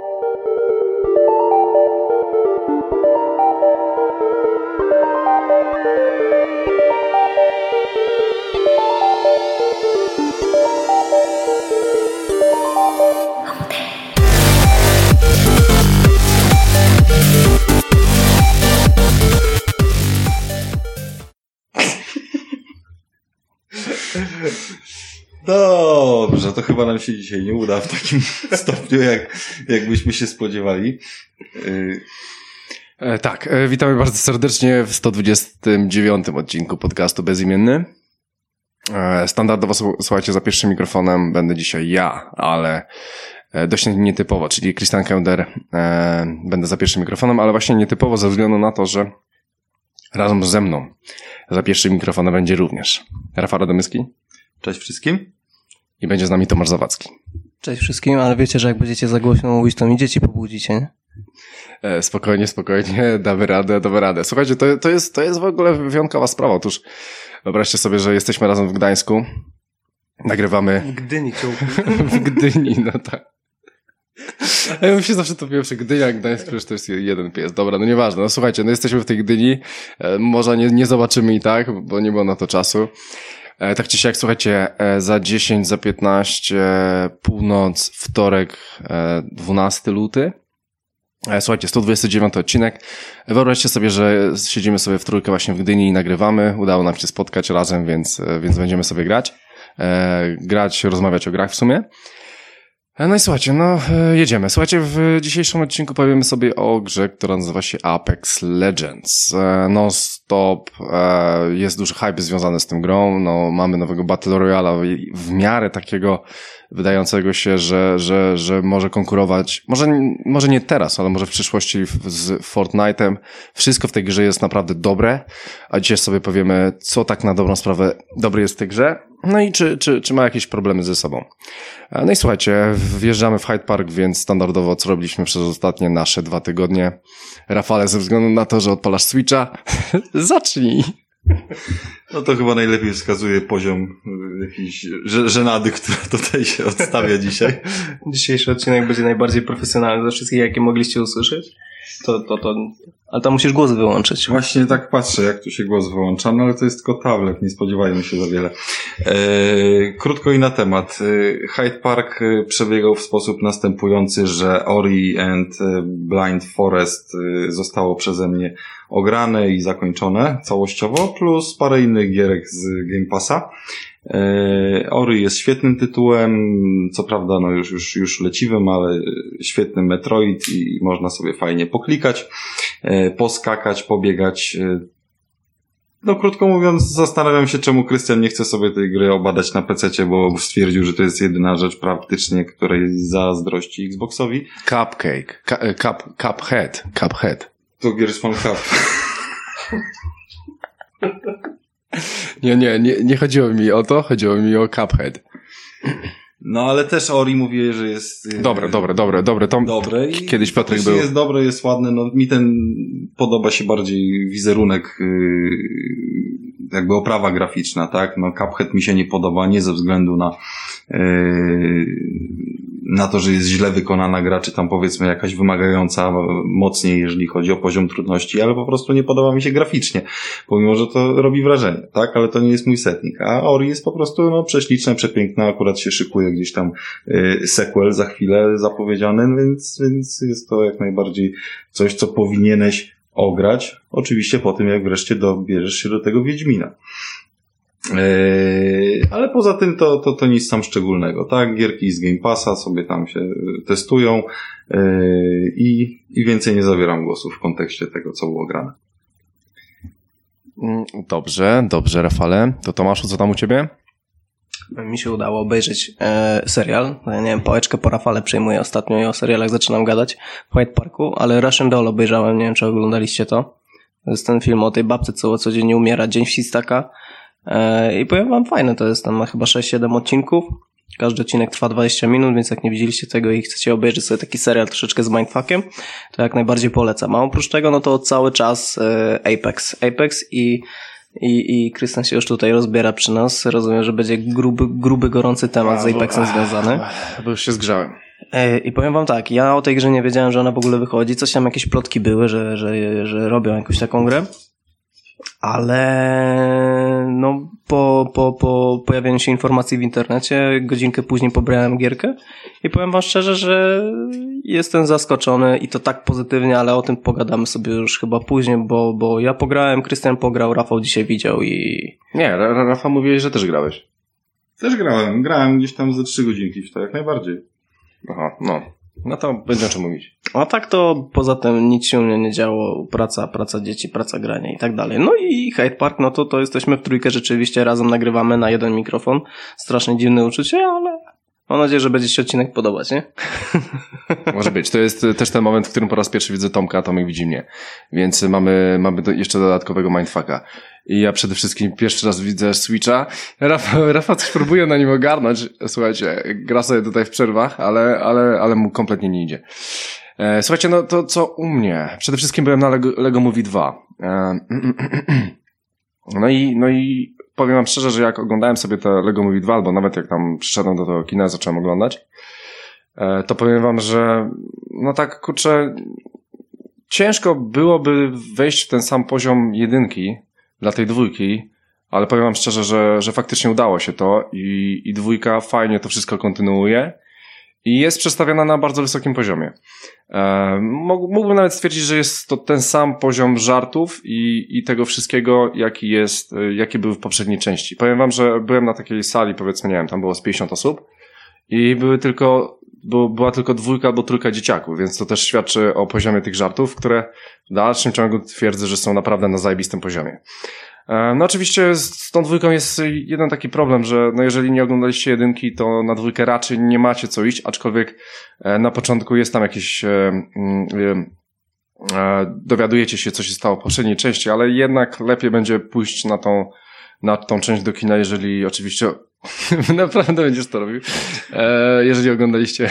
Thank you. Dobrze, to chyba nam się dzisiaj nie uda w takim stopniu, jak, jakbyśmy się spodziewali. E, tak, e, witamy bardzo serdecznie w 129 odcinku podcastu Bezimienny. E, standardowo słu- słuchajcie za pierwszym mikrofonem będę dzisiaj ja, ale dość nietypowo, czyli Christian Kender będę za pierwszym mikrofonem, ale właśnie nietypowo ze względu na to, że razem ze mną za pierwszym mikrofonem będzie również Rafał Radomyski Cześć wszystkim. I będzie z nami Tomasz Zawadzki. Cześć wszystkim, ale wiecie, że jak będziecie za głośno mówić, to mi dzieci pobudzicie, nie? E, Spokojnie, spokojnie, damy radę, damy radę. Słuchajcie, to, to, jest, to jest w ogóle wyjątkowa sprawa. Otóż wyobraźcie sobie, że jesteśmy razem w Gdańsku, nagrywamy Gdyni ciął. w Gdyni, no tak. A ja mi się zawsze to pierwsze, Gdynia, Gdańsk, przecież to jest jeden pies. Dobra, no nieważne. No słuchajcie, no jesteśmy w tej Gdyni, e, może nie, nie zobaczymy i tak, bo nie było na to czasu. E, Tak czy siak, słuchajcie, e, za 10, za 15, północ, wtorek, e, 12 luty. E, Słuchajcie, 129 odcinek. Wyobraźcie sobie, że siedzimy sobie w trójkę właśnie w Gdyni i nagrywamy. Udało nam się spotkać razem, więc, więc będziemy sobie grać. Grać, rozmawiać o grach w sumie. E, No i słuchajcie, no e, jedziemy. Słuchajcie, w dzisiejszym odcinku powiemy sobie o grze, która nazywa się Apex Legends. E, No stop, e, jest duży hype związany z tym grą, no mamy nowego Battle Royale w miarę takiego wydającego się, że, że, że może konkurować, może, może nie teraz, ale może w przyszłości z Fortnite'em. Wszystko w tej grze jest naprawdę dobre, a dzisiaj sobie powiemy, co tak na dobrą sprawę dobre jest w tej grze, no i czy, czy, czy ma jakieś problemy ze sobą. No i słuchajcie, wjeżdżamy w Hyde Park, więc standardowo co robiliśmy przez ostatnie nasze dwa tygodnie. Rafale, ze względu na to, że odpalasz Switcha, zacznij. No to chyba najlepiej wskazuje poziom y, jakiejś że- żenady, która tutaj się odstawia dzisiaj. Dzisiejszy odcinek będzie najbardziej profesjonalny ze wszystkich, jakie mogliście usłyszeć. To, to, to... Ale tam musisz głos wyłączyć. Właśnie tak patrzę, jak tu się głos wyłącza, no ale to jest tylko tablet, nie spodziewajmy się za wiele. E, krótko i na temat. E, Hyde Park e, przebiegał w sposób następujący, że Ori and e, Blind Forest zostało przeze mnie ograne i zakończone całościowo, plus parę innych gierek z Game Passa. E, Ori jest świetnym tytułem, co prawda no już, już, już leciwym, ale świetny Metroid i można sobie fajnie poklikać, e, poskakać, pobiegać. e. No krótko mówiąc, zastanawiam się, czemu Krystian nie chce sobie tej gry obadać na PC, bo stwierdził, że to jest jedyna rzecz praktycznie, której zazdrości Xboxowi. Cupcake, Cu- cup, cuphead, cuphead. To Gears Fan Cup. Nie, nie, nie, nie chodziło mi o to, chodziło mi o Cuphead. No ale też Ori mówi, że jest... e, Dobre, dobre, dobre, dobre. To dobre i kiedyś Piotrek był. jest dobre, jest ładne, no mi ten podoba się bardziej wizerunek yy, jakby oprawa graficzna, tak? No Cuphead mi się nie podoba, nie ze względu na yy, na to, że jest źle wykonana gra, czy tam powiedzmy jakaś wymagająca mocniej, jeżeli chodzi o poziom trudności, ale po prostu nie podoba mi się graficznie, pomimo, że to robi wrażenie, tak? Ale to nie jest mój setnik, a Ori jest po prostu no, prześliczne, przepiękne, akurat się szykuje gdzieś tam y, sequel za chwilę zapowiedziany, więc, więc jest to jak najbardziej coś, co powinieneś ograć. Oczywiście po tym, jak wreszcie dobierzesz się do tego Wiedźmina. Yy, ale poza tym to, to, to nic tam szczególnego, tak? Gierki z Game Passa sobie tam się y, testują yy, i, i więcej nie zabieram głosu w kontekście tego, co było grane. Mm, Dobrze, dobrze, Rafale. To Tomaszu, co tam u ciebie? Mi się udało obejrzeć e, serial. Ja nie wiem, pałeczkę po Rafale przejmuję ostatnio i o serialach zaczynam gadać w White Parku, ale Russian Doll obejrzałem, nie wiem czy oglądaliście to. To jest ten film o tej babce, co codziennie umiera, Dzień Wsistaka. E, I powiem wam, fajne to jest, tam ma chyba 6-7 odcinków. Każdy odcinek trwa 20 minut, więc jak nie widzieliście tego i chcecie obejrzeć sobie taki serial troszeczkę z mindfuckiem, to jak najbardziej polecam. A oprócz tego, no to cały czas e, Apex. Apex i i, i Krystian się już tutaj rozbiera przy nas. Rozumiem, że będzie gruby, gruby gorący temat z Apexem związany. Bo już się zgrzałem. E, I powiem wam tak, ja o tej grze nie wiedziałem, że ona w ogóle wychodzi. Coś tam jakieś plotki były, że, że, że robią jakąś taką grę. Ale no, po, po, po pojawieniu się informacji w internecie, godzinkę później pobrałem gierkę i powiem wam szczerze, że jestem zaskoczony i to tak pozytywnie, ale o tym pogadamy sobie już chyba później, bo, bo ja pograłem, Krystian pograł, Rafał dzisiaj widział i... Nie, Rafa mówiłeś, że też grałeś. Też grałem, grałem gdzieś tam ze trzy godzinki to, jak najbardziej. Aha, no. No to będzie o czym mówić. A tak to poza tym nic się u mnie nie działo. Praca, praca dzieci, praca grania i tak dalej. No i Hyde Park, no to to jesteśmy w trójkę rzeczywiście razem nagrywamy na jeden mikrofon. Strasznie dziwne uczucie, ale mam nadzieję, że będzie się odcinek podobać, nie? Może być. To jest też ten moment, w którym po raz pierwszy widzę Tomka, a Tomek widzi mnie. Więc mamy, mamy jeszcze dodatkowego mindfucka. I ja przede wszystkim pierwszy raz widzę Switcha. Rafa, Rafa coś próbuje na nim ogarnąć. Słuchajcie, gra sobie tutaj w przerwach, ale, ale, ale mu kompletnie nie idzie. E, słuchajcie, no to co u mnie? Przede wszystkim byłem na Lego, Lego Movie 2. E, no i, no i powiem wam szczerze, że jak oglądałem sobie te Lego Movie 2, albo nawet jak tam przyszedłem do tego kina, zacząłem oglądać, e, to powiem wam, że no tak, kurczę, ciężko byłoby wejść w ten sam poziom jedynki, dla tej dwójki, ale powiem wam szczerze, że, że faktycznie udało się to i, i dwójka fajnie to wszystko kontynuuje i jest przedstawiona na bardzo wysokim poziomie. E, mógłbym nawet stwierdzić, że jest to ten sam poziom żartów i, i tego wszystkiego, jaki jest, e, jaki był w poprzedniej części. Powiem wam, że byłem na takiej sali, powiedzmy, nie wiem, tam było z 50 osób i były tylko, było, była tylko dwójka albo trójka dzieciaków, więc to też świadczy o poziomie tych żartów, które w dalszym ciągu twierdzę, że są naprawdę na zajebistym poziomie. E, no oczywiście z tą dwójką jest jeden taki problem, że no jeżeli nie oglądaliście jedynki, to na dwójkę raczej nie macie co iść, aczkolwiek e, na początku jest tam jakieś e, mm, dowiadujecie się, co się stało w poprzedniej części, ale jednak lepiej będzie pójść na tą, na tą część do kina, jeżeli oczywiście Naprawdę będziesz to robił. E, jeżeli oglądaliście.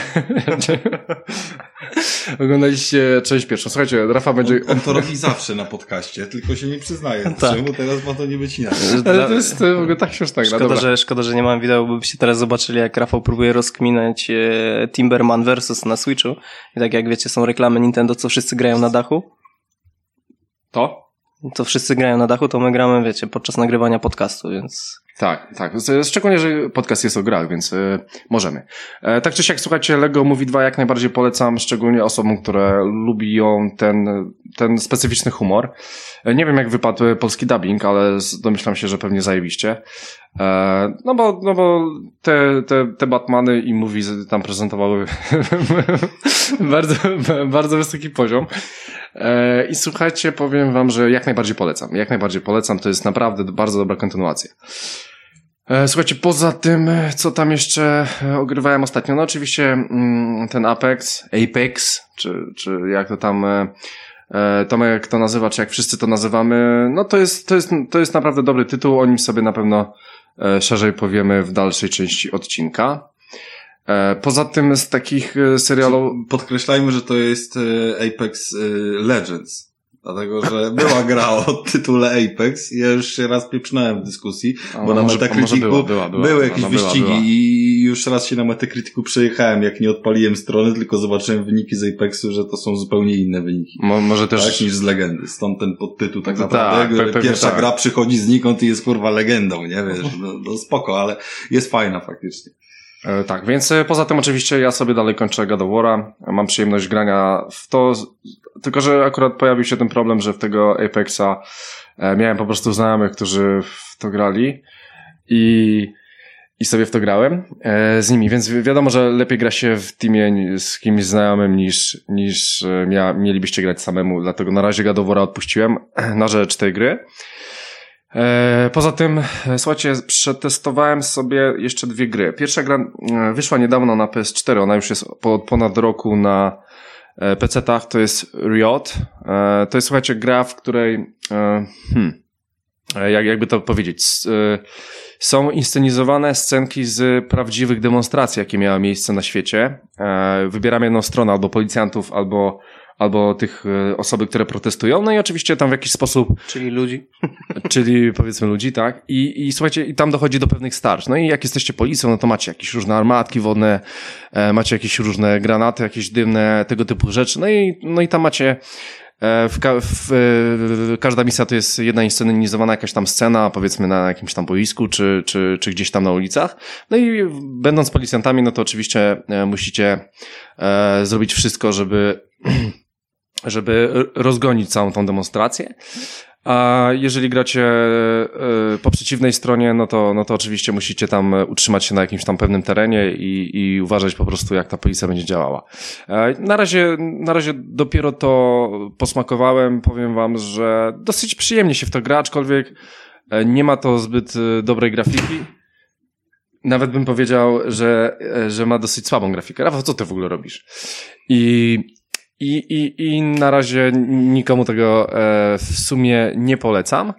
oglądaliście część pierwszą. Słuchajcie, Rafa będzie. On, on, to robi zawsze na podcaście, tylko się nie przyznaje. tak. Czemu teraz ma to nie być inaczej? Ale to jest w ogóle tak śmieszna gra. Szkoda, że, szkoda, że nie mam wideo, bo byście teraz zobaczyli, jak Rafał próbuje rozkminać e, Timberman versus na Switchu. I tak jak wiecie, są reklamy Nintendo, co wszyscy grają na dachu. To? To wszyscy grają na dachu, to my gramy, wiecie, podczas nagrywania podcastu, więc tak, tak. Szczególnie, że podcast jest o grach, więc y, możemy. E, tak czy siak, słuchajcie, Lego Movie 2 jak najbardziej polecam, szczególnie osobom, które lubią ten, ten specyficzny humor. E, nie wiem, jak wypadł polski dubbing, ale domyślam się, że pewnie zajebiście. E, no bo, no bo te, te, te Batmany i movies tam prezentowały bardzo, bardzo wysoki poziom. E, I słuchajcie, powiem wam, że jak najbardziej polecam. Jak najbardziej polecam, to jest naprawdę bardzo dobra kontynuacja. E, słuchajcie, poza tym, co tam jeszcze ogrywałem ostatnio, no oczywiście mm, ten Apex, Apex, czy, czy jak to tam Tomek to nazywa, czy jak wszyscy to nazywamy, no to jest, to jest, to jest naprawdę dobry tytuł, o nim sobie na pewno szerzej powiemy w dalszej części odcinka. E, poza tym z takich e, serialów... Podkreślajmy, że to jest e, Apex Legends. Dlatego, że była gra o tytule Apex i ja już się raz pieprznąłem w dyskusji, a, bo na może, Metacriticu była, była, była, były jakieś wyścigi była, i już raz się na Metacriticu przejechałem, jak nie odpaliłem strony, tylko zobaczyłem wyniki z Apexu, że to są zupełnie inne wyniki. Mo, może też... Tak, niż z legendy. Stąd ten podtytuł tak naprawdę. Tak, pierwsza tak. gra przychodzi znikąd i jest kurwa legendą, nie wiesz, no, no spoko, ale jest fajna faktycznie. E, tak, więc e, poza tym oczywiście ja sobie dalej kończę God. Mam przyjemność grania w to, tylko że akurat pojawił się ten problem, że w tego Apexa e, miałem po prostu znajomych, którzy w to grali i, i sobie w to grałem z nimi, więc wiadomo, że lepiej gra się w teamie z kimś znajomym niż, niż mia, mielibyście grać samemu, dlatego na razie War'a odpuściłem na rzecz tej gry. E, poza tym, e, słuchajcie, przetestowałem sobie jeszcze dwie gry. Pierwsza gra e, wyszła niedawno na PS4, ona już jest po ponad roku na PC-tach, to jest Riot. To jest, słuchajcie, gra, w której, hmm, jak, jakby to powiedzieć, są inscenizowane scenki z prawdziwych demonstracji, jakie miały miejsce na świecie. Wybieramy jedną stronę, albo policjantów, albo albo tych e, osoby, które protestują, no i oczywiście tam w jakiś sposób, Czyli ludzi. czyli powiedzmy ludzi, tak, i, i słuchajcie, i tam dochodzi do pewnych starć, no i jak jesteście policją, no to macie jakieś różne armatki wodne, e, macie jakieś różne granaty, jakieś dymne, tego typu rzeczy, no i, no i tam macie E, w, ka w, e, każda misja to jest jedna inscenizowana jakaś tam scena, powiedzmy na jakimś tam boisku, czy, czy, czy gdzieś tam na ulicach. No i będąc policjantami, no to oczywiście musicie e, zrobić wszystko, żeby, żeby rozgonić całą tą demonstrację. A jeżeli gracie e, po przeciwnej stronie, no to, no to oczywiście musicie tam utrzymać się na jakimś tam pewnym terenie i, i uważać po prostu, jak ta policja będzie działała. E, na razie, na razie dopiero to posmakowałem. Powiem wam, że dosyć przyjemnie się w to gra, aczkolwiek e, nie ma to zbyt dobrej grafiki. Nawet bym powiedział, że, że ma dosyć słabą grafikę. Rafał, co ty w ogóle robisz? I i, i, I na razie nikomu tego e, w sumie nie polecam,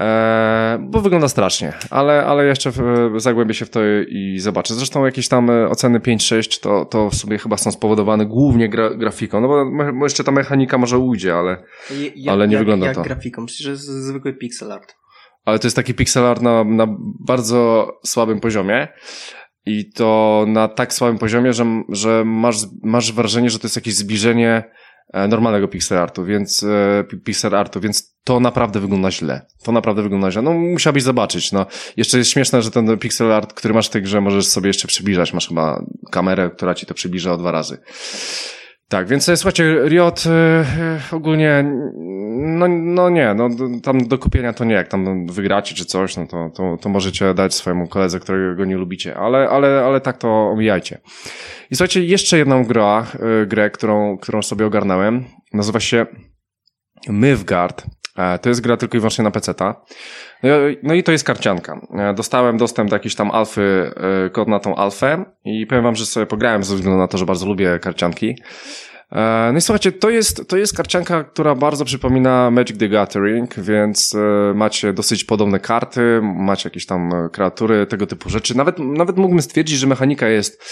e, bo wygląda strasznie, ale, ale jeszcze w, zagłębię się w to i zobaczę. Zresztą jakieś tam e, oceny 5-6 to, to w sumie chyba są spowodowane głównie gra, grafiką, no bo, bo jeszcze ta mechanika może ujdzie, ale, jak, ale nie jak, wygląda jak to. grafiką? Przecież jest zwykły pixel art. Ale to jest taki pixel art na, na bardzo słabym poziomie. I to na tak słabym poziomie, że, że masz, masz wrażenie, że to jest jakieś zbliżenie e, normalnego pixel artu, więc e, pixel artu, więc to naprawdę wygląda źle. To naprawdę wygląda źle. No musiałbyś zobaczyć, no. Jeszcze jest śmieszne, że ten pixel art, który masz w tej grze, możesz sobie jeszcze przybliżać. Masz chyba kamerę, która ci to przybliża o dwa razy. Tak, więc e, słuchajcie, Riot ogólnie, no, no nie, no tam do kupienia to nie, jak tam wygracie czy coś, no to, to, to możecie dać swojemu koledze, którego nie lubicie, ale, ale, ale tak to omijajcie. I słuchajcie, jeszcze jedną grę, grę którą, którą sobie ogarnąłem, nazywa się Mythgard. E, to jest gra tylko i wyłącznie na PC-ta. No, no i to jest karcianka. E, dostałem dostęp do jakiejś tam alfy, e, kod na tą alfę i powiem wam, że sobie pograłem ze względu na to, że bardzo lubię karcianki. No i słuchajcie, to jest, to jest karcianka, która bardzo przypomina Magic the Gathering, więc macie dosyć podobne karty, macie jakieś tam kreatury, tego typu rzeczy. Nawet, nawet mógłbym stwierdzić, że mechanika jest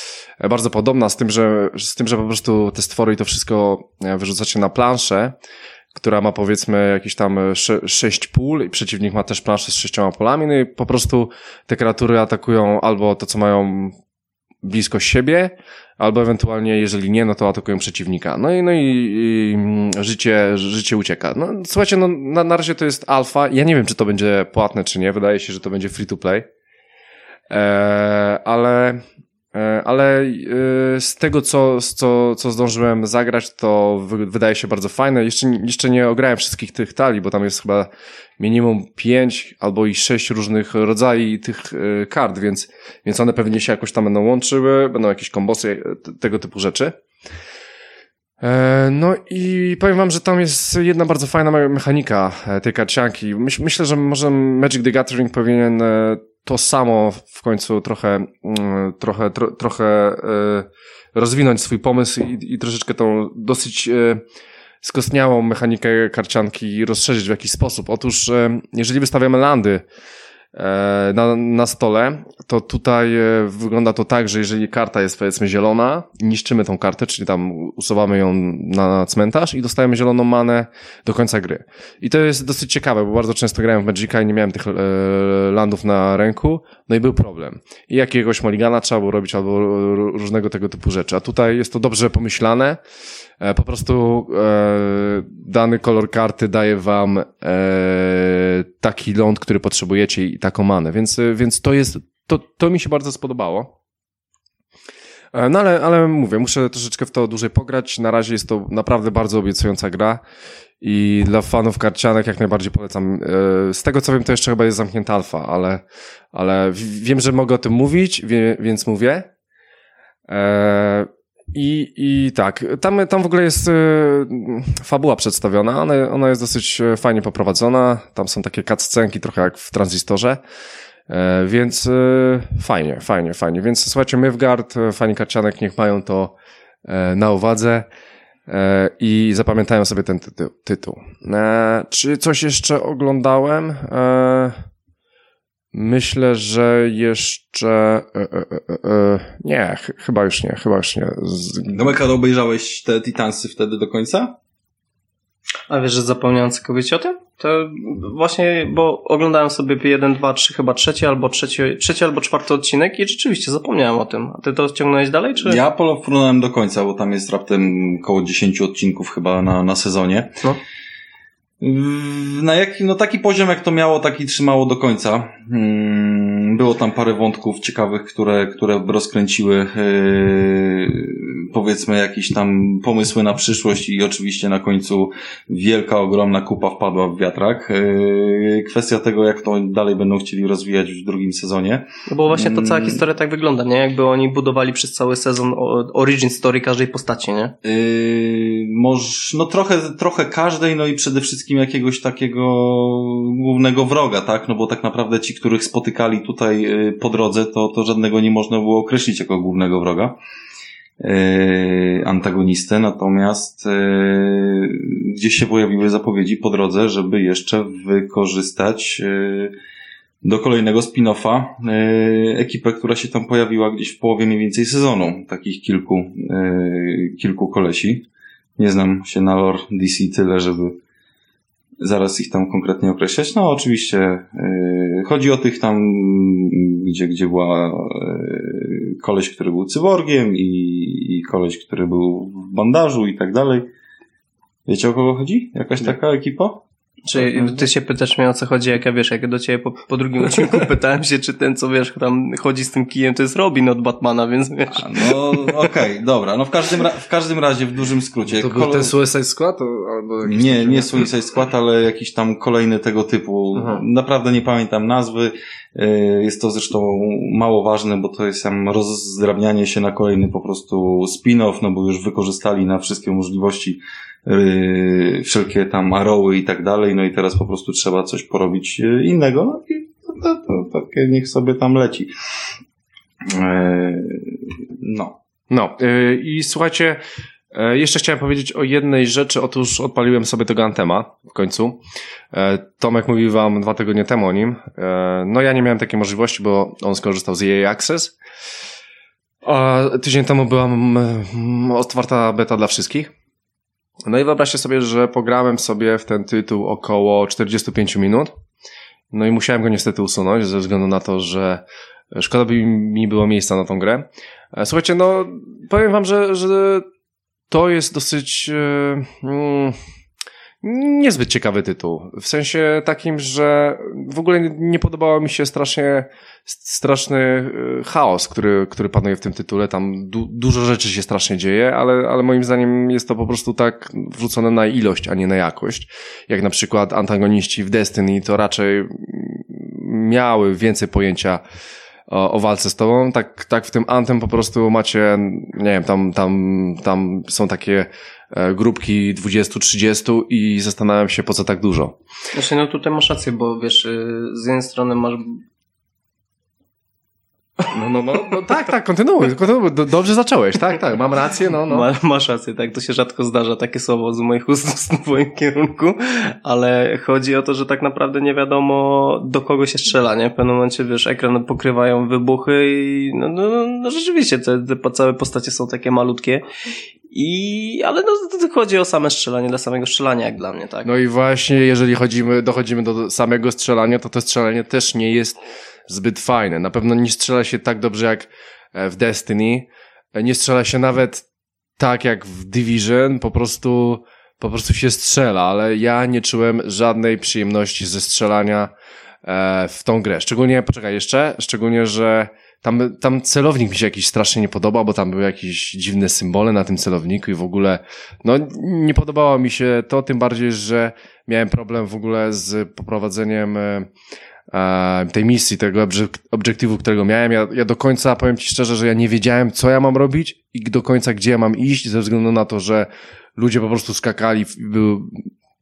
bardzo podobna z tym, że, z tym, że po prostu te stwory i to wszystko wyrzucacie na planszę która ma powiedzmy jakieś tam sześć pól i przeciwnik ma też planszę z sześcioma polami, no i po prostu te kreatury atakują albo to, co mają blisko siebie, albo ewentualnie, jeżeli nie, no to atakują przeciwnika. No i, no i, i życie, życie ucieka. No słuchajcie, no na, na razie to jest alfa. Ja nie wiem, czy to będzie płatne, czy nie. Wydaje się, że to będzie free to play. Eee, ale ale e, z tego, co, co, co zdążyłem zagrać, to wydaje się bardzo fajne. Jeszcze, jeszcze nie ograłem wszystkich tych talii, bo tam jest chyba minimum pięć albo i sześć różnych rodzajów tych e, kart, więc, więc one pewnie się jakoś tam będą łączyły, będą jakieś kombosy, tego typu rzeczy. No i powiem wam, że tam jest jedna bardzo fajna mechanika tej karcianki. Myślę, że może Magic the Gathering powinien to samo w końcu trochę, mm, trochę, tro, trochę e, rozwinąć swój pomysł i, i troszeczkę tą dosyć e, skostniałą mechanikę karcianki rozszerzyć w jakiś sposób. Otóż, e, jeżeli wystawiamy landy, na, na stole, to tutaj e, wygląda to tak, że jeżeli karta jest powiedzmy zielona, niszczymy tą kartę, czyli tam usuwamy ją na cmentarz i dostajemy zieloną manę do końca gry. I to jest dosyć ciekawe, bo bardzo często grałem w Magica i nie miałem tych e, landów na ręku, no i był problem. I jakiegoś moligana trzeba było robić albo różnego tego typu rzeczy. A tutaj jest to dobrze pomyślane, E, po prostu e, dany kolor karty daje wam e, taki ląd, który potrzebujecie i taką manę, więc, więc to jest, to, to mi się bardzo spodobało. No ale, ale mówię, muszę troszeczkę w to dłużej pograć. Na razie jest to naprawdę bardzo obiecująca gra i dla fanów karcianek jak najbardziej polecam. Z tego co wiem, to jeszcze chyba jest zamknięta alfa, ale, ale wiem, że mogę o tym mówić, więc mówię. I, I tak, tam, tam w ogóle jest y, fabuła przedstawiona, ona, ona jest dosyć e, fajnie poprowadzona, tam są takie cutscenki trochę jak w Transistorze, e, więc y, fajnie, fajnie, fajnie. Więc słuchajcie, Mythgard, fani karcianek niech mają to e, na uwadze i zapamiętają sobie ten tytuł. Czy coś jeszcze oglądałem? Myślę, że jeszcze. E, e, e, nie, ch chyba już nie, chyba już nie. Z... Gomeka, obejrzałeś te Titansy wtedy do końca? A wiesz, że zapomniałem całkowicie o tym? To właśnie, bo oglądałem sobie jeden, dwa, trzy, chyba trzeci albo trzeci, trzeci albo czwarty odcinek i rzeczywiście zapomniałem o tym. A ty to ciągnąłeś dalej, czy? Ja polowałem do końca, bo tam jest raptem około 10 odcinków chyba na, na sezonie. No. Na jaki, no taki poziom jak to miało, taki trzymało do końca. Mm, było tam parę wątków ciekawych, które, które rozkręciły yy, powiedzmy jakieś tam pomysły na przyszłość i oczywiście na końcu wielka, ogromna kupa wpadła w wiatrak. Yy, kwestia tego, jak to dalej będą chcieli rozwijać w drugim sezonie. No bo właśnie to cała mm. historia tak wygląda, nie? Jakby oni budowali przez cały sezon origin story każdej postaci, nie? Yy, może, no trochę, trochę każdej, no i przede wszystkim jakiegoś takiego głównego wroga, tak? No bo tak naprawdę ci, których spotykali tutaj yy, po drodze, to, to żadnego nie można było określić jako głównego wroga. E, antagonistę, natomiast e, gdzieś się pojawiły zapowiedzi po drodze, żeby jeszcze wykorzystać e, do kolejnego spin-offa ekipę, która się tam pojawiła gdzieś w połowie mniej więcej sezonu. Takich kilku, kilku kolesi. Nie znam się na lore DC tyle, żeby zaraz ich tam konkretnie określać. No oczywiście chodzi o tych tam, gdzie, gdzie była koleś, który był cyborgiem i, i koleś, który był w bandażu i tak dalej. Wiecie o kogo chodzi? Jakaś taka ekipa? Czy ty się pytasz mnie o co chodzi, jak ja wiesz, jak do ciebie po, po drugim odcinku pytałem się, czy ten, co wiesz, tam chodzi z tym kijem, to jest Robin od Batmana, więc wiesz. A, no okej, okay, dobra, no w każdym, w każdym razie, w dużym skrócie. To był ten Suicide Squad? Albo nie, nie Suicide Squad, ale jakiś tam kolejny tego typu. Aha. Naprawdę nie pamiętam nazwy. Y, jest to zresztą mało ważne, bo to jest tam rozdrabnianie się na kolejny po prostu spin-off, no bo już wykorzystali na wszystkie możliwości wszelkie tam aroły i tak dalej, no i teraz po prostu trzeba coś porobić yy, innego, no i to, to, to, niech sobie tam leci. Yy, no. No, yy, i słuchajcie, yy, jeszcze chciałem powiedzieć o jednej rzeczy. Otóż odpaliłem sobie tego Antema w końcu. Yy, Tomek mówił wam dwa tygodnie temu o nim. No ja nie miałem takiej możliwości, bo on skorzystał z EA Access. A tydzień temu była otwarta beta dla wszystkich. No i wyobraźcie sobie, że pograłem sobie w ten tytuł około 45 minut. No i musiałem go niestety usunąć ze względu na to, że szkoda by mi było miejsca na tą grę. E, słuchajcie, no powiem wam, że, że to jest dosyć yy, niezbyt ciekawy tytuł. W sensie takim, że w ogóle nie podobało mi się strasznie straszny e, chaos, który, który panuje w tym tytule. Tam du dużo rzeczy się strasznie dzieje, ale, ale moim zdaniem jest to po prostu tak wrzucone na ilość, a nie na jakość. Jak na przykład antagoniści w Destiny to raczej miały więcej pojęcia o, o walce z tobą, tak, tak w tym Antem po prostu macie, nie wiem, tam, tam, tam są takie grupki 20-30 i zastanawiam się, po co tak dużo. Znaczy, no tutaj masz rację, bo wiesz, y, z jednej strony masz no, no, no, no tak, tak, kontynuuj, kontynuuj. Dobrze zacząłeś, tak, tak, mam rację, no, no. masz rację, tak, to się rzadko zdarza, takie słowo z moich ust w twoim kierunku, ale chodzi o to, że tak naprawdę nie wiadomo do kogo się strzela, nie? W pewnym momencie, wiesz, ekran pokrywają wybuchy i no, no, no, no rzeczywiście te, te całe postacie są takie malutkie i, ale no, to chodzi o same strzelanie dla samego strzelania, jak dla mnie, tak? No i właśnie, jeżeli chodzimy, dochodzimy do samego strzelania, to to strzelanie też nie jest zbyt fajne. Na pewno nie strzela się tak dobrze jak e, w Destiny. E, nie strzela się nawet tak jak w Division, po prostu, po prostu się strzela, ale ja nie czułem żadnej przyjemności ze strzelania e, w tą grę. Szczególnie, poczekaj jeszcze, szczególnie, że tam, tam celownik mi się jakiś strasznie nie podobał, bo tam były jakieś dziwne symbole na tym celowniku i w ogóle, no nie podobało mi się to, tym bardziej, że miałem problem w ogóle z poprowadzeniem e, tej misji, tego obiektywu, którego miałem. Ja, ja do końca, powiem Ci szczerze, że ja nie wiedziałem, co ja mam robić i do końca, gdzie ja mam iść, ze względu na to, że ludzie po prostu skakali, był,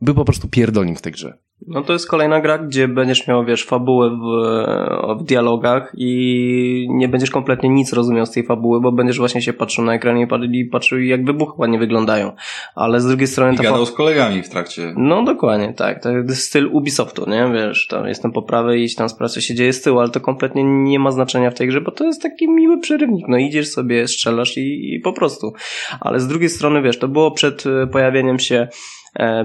był po prostu pierdolnik w tej grze. No to jest kolejna gra, gdzie będziesz miał, wiesz, fabułę w, w dialogach i nie będziesz kompletnie nic rozumiał z tej fabuły, bo będziesz właśnie się patrzył na ekranie i patrzył jak wybuchy ładnie wyglądają. Ale z drugiej strony... I ta gadał z kolegami w trakcie. No dokładnie, tak. To jest styl Ubisoftu, nie? Wiesz, tam jestem po prawej i tam sprawdza się dzieje z tyłu, ale to kompletnie nie ma znaczenia w tej grze, bo to jest taki miły przerywnik. No idziesz sobie, strzelasz i, i po prostu. Ale z drugiej strony, wiesz, to było przed pojawieniem się E,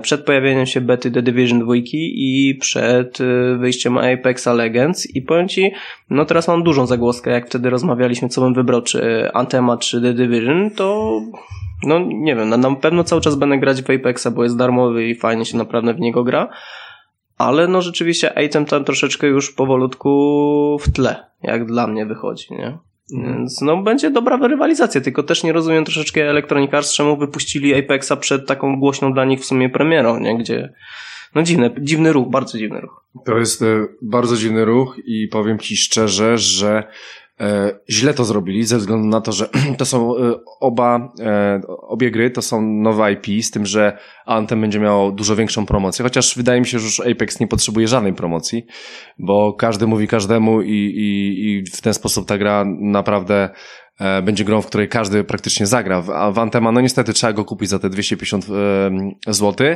przed pojawieniem się bety The Division 2 i przed e, wyjściem Apexa Legends i powiem Ci, no teraz mam dużą zagłoskę, jak wtedy rozmawialiśmy, co bym wybrał, czy Antema, czy The Division, to no nie wiem, na, na pewno cały czas będę grać w Apexa, bo jest darmowy i fajnie się naprawdę w niego gra, ale no rzeczywiście Atem tam troszeczkę już powolutku w tle, jak dla mnie wychodzi, nie? Więc no będzie dobra rywalizacja, tylko też nie rozumiem troszeczkę Electronic Arts, czemu wypuścili Apexa przed taką głośną dla nich w sumie premierą, nie? Gdzie no dziwny, dziwny ruch, bardzo dziwny ruch. To jest e, bardzo dziwny ruch i powiem ci szczerze, że źle to zrobili ze względu na to, że to są e, oba, e, obie gry to są nowe IP, z tym, że Anthem będzie miało dużo większą promocję, chociaż wydaje mi się, że już Apex nie potrzebuje żadnej promocji, bo każdy mówi każdemu i, i, i w ten sposób ta gra naprawdę E, będzie grą, w której każdy praktycznie zagra. A w Antema, no niestety trzeba go kupić za te 250 e, zł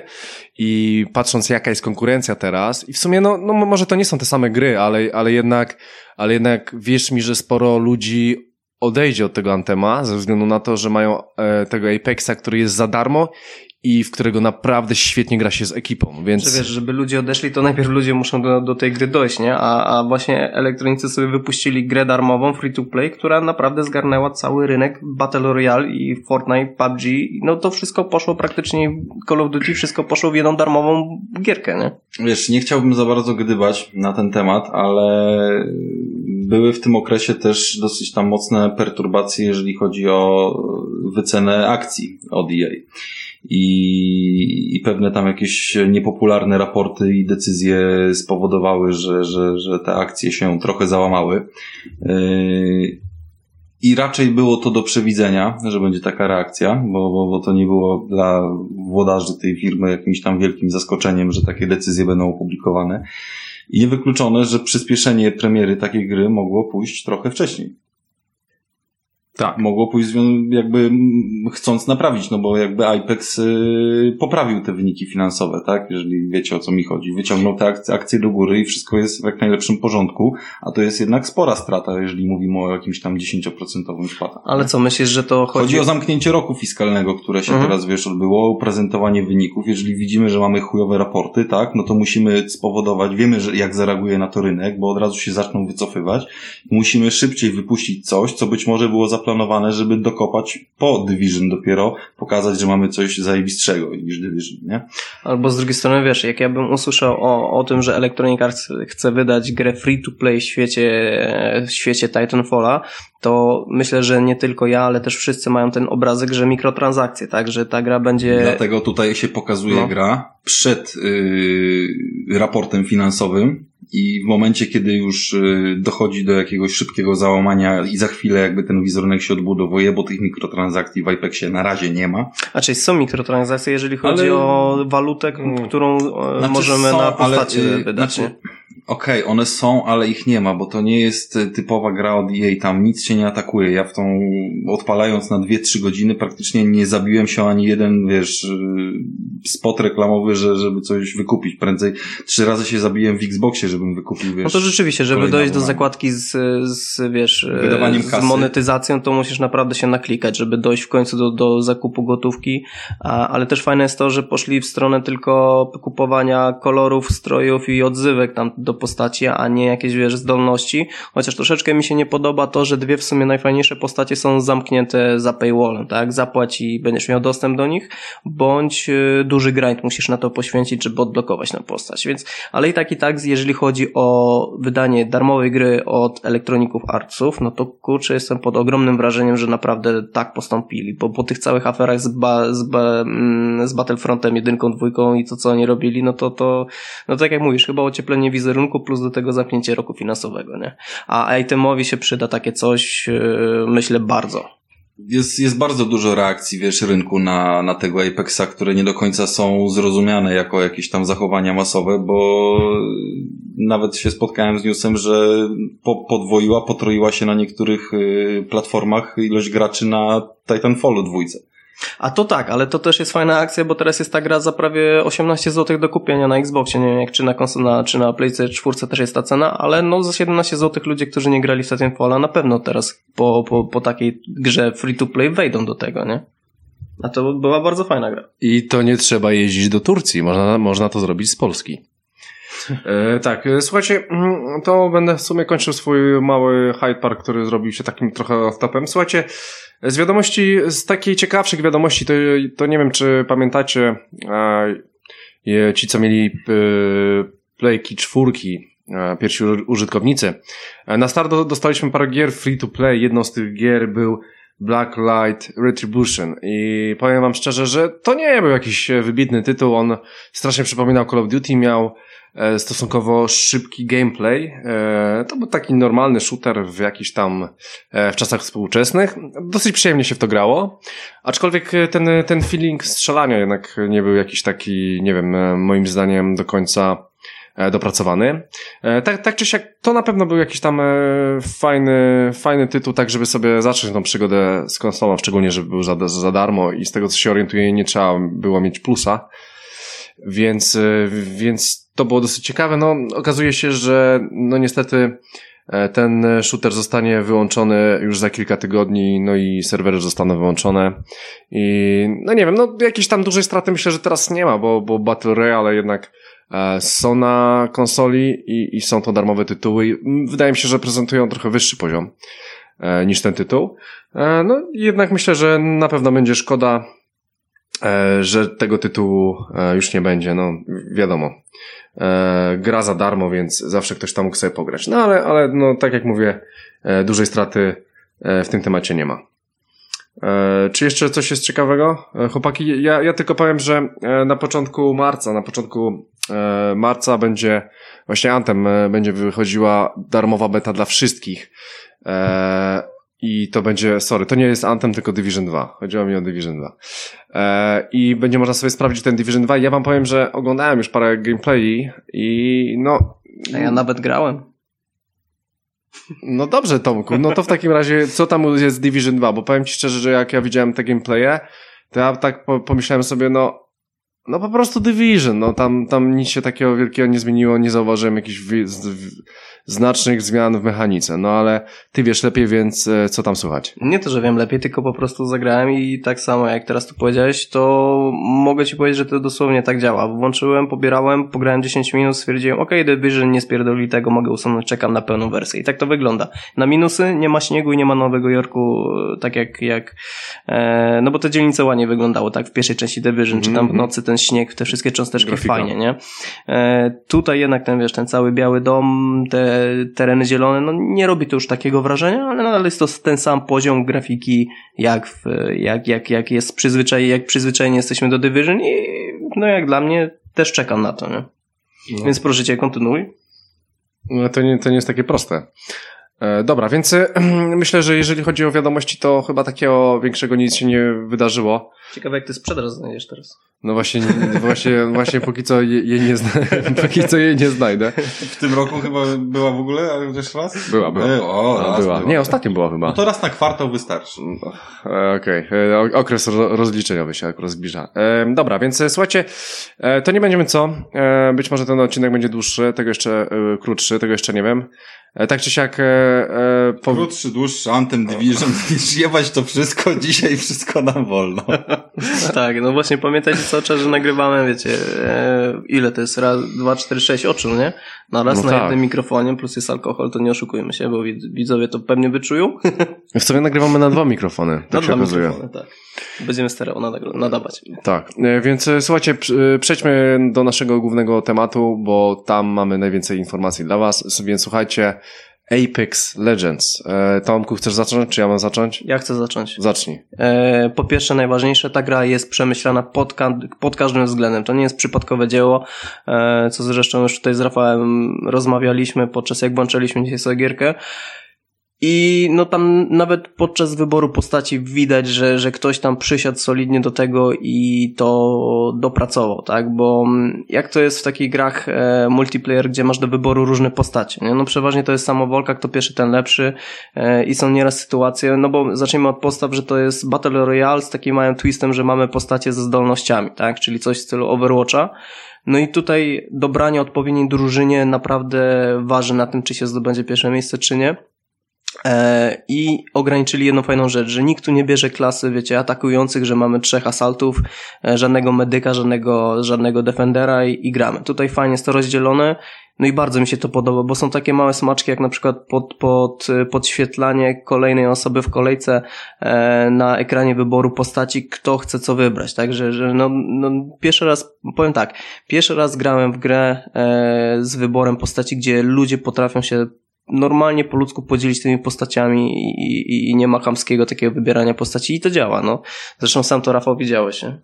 i patrząc jaka jest konkurencja teraz i w sumie no, no może to nie są te same gry, ale, ale jednak, ale jednak wierz mi, że sporo ludzi odejdzie od tego Antema ze względu na to, że mają e, tego Apexa, który jest za darmo i w którego naprawdę świetnie gra się z ekipą, więc... Że wiesz, żeby ludzie odeszli, to najpierw ludzie muszą do, do tej gry dojść, nie? A, a właśnie elektronicy sobie wypuścili grę darmową, free to play, która naprawdę zgarnęła cały rynek Battle Royale i Fortnite, PUBG, no to wszystko poszło praktycznie, Call of Duty, wszystko poszło w jedną darmową gierkę, nie? Wiesz, nie chciałbym za bardzo gdybać na ten temat, ale były w tym okresie też dosyć tam mocne perturbacje, jeżeli chodzi o wycenę akcji od EA i, i pewne tam jakieś niepopularne raporty i decyzje spowodowały, że, że, że te akcje się trochę załamały. Yy, I raczej było to do przewidzenia, że będzie taka reakcja, bo, bo, bo to nie było dla włodarzy tej firmy jakimś tam wielkim zaskoczeniem, że takie decyzje będą opublikowane. I niewykluczone, że przyspieszenie premiery takiej gry mogło pójść trochę wcześniej. Tak. Mogło pójść jakby chcąc naprawić, no bo jakby IPEX y, poprawił te wyniki finansowe, tak? Jeżeli wiecie o co mi chodzi. Wyciągnął te akcje, akcje do góry i wszystko jest w jak najlepszym porządku, a to jest jednak spora strata, jeżeli mówimy o jakimś tam 10% spadku. Ale co, myślisz, że to chodzi... Chodzi o zamknięcie roku fiskalnego, które się mhm. teraz, wiesz, odbyło, prezentowanie wyników. Jeżeli widzimy, że mamy chujowe raporty, tak? No to musimy spowodować, wiemy, że jak zareaguje na to rynek, bo od razu się zaczną wycofywać. Musimy szybciej wypuścić coś, co być może było zaplanowane zaplanowane, żeby dokopać po Division dopiero, pokazać, że mamy coś zajebistszego niż Division, nie? Albo z drugiej strony, wiesz, jak ja bym usłyszał o, o tym, że Electronic Arts chce wydać grę free to play w świecie, w świecie Titanfalla, to myślę, że nie tylko ja, ale też wszyscy mają ten obrazek, że mikrotransakcje, tak, że ta gra będzie... Dlatego tutaj się pokazuje no. gra przed yy, raportem finansowym, i w momencie, kiedy już y, dochodzi do jakiegoś szybkiego załamania i za chwilę jakby ten wizerunek się odbudowuje, bo tych mikrotransakcji w IPEXie na razie nie ma. A czyli są mikrotransakcje, jeżeli chodzi ale... o walutę, którą e, znaczy możemy są, na postacie ale, wydać? Znaczy, Okej, okay, one są, ale ich nie ma, bo to nie jest e, typowa gra od EA, tam nic się nie atakuje. Ja w tą, odpalając na 2-3 godziny, praktycznie nie zabiłem się ani jeden, wiesz, e, spot reklamowy, że, żeby coś wykupić. Prędzej trzy razy się zabiłem w Xboxie, żebym wykupił, wiesz. No to rzeczywiście, żeby dojść do zakładki z, z wiesz, e, Wydawaniem z kasy. monetyzacją, to musisz naprawdę się naklikać, żeby dojść w końcu do, do zakupu gotówki, A, ale też fajne jest to, że poszli w stronę tylko kupowania kolorów, strojów i odzywek tam do postaci, a nie jakieś, wiesz, zdolności. Chociaż troszeczkę mi się nie podoba to, że dwie w sumie najfajniejsze postacie są zamknięte za paywallem, tak? Zapłać i będziesz miał dostęp do nich, bądź y, duży grind musisz na to poświęcić, żeby odblokować na postać. Więc, ale i tak i tak, jeżeli chodzi o wydanie darmowej gry od Elektroników Artsów, no to kurczę, jestem pod ogromnym wrażeniem, że naprawdę tak postąpili, bo po tych całych aferach z, ba, z, ba, mm, z Battlefrontem jedynką, dwójką i to, co oni robili, no to, to, no tak jak mówisz, chyba ocieplenie wizerunku kierunku, plus do tego zamknięcie roku finansowego, nie? A itemowi się przyda takie coś, yy, myślę, bardzo. jest, jest bardzo dużo reakcji, wiesz, rynku na, na tego Apexa, które nie do końca są zrozumiane jako jakieś tam zachowania masowe, bo nawet się spotkałem z newsem, że po, podwoiła, potroiła się na niektórych y, platformach ilość graczy na Titanfallu dwójce. A to tak, ale to też jest fajna akcja, bo teraz jest ta gra za prawie 18 zł do kupienia na Xboxie. Nie wiem, jak czy na konsolę, czy na PlayStation 4 też jest ta cena, ale no za 17 zł ludzie, którzy nie grali w Titanfalla, na pewno teraz po, po, po takiej grze free to play wejdą do tego, nie? A to była bardzo fajna gra. I to nie trzeba jeździć do Turcji, można, można to zrobić z Polski. E, tak, e, słuchajcie, mm, to będę w sumie kończył swój mały Hyde Park, który zrobił się takim trochę off-topem. Słuchajcie, z wiadomości, z takiej ciekawszych wiadomości, to, to nie wiem, czy pamiętacie, ci, co mieli e, playki czwórki, e, pierwsi użytkownicy. Na start dostaliśmy parę gier free to play. Jedną z tych gier był Black Light Retribution i powiem wam szczerze, że to nie był jakiś wybitny tytuł, on strasznie przypominał Call of Duty, miał E, stosunkowo szybki gameplay. E, to był taki normalny shooter w jakiś tam, e, w czasach współczesnych. Dosyć przyjemnie się w to grało. Aczkolwiek ten, ten feeling strzelania jednak nie był jakiś taki, nie wiem, moim zdaniem do końca dopracowany. Tak, tak czy siak, to na pewno był jakiś tam fajny, fajny tytuł, tak żeby sobie zacząć tą przygodę z konsolą, szczególnie, żeby był za, za darmo i z tego co się orientuję, nie trzeba było mieć plusa. Więc, więc to było dosyć ciekawe. No, okazuje się, że no niestety e, ten shooter zostanie wyłączony już za kilka tygodni, no i serwery zostaną wyłączone. I no nie wiem, no jakiejś tam dużej straty myślę, że teraz nie ma, bo, bo Battle Royale jednak e, są na konsoli i, i są to darmowe tytuły. Wydaje mi się, że prezentują trochę wyższy poziom e, niż ten tytuł. No jednak myślę, że na pewno będzie szkoda, że tego tytułu już nie będzie. No wiadomo e, gra za darmo, więc zawsze ktoś tam mógł sobie pograć. No ale, ale no, tak jak mówię, e, dużej straty e, w tym temacie nie ma. E, czy jeszcze coś jest ciekawego? E, chłopaki, ja, ja tylko powiem, że e, na początku marca, na początku e, marca będzie właśnie Anthem e, będzie wychodziła darmowa beta dla wszystkich. E, i to będzie, sorry, to nie jest Anthem, tylko Division 2. Chodziło mi o Division 2. E, I będzie można sobie sprawdzić ten Division 2. I ja wam powiem, że oglądałem już parę gameplay i no... A ja nawet grałem. No dobrze, Tomku. No to w takim razie, co tam jest Division 2? Bo powiem ci szczerze, że jak ja widziałem te gameplaye, to ja tak pomyślałem sobie, no, no po prostu Division, no tam, tam nic się takiego wielkiego nie zmieniło, nie zauważyłem jakichś znacznych zmian w mechanice. No ale ty wiesz lepiej, więc e, co tam słychać? Nie to, że wiem lepiej, tylko po prostu zagrałem i tak samo jak teraz tu powiedziałeś, to mogę ci powiedzieć, że to dosłownie tak działa. Włączyłem, pobierałem, pograłem 10 minut, stwierdziłem, ok, Division nie spierdoli tego, mogę usunąć, czekam na pełną wersję. I tak to wygląda. Na minusy nie ma śniegu i nie ma Nowego Jorku, tak jak, jak e, no bo te dzielnice ładnie wyglądało, tak w pierwszej części Division, mm -hmm. czy tam w mhm. nocy ten śnieg, te wszystkie cząsteczki Grafika. fajnie, nie? E, tutaj jednak ten, wiesz, ten cały biały dom, te tereny zielone, no nie robi to już takiego wrażenia, ale nadal jest to ten sam poziom grafiki, jak, w, jak, jak, jak jest przyzwyczaj, jak przyzwyczajeni jesteśmy do Division i no jak dla mnie też czekam na to, nie? No. Więc proszę cię, kontynuuj. No to nie, to nie jest takie proste. E, dobra, więc e, myślę, że jeżeli chodzi o wiadomości, to chyba takiego większego nic się nie wydarzyło. Ciekawe, jak ty sprzedaż znajdziesz teraz. No właśnie, właśnie, właśnie póki co je, je nie póki co jej nie znajdę. W tym roku chyba była w ogóle, ale też raz? Była, była. E, o, no, była. była. Nie, ostatnio była chyba. No to raz na kwartał wystarczy. No, Okej, okay. okres rozliczeniowy się akurat zbliża. dobra, więc słuchajcie, to nie będziemy co. być może ten odcinek będzie dłuższy, tego jeszcze krótszy, tego jeszcze nie wiem. E, tak czy siak... E, e, po... Krótszy, dłuższy, Anthem Division, jebać to wszystko, dzisiaj wszystko nam wolno. tak, no właśnie pamiętajcie cały czas, że nagrywamy, wiecie, e, ile to jest? Raz, dwa, cztery, sześć oczu, nie? Na raz no na tak. jednym mikrofonie, plus jest alkohol, to nie oszukujmy się, bo widzowie to pewnie wyczują. w sobie nagrywamy na dwa mikrofony, tak na dwa okazuje. mikrofony, tak. Będziemy stereo nadawać. Tak, e, więc e, słuchajcie, przejdźmy do naszego głównego tematu, bo tam mamy najwięcej informacji dla was, więc słuchajcie, Apex Legends. E, Tomku, chcesz zacząć, czy ja mam zacząć? Ja chcę zacząć. Zacznij. E, po pierwsze, najważniejsze, ta gra jest przemyślana pod, ka pod każdym względem. To nie jest przypadkowe dzieło, e, co zresztą już tutaj z Rafałem rozmawialiśmy podczas jak włączyliśmy dzisiaj sobie gierkę. I no tam nawet podczas wyboru postaci widać, że, że ktoś tam przysiadł solidnie do tego i to dopracował, tak? Bo mm, jak to jest w takich grach e, multiplayer, gdzie masz do wyboru różne postacie, nie? No przeważnie to jest samowolka, kto pierwszy, ten lepszy e, i są nieraz sytuacje, no bo zacznijmy od postaw, że to jest Battle Royale z takim małym twistem, że mamy postacie ze zdolnościami, tak? Czyli coś w stylu Overwatcha. No i tutaj dobranie odpowiedniej drużynie naprawdę waży na tym, czy się zdobędzie pierwsze miejsce, czy nie. E, I ograniczyli jedną fajną rzecz, że nikt tu nie bierze klasy, wiecie, atakujących, że mamy trzech asaltów, e, żadnego medyka, żadnego, żadnego defendera i, i gramy. Tutaj fajnie jest to rozdzielone, no i bardzo mi się to podoba, bo są takie małe smaczki, jak na przykład pod, pod, podświetlanie kolejnej osoby w kolejce e, na ekranie wyboru postaci, kto chce co wybrać, także, że no, no pierwszy raz, powiem tak, pierwszy raz grałem w grę e, z wyborem postaci, gdzie ludzie potrafią się normalnie po ludzku podzielić tymi postaciami i, i, i nie ma chamskiego takiego wybierania postaci i to działa, no. Zresztą sam to Rafał widziałeś, nie?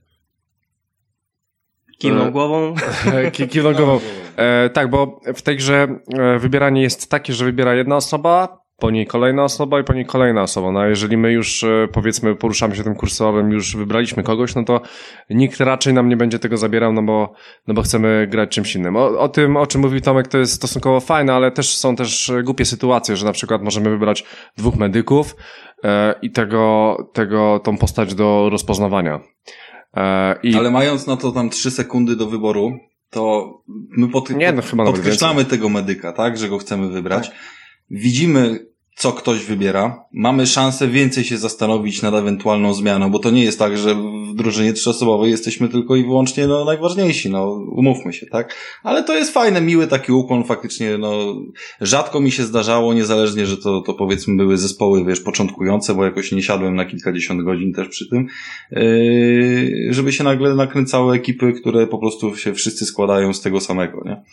Kiwnął E, głową. Ki- Kiwnął głową. E, tak, bo w tej grze e, wybieranie jest takie, że wybiera jedna osoba, po niej kolejna osoba i po niej kolejna osoba. No a jeżeli my już e, powiedzmy poruszamy się tym kursorem, już wybraliśmy kogoś, no to nikt raczej nam nie będzie tego zabierał, no bo, no bo chcemy grać czymś innym. O, o tym, o czym mówił Tomek, to jest stosunkowo fajne, ale też są też e, głupie sytuacje, że na przykład możemy wybrać dwóch medyków e, i tego, tego, tą postać do rozpoznawania. E, i... Ale mając na to tam trzy sekundy do wyboru, to my pod, Nie, no podkreślamy tego medyka, tak, że go chcemy wybrać. Widzimy, co ktoś wybiera. Mamy szansę więcej się zastanowić nad ewentualną zmianą, bo to nie jest tak, że w drużynie trzyosobowej jesteśmy tylko i wyłącznie no, najważniejsi, no umówmy się, tak? Ale to jest fajne, miły taki ukłon, faktycznie, no rzadko mi się zdarzało, niezależnie, że to, to powiedzmy były zespoły, wiesz, początkujące, bo jakoś nie siadłem na kilkadziesiąt godzin też przy tym, yy, żeby się nagle nakręcały ekipy, które po prostu się wszyscy składają z tego samego, nie?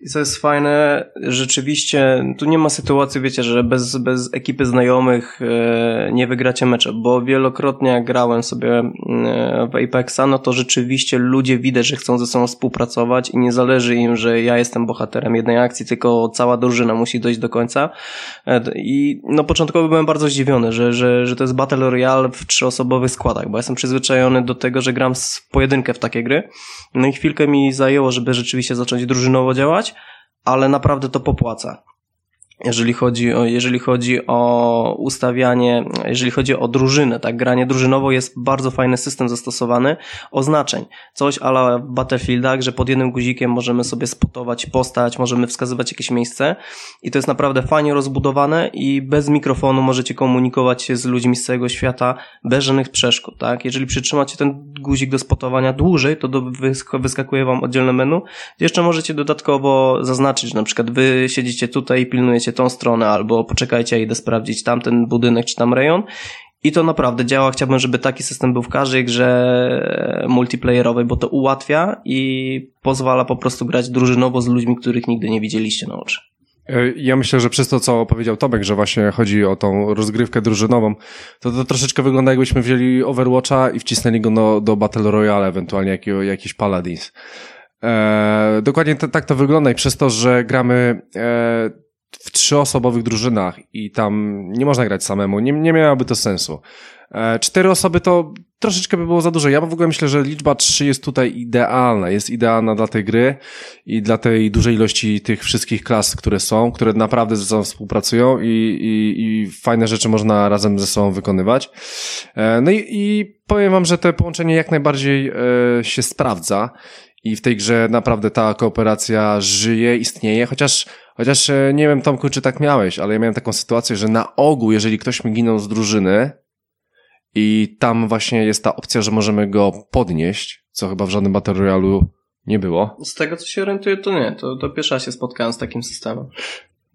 I co jest fajne, rzeczywiście tu nie ma sytuacji, wiecie, że bez, bez ekipy znajomych e, nie wygracie mecze, bo wielokrotnie jak grałem sobie e, w Apexa, no to rzeczywiście ludzie widać, że chcą ze sobą współpracować i nie zależy im, że ja jestem bohaterem jednej akcji, tylko cała drużyna musi dojść do końca. E, I no początkowo byłem bardzo zdziwiony, że, że, że to jest Battle Royale w trzyosobowych składach, bo jestem przyzwyczajony do tego, że gram w pojedynkę w takie gry. No i chwilkę mi zajęło, żeby rzeczywiście zacząć drużynowo działać, ale naprawdę to popłaca. Jeżeli chodzi, o, jeżeli chodzi o ustawianie, jeżeli chodzi o drużynę, tak, granie drużynowo jest bardzo fajny system zastosowany oznaczeń. Coś ala w Battlefieldach, że pod jednym guzikiem możemy sobie spotować postać, możemy wskazywać jakieś miejsce i to jest naprawdę fajnie rozbudowane i bez mikrofonu możecie komunikować się z ludźmi z całego świata bez żadnych przeszkód, tak. Jeżeli przytrzymacie ten guzik do spotowania dłużej, to do, wysk- wyskakuje wam oddzielne menu. Jeszcze możecie dodatkowo zaznaczyć, że na przykład wy siedzicie tutaj i pilnujecie tą stronę, albo poczekajcie, ja idę sprawdzić tamten budynek czy tam rejon. I to naprawdę działa. Chciałbym, żeby taki system był w każdej grze multiplayerowej, bo to ułatwia i pozwala po prostu grać drużynowo z ludźmi, których nigdy nie widzieliście na oczy. E, Ja myślę, że przez to, co powiedział Tomek, że właśnie chodzi o tą rozgrywkę drużynową, to to troszeczkę wygląda jakbyśmy wzięli Overwatcha i wcisnęli go do, do Battle Royale, ewentualnie jakiego, jakiś Paladins. E, dokładnie tak to wygląda i przez to, że gramy e, w trzyosobowych drużynach i tam nie można grać samemu, nie, nie miałoby to sensu. E, cztery osoby to troszeczkę by było za dużo. Ja w ogóle myślę, że liczba trzy jest tutaj idealna. Jest idealna dla tej gry i dla tej dużej ilości tych wszystkich klas, które są, które naprawdę ze sobą współpracują i, i, i fajne rzeczy można razem ze sobą wykonywać. E, no i, i powiem wam, że to połączenie jak najbardziej e, się sprawdza i w tej grze naprawdę ta kooperacja żyje, istnieje, chociaż Chociaż e, nie wiem, Tomku, czy tak miałeś, ale ja miałem taką sytuację, że na ogół, jeżeli ktoś mi ginął z drużyny i tam właśnie jest ta opcja, że możemy go podnieść, co chyba w żadnym Battle Royale'u nie było. Z tego, co się orientuję, to nie. To, to pierwsza się spotkałem z takim systemem.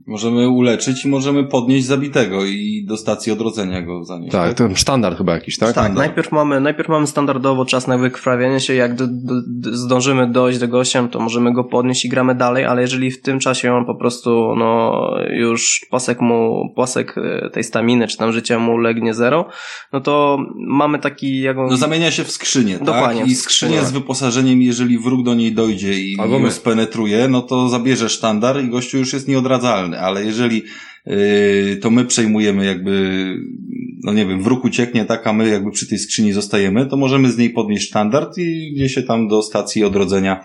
Możemy uleczyć i możemy podnieść zabitego i do stacji odrodzenia go zanieść. Tak, to sztandard chyba jakiś, tak? Tak, najpierw mamy, najpierw mamy standardowo czas na wykrwawienie się, jak do, do, zdążymy dojść do gościa, to możemy go podnieść i gramy dalej, ale jeżeli w tym czasie on po prostu, no, już pasek mu, pasek e, tej staminy, czy tam życia mu legnie zero, no to mamy taki, jak on... No zamienia się w skrzynię, Dokładnie, tak? I w skrzynię. z wyposażeniem, jeżeli wróg do niej dojdzie i Albo ją spenetruje, no to zabierze sztandar i gościu już jest nieodradzalny, ale jeżeli yy, to my przejmujemy jakby, no nie wiem, wróg ucieknie, tak, a my jakby przy tej skrzyni zostajemy, to możemy z niej podnieść standard i gdzieś się tam do stacji odrodzenia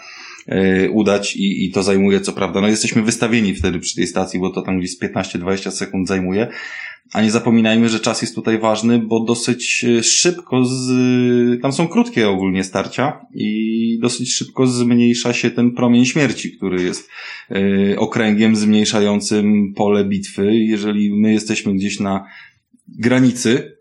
yy, udać i, i to zajmuje, co prawda, no jesteśmy wystawieni wtedy przy tej stacji, bo to tam gdzieś 15-20 sekund zajmuje, a nie zapominajmy, że czas jest tutaj ważny, bo dosyć e, szybko z, tam są krótkie ogólnie starcia i dosyć szybko zmniejsza się ten promień śmierci, który jest y, okręgiem zmniejszającym pole bitwy. Jeżeli my jesteśmy gdzieś na granicy,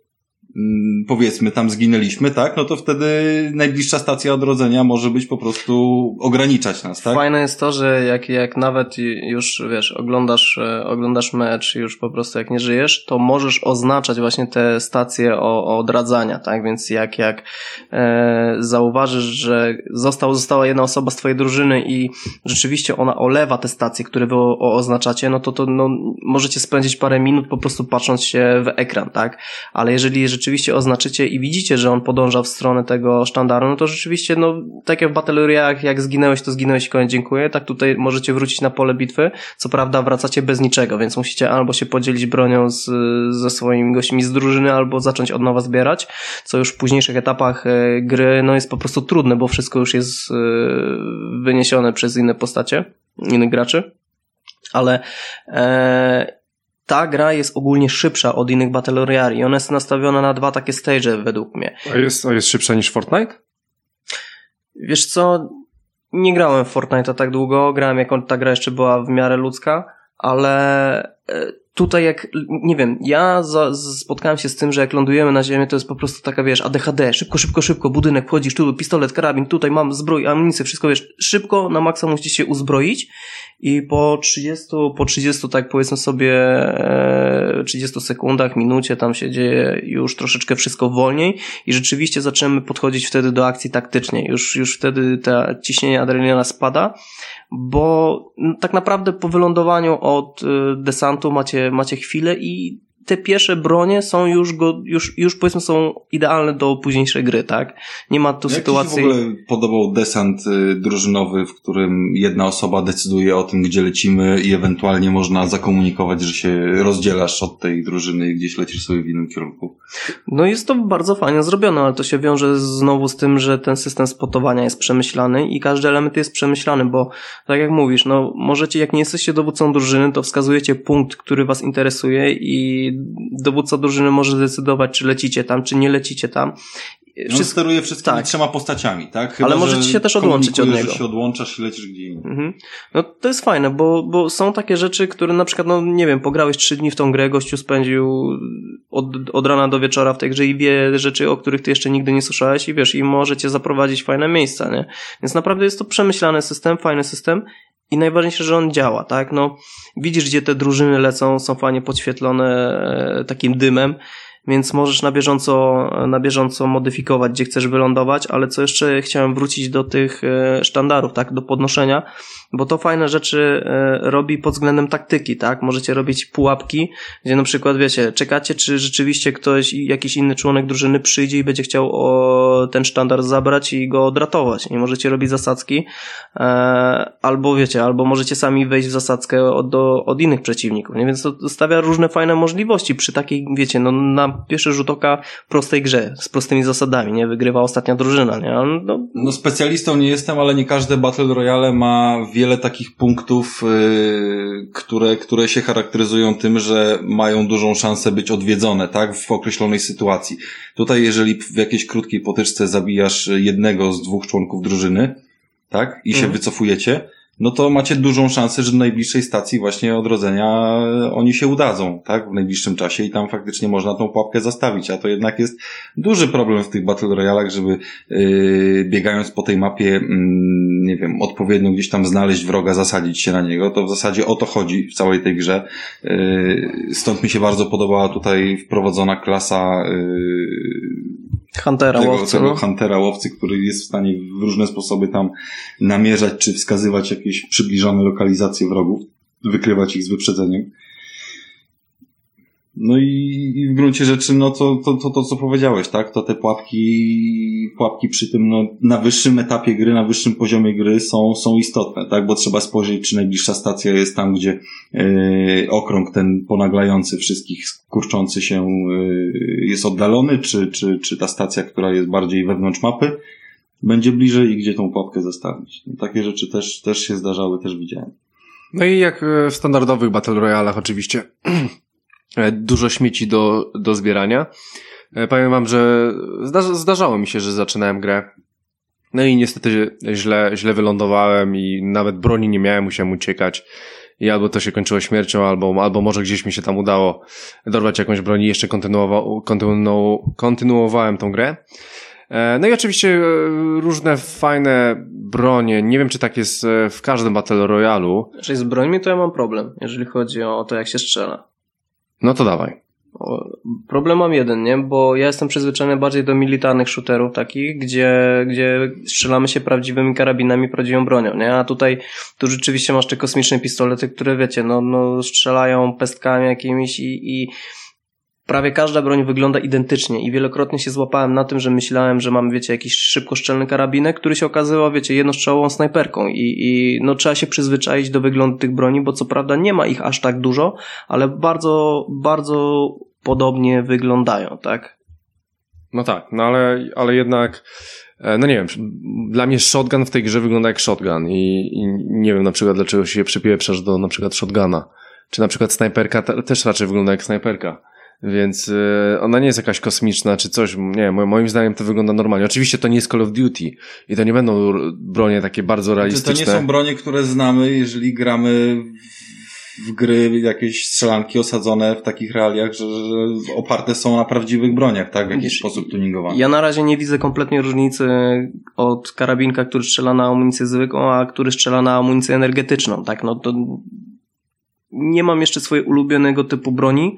powiedzmy tam zginęliśmy, tak, no to wtedy najbliższa stacja odrodzenia może być po prostu ograniczać nas, tak? Fajne jest to, że jak, jak nawet już, wiesz, oglądasz, e, oglądasz mecz już po prostu jak nie żyjesz, to możesz oznaczać właśnie te stacje o, odradzania, tak, więc jak, jak e, zauważysz, że został, została jedna osoba z twojej drużyny i rzeczywiście ona olewa te stacje, które wy oznaczacie, no to, to no, możecie spędzić parę minut po prostu patrząc się w ekran, tak, ale jeżeli rzeczywiście rzeczywiście oznaczycie i widzicie, że on podąża w stronę tego sztandaru, no to rzeczywiście, no, tak jak w Battle Royale, jak zginęłeś, to zginęłeś, koniec, dziękuję, tak tutaj możecie wrócić na pole bitwy, co prawda wracacie bez niczego, więc musicie albo się podzielić bronią z, ze swoimi gośćmi z drużyny, albo zacząć od nowa zbierać, co już w późniejszych etapach e, gry, no, jest po prostu trudne, bo wszystko już jest e, wyniesione przez inne postacie, innych graczy. Ale e, ta gra jest ogólnie szybsza od innych Battle Royale i ona jest nastawiona na dwa takie stage według mnie. A jest, a jest szybsza niż Fortnite? Wiesz co, nie grałem w Fortnite tak długo, grałem jak ta gra jeszcze była w miarę ludzka, ale e, tutaj jak, nie wiem, ja za, spotkałem się z tym, że jak lądujemy na ziemię, to jest po prostu taka, wiesz, ADHD, szybko, szybko, szybko, budynek, wchodzisz, tu pistolet, karabin, tutaj mam zbrój, amunicję, wszystko, wiesz, szybko, na maksa musicie się uzbroić i po 30, po 30, tak powiedzmy sobie, 30 e, sekundach, minucie, tam się dzieje już troszeczkę wszystko wolniej i rzeczywiście zaczynamy podchodzić wtedy do akcji taktycznie. Już, już wtedy ta ciśnienie adrenalina spada, bo tak naprawdę po wylądowaniu od e, desantu macie, macie chwilę i te pierwsze bronie są już go, już, już powiedzmy są idealne do późniejszej gry, tak? Nie ma tu Jak sytuacji... Jak w ogóle podobał desant y, drużynowy, w którym jedna osoba decyduje o tym, gdzie lecimy i ewentualnie można zakomunikować, że się rozdzielasz od tej drużyny i gdzieś lecisz sobie w innym kierunku? No jest to bardzo fajnie zrobione, ale to się wiąże znowu z tym, że ten system spotowania jest przemyślany i każdy element jest przemyślany, bo tak jak mówisz, no możecie, jak nie jesteście dowódcą drużyny, to wskazujecie punkt, który was interesuje i dowódca drużyny może zdecydować, czy lecicie tam, czy nie lecicie tam. Wszystko... On steruje wszystkimi tak. trzema postaciami, tak? Chyba, Ale możecie się też odłączyć od niego. że się odłączasz i lecisz gdzie indziej. Mhm. No to jest fajne, bo, bo są takie rzeczy, które na przykład, no nie wiem, pograłeś trzy dni w tą grę, gościu spędził od, od rana do wieczora w tej grze i wie rzeczy, o których ty jeszcze nigdy nie słyszałeś i wiesz, i możecie zaprowadzić fajne miejsca, nie? Więc naprawdę jest to przemyślany system, fajny system i najważniejsze, że on działa, tak? No, widzisz, gdzie te drużyny lecą, są fajnie podświetlone e, takim dymem, więc możesz na bieżąco, na bieżąco modyfikować, gdzie chcesz wylądować, ale co jeszcze chciałem wrócić do tych e, sztandarów, tak? Do podnoszenia bo to fajne rzeczy e, robi pod względem taktyki, tak? Możecie robić pułapki, gdzie na przykład, wiecie, czekacie, czy rzeczywiście ktoś, jakiś inny członek drużyny przyjdzie i będzie chciał o ten sztandar zabrać i go odratować. Nie możecie robić zasadzki, e, albo wiecie, albo możecie sami wejść w zasadzkę od, do, od innych przeciwników, nie? Więc to stawia różne fajne możliwości przy takiej, wiecie, no na pierwszy rzut oka prostej grze, z prostymi zasadami, nie? Wygrywa ostatnia drużyna, nie? No, no specjalistą nie jestem, ale nie każde Battle Royale ma wiele takich punktów, yy, które, które się charakteryzują tym, że mają dużą szansę być odwiedzone, tak, w określonej sytuacji. Tutaj, jeżeli w jakiejś krótkiej potyczce zabijasz jednego z dwóch członków drużyny, tak, i się mm. wycofujecie, no to macie dużą szansę, że do najbliższej stacji właśnie odrodzenia oni się udadzą, tak, w najbliższym czasie i tam faktycznie można tą pułapkę zastawić, a to jednak jest duży problem w tych Battle Royalach, żeby yy, biegając po tej mapie, yy, nie wiem, odpowiednio gdzieś tam znaleźć wroga, zasadzić się na niego, to w zasadzie o to chodzi w całej tej grze. Yy, stąd mi się bardzo podobała tutaj wprowadzona klasa yy, Huntera tego, łowcy, tego no? Huntera łowcy, który jest w stanie w różne sposoby tam namierzać, czy wskazywać jakieś przybliżone lokalizacje wrogów, wykrywać ich z wyprzedzeniem. No i, w gruncie rzeczy, no to, to, to, to, co powiedziałeś, tak? To te pułapki, pułapki przy tym, no, na wyższym etapie gry, na wyższym poziomie gry są, są istotne, tak? Bo trzeba spojrzeć, czy najbliższa stacja jest tam, gdzie yy, okrąg ten ponaglający wszystkich, kurczący się yy, jest oddalony, czy, czy, czy ta stacja, która jest bardziej wewnątrz mapy, będzie bliżej i gdzie tą pułapkę zostawić. No, takie rzeczy też, też się zdarzały, też widziałem. No i jak w standardowych Battle Royalach oczywiście E, dużo śmieci do, do zbierania. E, powiem wam, że zdarzało mi się, że zaczynałem grę. No i niestety źle, źle wylądowałem i nawet broni nie miałem, musiałem uciekać. I albo to się kończyło śmiercią, albo, albo może gdzieś mi się tam udało dorwać jakąś broń i jeszcze kontynu, kontynuowałem tą grę. E, no i oczywiście różne fajne bronie. Nie wiem, czy tak jest w każdym Battle Royalu. Jeżeli z brońmi to ja mam problem, jeżeli chodzi o to, jak się strzela. No to dawaj. Problem mam jeden, nie? Bo ja jestem przyzwyczajony bardziej do militarnych shooterów takich, gdzie, gdzie strzelamy się prawdziwymi karabinami, prawdziwą bronią, nie? A tutaj tu rzeczywiście masz te kosmiczne pistolety, które wiecie, no, no strzelają pestkami jakimiś i, i prawie każda broń wygląda identycznie i wielokrotnie się złapałem na tym, że myślałem, że mam, wiecie, jakiś szybkoszczelny karabinek, który się okazywał, wiecie, jednostrzałową snajperką i, i no trzeba się przyzwyczaić do wyglądu tych broni, bo co prawda nie ma ich aż tak dużo, ale bardzo, bardzo podobnie wyglądają, tak? No tak, no ale, ale jednak e, no nie wiem, dla mnie shotgun w tej grze wygląda jak shotgun i, i nie wiem na przykład dlaczego się przypieprzasz do na przykład shotguna. Czy na przykład snajperka też raczej wygląda jak snajperka. Więc y, ona nie jest jakaś kosmiczna czy coś. Nie, moim zdaniem to wygląda normalnie. Oczywiście to nie jest Call of Duty i to nie będą bronie takie bardzo realistyczne. Znaczy, to nie są bronie, które znamy, jeżeli gramy w gry, jakieś strzelanki osadzone w takich realiach, że, że oparte są na prawdziwych broniach, tak? W jakiś sposób tuningowane. Ja na razie nie widzę kompletnie różnicy od karabinka, który strzela na amunicję zwykłą, a który strzela na amunicję energetyczną, tak? No to nie mam jeszcze swojego ulubionego typu broni,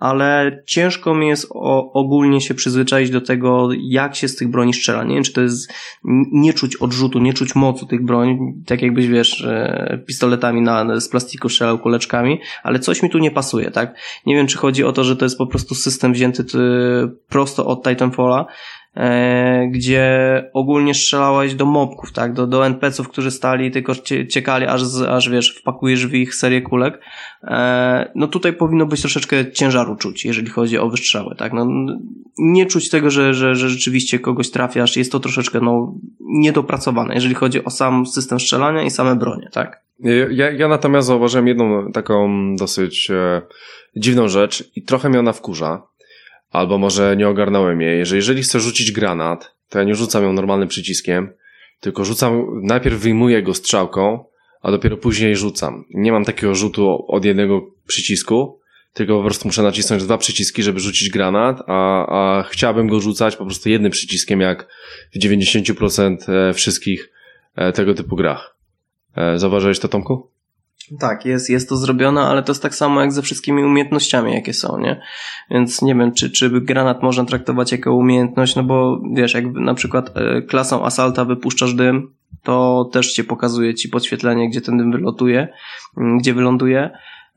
ale ciężko mi jest ogólnie się przyzwyczaić do tego, jak się z tych broni strzela. Nie wiem, czy to jest nie czuć odrzutu, nie czuć mocy tych broni, tak jakbyś, wiesz, e, pistoletami na, z plastiku strzelał kuleczkami, ale coś mi tu nie pasuje, tak? Nie wiem, czy chodzi o to, że to jest po prostu system wzięty prosto od Titanfalla, gdzie ogólnie strzelałeś do mobków, tak, do, do NPC-ów, którzy stali tylko ciekali, aż, aż wiesz, wpakujesz w ich serię kulek. E, no tutaj powinno być troszeczkę ciężaru czuć, jeżeli chodzi o wystrzały, tak, no nie czuć tego, że, że, że rzeczywiście kogoś trafiasz, jest to troszeczkę, no, niedopracowane, jeżeli chodzi o sam system strzelania i same bronie, tak. Ja, ja natomiast zauważyłem jedną taką dosyć e, dziwną rzecz i trochę mnie ona wkurza, Albo może nie ogarnąłem jej, że jeżeli chcę rzucić granat, to ja nie rzucam ją normalnym przyciskiem, tylko rzucam, najpierw wyjmuję go strzałką, a dopiero później rzucam. Nie mam takiego rzutu od jednego przycisku, tylko po prostu muszę nacisnąć dwa przyciski, żeby rzucić granat, a, a chciałbym go rzucać po prostu jednym przyciskiem, jak w 90% e, wszystkich e, tego typu grach. E, zauważyłeś to, Tomku? Tak, jest, jest to zrobione, ale to jest tak samo jak ze wszystkimi umiejętnościami, jakie są, nie? Więc nie wiem, czy, czy granat można traktować jako umiejętność, no bo wiesz, jak na przykład e, klasą asalta wypuszczasz dym, to też cię pokazuje ci podświetlenie, gdzie ten dym wylotuje, gdzie wyląduje.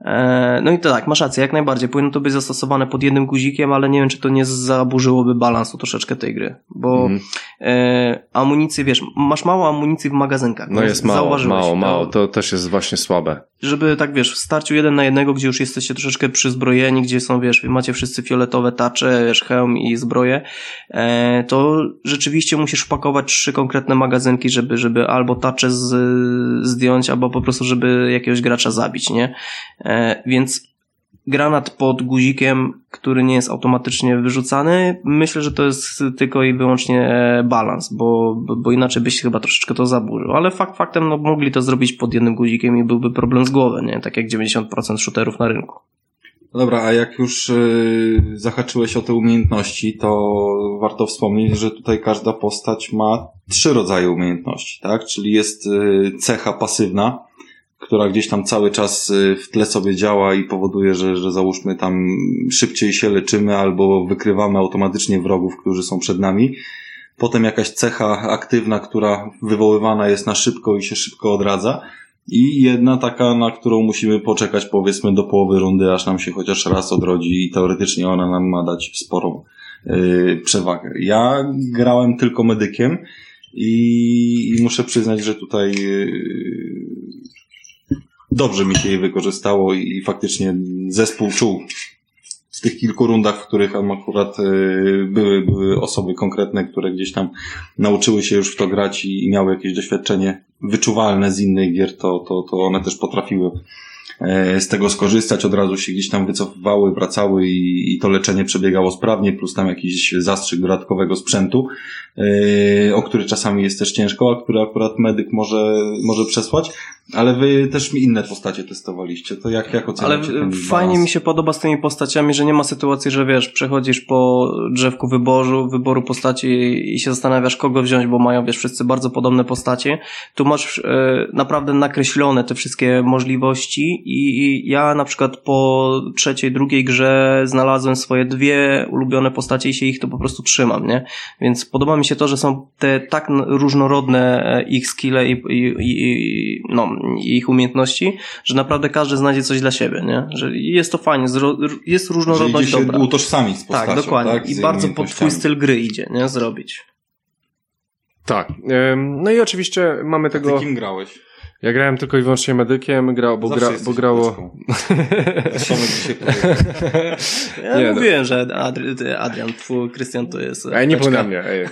E, no i to tak, masz rację, jak najbardziej. Powinno to być zastosowane pod jednym guzikiem, ale nie wiem, czy to nie zaburzyłoby balansu troszeczkę tej gry. Bo mm. e, amunicję, wiesz, masz mało amunicji w magazynkach. No jest mało, mało, mało. To też jest właśnie słabe. Żeby tak, wiesz, w starciu jeden na jednego, gdzie już jesteście troszeczkę przyzbrojeni, gdzie są, wiesz, macie wszyscy fioletowe tacze, wiesz, hełm i zbroje, e, to rzeczywiście musisz wpakować trzy konkretne magazynki, żeby, żeby albo tacze z, zdjąć, albo po prostu, żeby jakiegoś gracza zabić, nie? E, więc granat pod guzikiem, który nie jest automatycznie wyrzucany, myślę, że to jest tylko i wyłącznie e, balans, bo, bo inaczej byś chyba troszeczkę to zaburzył. Ale fakt faktem, no mogli to zrobić pod jednym guzikiem i byłby problem z głowy, nie? Tak jak 90% shooterów na rynku. No dobra, a jak już yy, zahaczyłeś o te umiejętności, to warto wspomnieć, że tutaj każda postać ma trzy rodzaje umiejętności, tak? Czyli jest cecha pasywna, która gdzieś tam cały czas y, w tle sobie działa i powoduje, że, że załóżmy tam szybciej się leczymy albo wykrywamy automatycznie wrogów, którzy są przed nami. Potem jakaś cecha aktywna, która wywoływana jest na szybko i się szybko odradza. i jedna taka, na którą musimy poczekać powiedzmy do połowy rundy, aż nam się chociaż raz odrodzi i teoretycznie ona nam ma dać sporą yy, przewagę. Ja grałem tylko medykiem i, i muszę przyznać, że tutaj yy, dobrze mi się jej wykorzystało i, faktycznie zespół czuł w tych kilku rundach, w których akurat yy, były, były osoby konkretne, które gdzieś tam nauczyły się już w to grać i, i miały jakieś doświadczenie wyczuwalne z innych gier, to, to, to one też potrafiły e, z tego skorzystać, od razu się gdzieś tam wycofywały, wracały i, i to leczenie przebiegało sprawnie, plus tam jakiś zastrzyk dodatkowego sprzętu, o który czasami jest też ciężko, a który akurat medyk może, może przesłać, ale wy też mi inne postacie testowaliście, to jak, jak oceniacie Ale ten fajnie balans? mi się podoba z tymi postaciami, że nie ma sytuacji, że wiesz, przechodzisz po drzewku wyboru, wyboru postaci i się zastanawiasz, kogo wziąć, bo mają, wiesz, wszyscy bardzo podobne postacie. Tu masz e, naprawdę nakreślone te wszystkie możliwości i, i ja na przykład po trzeciej, drugiej grze znalazłem swoje dwie ulubione postacie i się ich to po prostu trzymam, nie? Więc podoba mi się to, że są te tak różnorodne e, ich skille i, i, i, no, ich umiejętności, że naprawdę każdy znajdzie coś dla siebie, nie? Że jest to fajnie, jest Że różnorodność idzie się dobra. utożsamić z postacią, Tak, dokładnie. tak? I bardzo pod twój styl gry idzie, nie? Zrobić. Tak. No i oczywiście mamy Ty tego... kim grałeś? Ja grałem tylko i wyłącznie medykiem, grał, bo, gra, bo grało... Ja Nie, no. mówiłem, że Adri, ty, Adrian, twój Krystian to jest Ej, nie na mnie. Ej.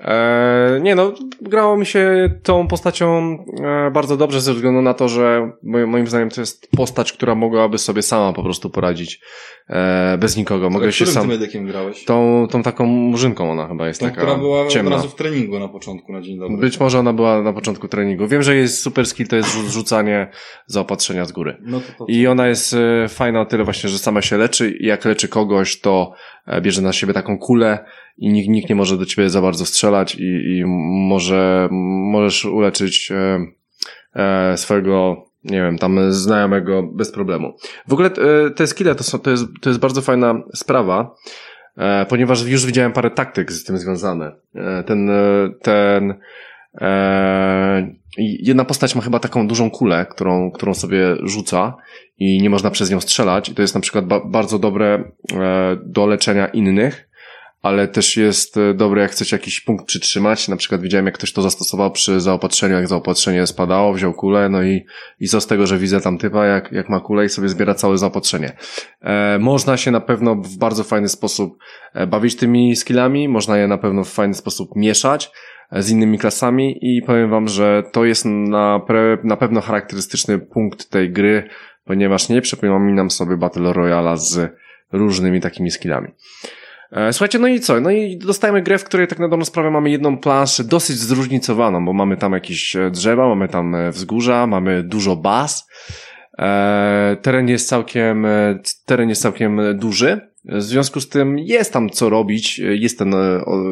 E, nie no, grało mi się tą postacią e, bardzo dobrze ze względu na to, że moim, moim zdaniem to jest postać, która mogłaby sobie sama po prostu poradzić e, bez nikogo. Mogę się sam... medykiem grałeś? Tą, tą taką murzynką ona chyba jest Tą, taka która była od ciemna. razu w treningu na początku, na dzień dobry. Być może ona była na początku treningu. Wiem, że jest super skill, to jest rzu- rzucanie zaopatrzenia z góry. No to, to, I ona jest e, fajna o tyle właśnie, że sama się leczy i jak leczy kogoś, to e, bierze na siebie taką kulę i nikt, nikt nie może do ciebie za bardzo strzelać i, i może, możesz uleczyć e, e, swojego, nie wiem, tam znajomego bez problemu. W ogóle e, te skille to, są, to, jest, to jest bardzo fajna sprawa, e, ponieważ już widziałem parę taktyk z tym związane. E, ten, ten jedna postać ma chyba taką dużą kulę, którą, którą sobie rzuca i nie można przez nią strzelać. I to jest na przykład ba bardzo dobre do leczenia innych, ale też jest e, dobre, jak chcecie jakiś punkt przytrzymać. Na przykład widziałem, jak ktoś to zastosował przy zaopatrzeniu, jak zaopatrzenie spadało, wziął kulę, no i, i co z tego, że widzę tam typa, jak, jak ma kulę i sobie zbiera całe zaopatrzenie. E, można się na pewno w bardzo fajny sposób e, bawić tymi skillami, można je na pewno w fajny sposób mieszać e, z innymi klasami i powiem wam, że to jest na, pre, na pewno charakterystyczny punkt tej gry, ponieważ nie przypominam sobie Battle Royala z różnymi takimi skillami. E, Słuchajcie, no i co? No i dostajemy grę, w której tak na dobrą sprawę mamy jedną planszę dosyć zróżnicowaną, bo mamy tam jakieś e, drzewa, mamy tam e, wzgórza, mamy dużo baz. Teren jest całkiem, teren jest całkiem duży. W związku z tym jest tam co robić, jest ten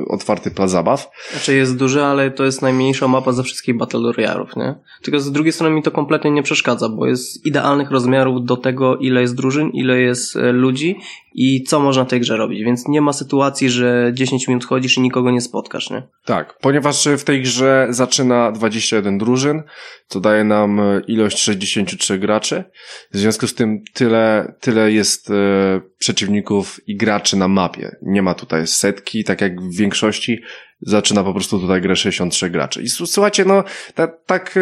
otwarty plac zabaw. Znaczy jest duży, ale to jest najmniejsza mapa ze wszystkich Battle Royale'ów, nie? Tylko z drugiej strony mi to kompletnie nie przeszkadza, bo jest idealnych rozmiarów do tego, ile jest drużyn, ile jest ludzi i co można w tej grze robić, więc nie ma sytuacji, że 10 minut chodzisz i nikogo nie spotkasz, nie? Tak, ponieważ w tej grze zaczyna 21 drużyn, co daje nam e, ilość 63 graczy. W związku z tym tyle, tyle jest e, przeciwników i graczy na mapie. Nie ma tutaj setki, tak jak w większości. Zaczyna po prostu tutaj grę 63 graczy. I słuchajcie, no, ta, tak, e,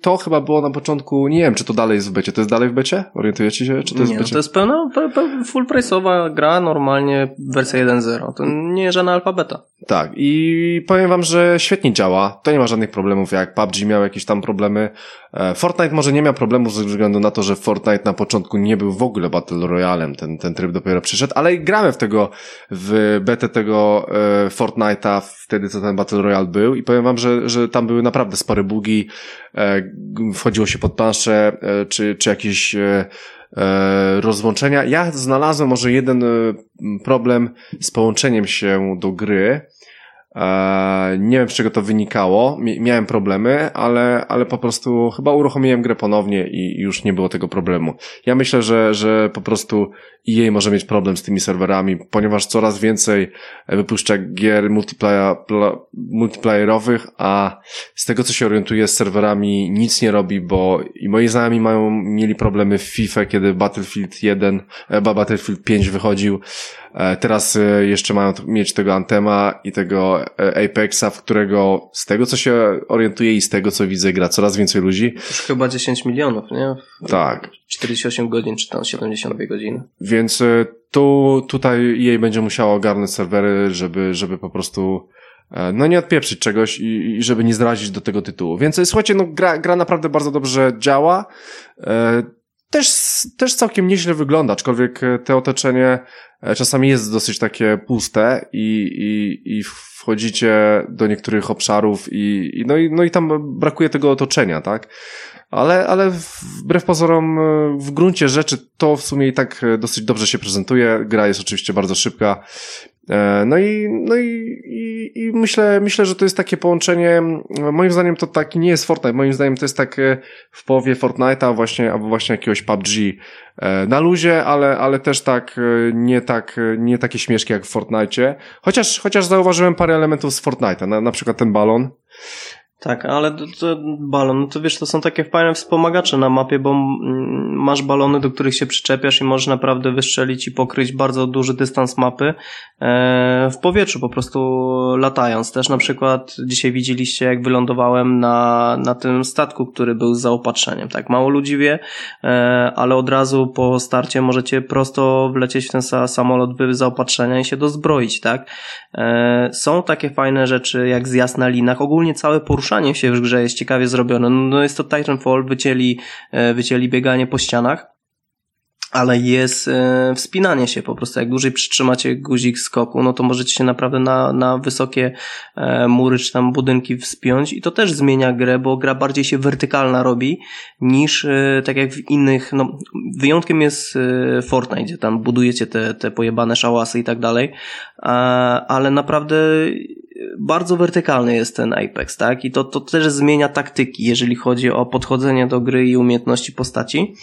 to chyba było na początku, nie wiem, czy to dalej jest w becie. To jest dalej w becie? Orientujecie się, czy to jest nie, w no becie? to jest pełna, pe, pe, full price'owa gra, normalnie wersja 1.0. To nie jest żadna alfabeta. Tak, i powiem wam, że świetnie działa. To nie ma żadnych problemów, jak PUBG miał jakieś tam problemy. E, Fortnite może nie miał problemów ze względu na to, że Fortnite na początku nie był w ogóle Battle Royalem. Ten, ten tryb dopiero przyszedł, ale gramy w tego, w betę tego e, Fortnite'a wtedy, co ten Battle Royale był i powiem wam, że, że tam były naprawdę spore bugi, e, wchodziło się pod planszę, e, czy, czy jakieś e, e, rozłączenia. Ja znalazłem może jeden e, problem z połączeniem się do gry, nie wiem, z czego to wynikało. Miałem problemy, ale, ale po prostu chyba uruchomiłem grę ponownie i już nie było tego problemu. Ja myślę, że, że po prostu EA może mieć problem z tymi serwerami, ponieważ coraz więcej wypuszcza gier multiplayer, multiplayerowych, a z tego co się orientuję z serwerami nic nie robi, bo i moi znajomi mają, mieli problemy w FIFA, kiedy Battlefield 1, e, Battlefield 5 wychodził, E, teraz e, jeszcze mają mieć tego Antema i tego e, Apexa, w którego z tego co się orientuję i z tego co widzę gra coraz więcej ludzi. Już chyba 10 milionów, nie? Tak. 48 godzin czy tam 72 godziny. Więc tu, tutaj jej będzie musiało ogarnąć serwery, żeby, żeby po prostu no nie odpieprzyć czegoś i, i żeby nie zrazić do tego tytułu. Więc słuchajcie, no gra, gra naprawdę bardzo dobrze działa też, też całkiem nieźle wygląda, aczkolwiek te otoczenie e, czasami jest dosyć takie puste i, i, i wchodzicie do niektórych obszarów i, i, no, i, no i tam brakuje tego otoczenia, tak? Ale, ale wbrew pozorom e, w gruncie rzeczy to w sumie i tak e, dosyć dobrze się prezentuje. Gra jest oczywiście bardzo szybka E, no i, no i, i, i, myślę, myślę, że to jest takie połączenie, moim zdaniem to taki nie jest Fortnite, moim zdaniem to jest tak w połowie Fortnite'a właśnie, albo właśnie jakiegoś PUBG e, na luzie, ale, ale też tak, e, nie tak, nie takie śmieszki jak w Fortnite. Chociaż, chociaż zauważyłem parę elementów z Fortnite'a, na, na przykład ten balon. Tak, ale to, to balon, to wiesz, to są takie fajne wspomagacze na mapie, bo masz balony, do których się przyczepiasz i możesz naprawdę wystrzelić i pokryć bardzo duży dystans mapy e, w powietrzu, po prostu latając. Też na przykład dzisiaj widzieliście, jak wylądowałem na, na tym statku, który był z zaopatrzeniem. Tak, mało ludzi wie, e, ale od razu po starcie możecie prosto wlecieć w ten samolot bez zaopatrzenia i się dozbroić, tak? E, są takie fajne rzeczy, jak zjazd na linach. Ogólnie całe poruszanie poruszanie się w grze jest ciekawie zrobione. No jest to Titanfall, wycięli, e, wycięli bieganie po ścianach, ale jest e, wspinanie się po prostu. Jak dłużej przytrzymacie guzik skoku, no to możecie się naprawdę na, na wysokie e, mury czy tam budynki wspiąć i to też zmienia grę, bo gra bardziej się wertykalna robi niż tak jak w innych, no wyjątkiem jest Fortnite, gdzie tam budujecie te, te pojebane szałasy i tak dalej, ale naprawdę bardzo wertykalny jest ten Apex, tak? I to, to też zmienia taktyki, jeżeli chodzi o podchodzenie do gry i umiejętności postaci.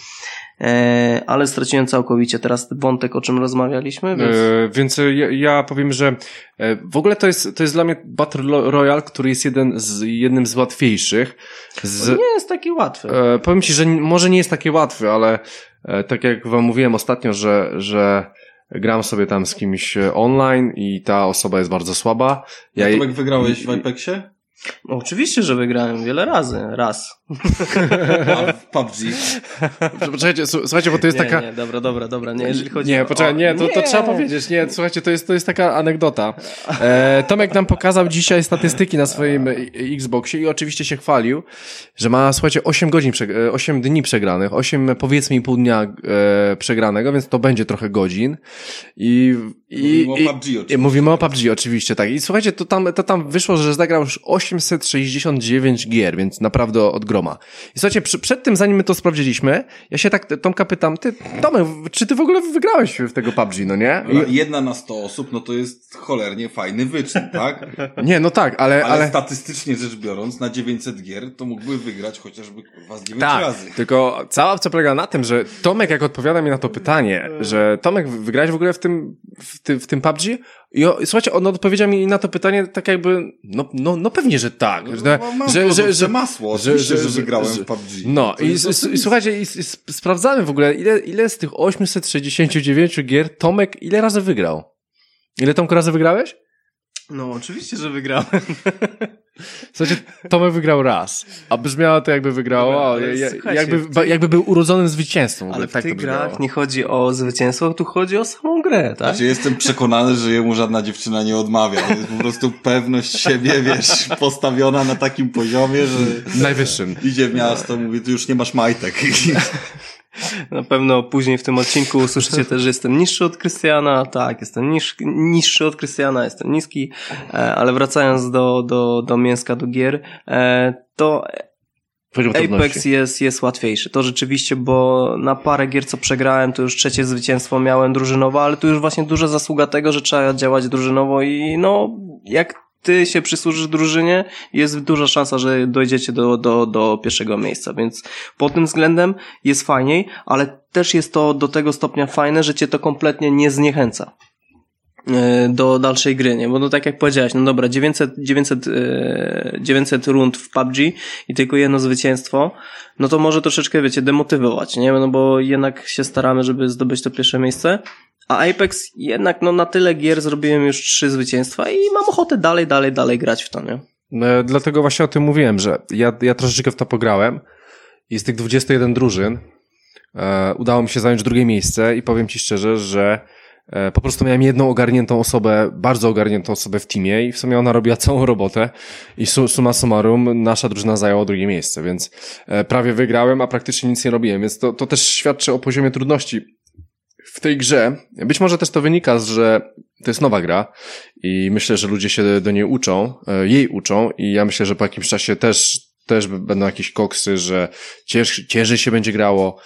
E, ale straciłem całkowicie teraz wątek, o czym rozmawialiśmy. Więc, e, więc ja, ja, powiem, że e, w ogóle to jest, to jest dla mnie Battle Royale, który jest jeden z, jednym z łatwiejszych. Z, nie jest taki łatwy. E, powiem Ci, że może nie jest taki łatwy, ale e, tak jak Wam mówiłem ostatnio, że, że gram sobie tam z kimś online i ta osoba jest bardzo słaba. Ja, ja jak wygrałeś w Apexie? No, oczywiście, że wygrałem wiele razy. Raz. PUBG? Poczekajcie, słuchajcie, bo to jest nie, taka... Nie, dobra, dobra, dobra, nie, jeżeli chodzi Nie, poczekaj, nie, to, to trzeba powiedzieć, nie, słuchajcie, to jest, to jest taka anegdota. E, Tomek nam pokazał dzisiaj statystyki na swoim Xboxie i oczywiście się chwalił, że ma, słuchajcie, 8 godzin, 8 dni przegranych, 8 powiedzmy i pół dnia e, przegranego, więc to będzie trochę godzin i... i mówimy o PUBG oczywiście. Mówimy o PUBG oczywiście, tak. I słuchajcie, to tam, to tam wyszło, że zagrał już 869 gier, więc naprawdę od groma. I słuchajcie, przy, przed tym, zanim my to sprawdziliśmy, ja się tak Tomka pytam, ty, Tomek, czy ty w ogóle wygrałeś w tego PUBG, no nie? Jedna na 100 osób, no to jest cholernie fajny wyczyn, tak? nie, no tak, ale, ale... Ale statystycznie rzecz biorąc, na 900 gier to mógłby wygrać chociażby kurwa z 9 tak, razy. tylko cała co polega na tym, że Tomek jak odpowiada mi na to pytanie, że Tomek wygrałeś w ogóle w tym, w, ty, w tym PUBG, i o, słuchajcie, on odpowiedział mi na to pytanie tak jakby, no, no, no pewnie, że tak. No, że, no, że, że, że, masło, że, że, że wygrałem że, w PUBG. No i, i, słuchajcie, i, i sprawdzamy w ogóle, ile, ile z tych 869 gier Tomek ile razy wygrał? Ile Tomku razy wygrałeś? No, oczywiście, że wygrałem. Słuchajcie, Tomek wygrał raz, a brzmiało to jakby wygrało, Dobra, jakby, jakby był urodzonym zwycięzcą. Ale w tak tych grach nie chodzi o zwycięstwo, tu chodzi o samą grę, tak? Znaczy jestem przekonany, że jemu żadna dziewczyna nie odmawia. To jest po prostu pewność siebie, wiesz, postawiona na takim poziomie, że... Najwyższym. Idzie w miasto, mówi, tu już nie masz majtek. Na pewno później w tym odcinku usłyszycie też, że jestem niższy od Krystiana. Tak, jestem niż, niższy od Krystiana, jestem niski, e, ale wracając do, do, do mięska, do gier, e, to Apex jest, jest łatwiejszy. To rzeczywiście, bo na parę gier, co przegrałem, to już trzecie zwycięstwo miałem drużynowo, ale tu już właśnie duża zasługa tego, że trzeba działać drużynowo i no, jak ty się przysłużysz drużynie, jest duża szansa, że dojdziecie do, do, do pierwszego miejsca, więc pod tym względem jest fajniej, ale też jest to do tego stopnia fajne, że cię to kompletnie nie zniechęca do dalszej gry, nie? Bo no tak jak powiedziałeś, no dobra, 900, 900, 900 rund w PUBG i tylko jedno zwycięstwo, no to może troszeczkę, wiecie, demotywować, nie? No bo jednak się staramy, żeby zdobyć to pierwsze miejsce, a Apex jednak no na tyle gier zrobiłem już trzy zwycięstwa i mam ochotę dalej, dalej, dalej grać w to, nie? No, dlatego właśnie o tym mówiłem, że ja, ja troszeczkę w to pograłem i z tych 21 drużyn e, udało mi się zająć drugie miejsce i powiem Ci szczerze, że e, po prostu miałem jedną ogarniętą osobę, bardzo ogarniętą osobę w teamie i w sumie ona robiła całą robotę. I su, summa summarum nasza drużyna zajęła drugie miejsce, więc e, prawie wygrałem, a praktycznie nic nie robiłem, więc to, to też świadczy o poziomie trudności w tej grze, być może też to wynika że to jest nowa gra i myślę, że ludzie się do niej uczą, e, jej uczą i ja myślę, że po jakimś czasie też, też będą jakieś koksy, że cięż, ciężej się będzie grało,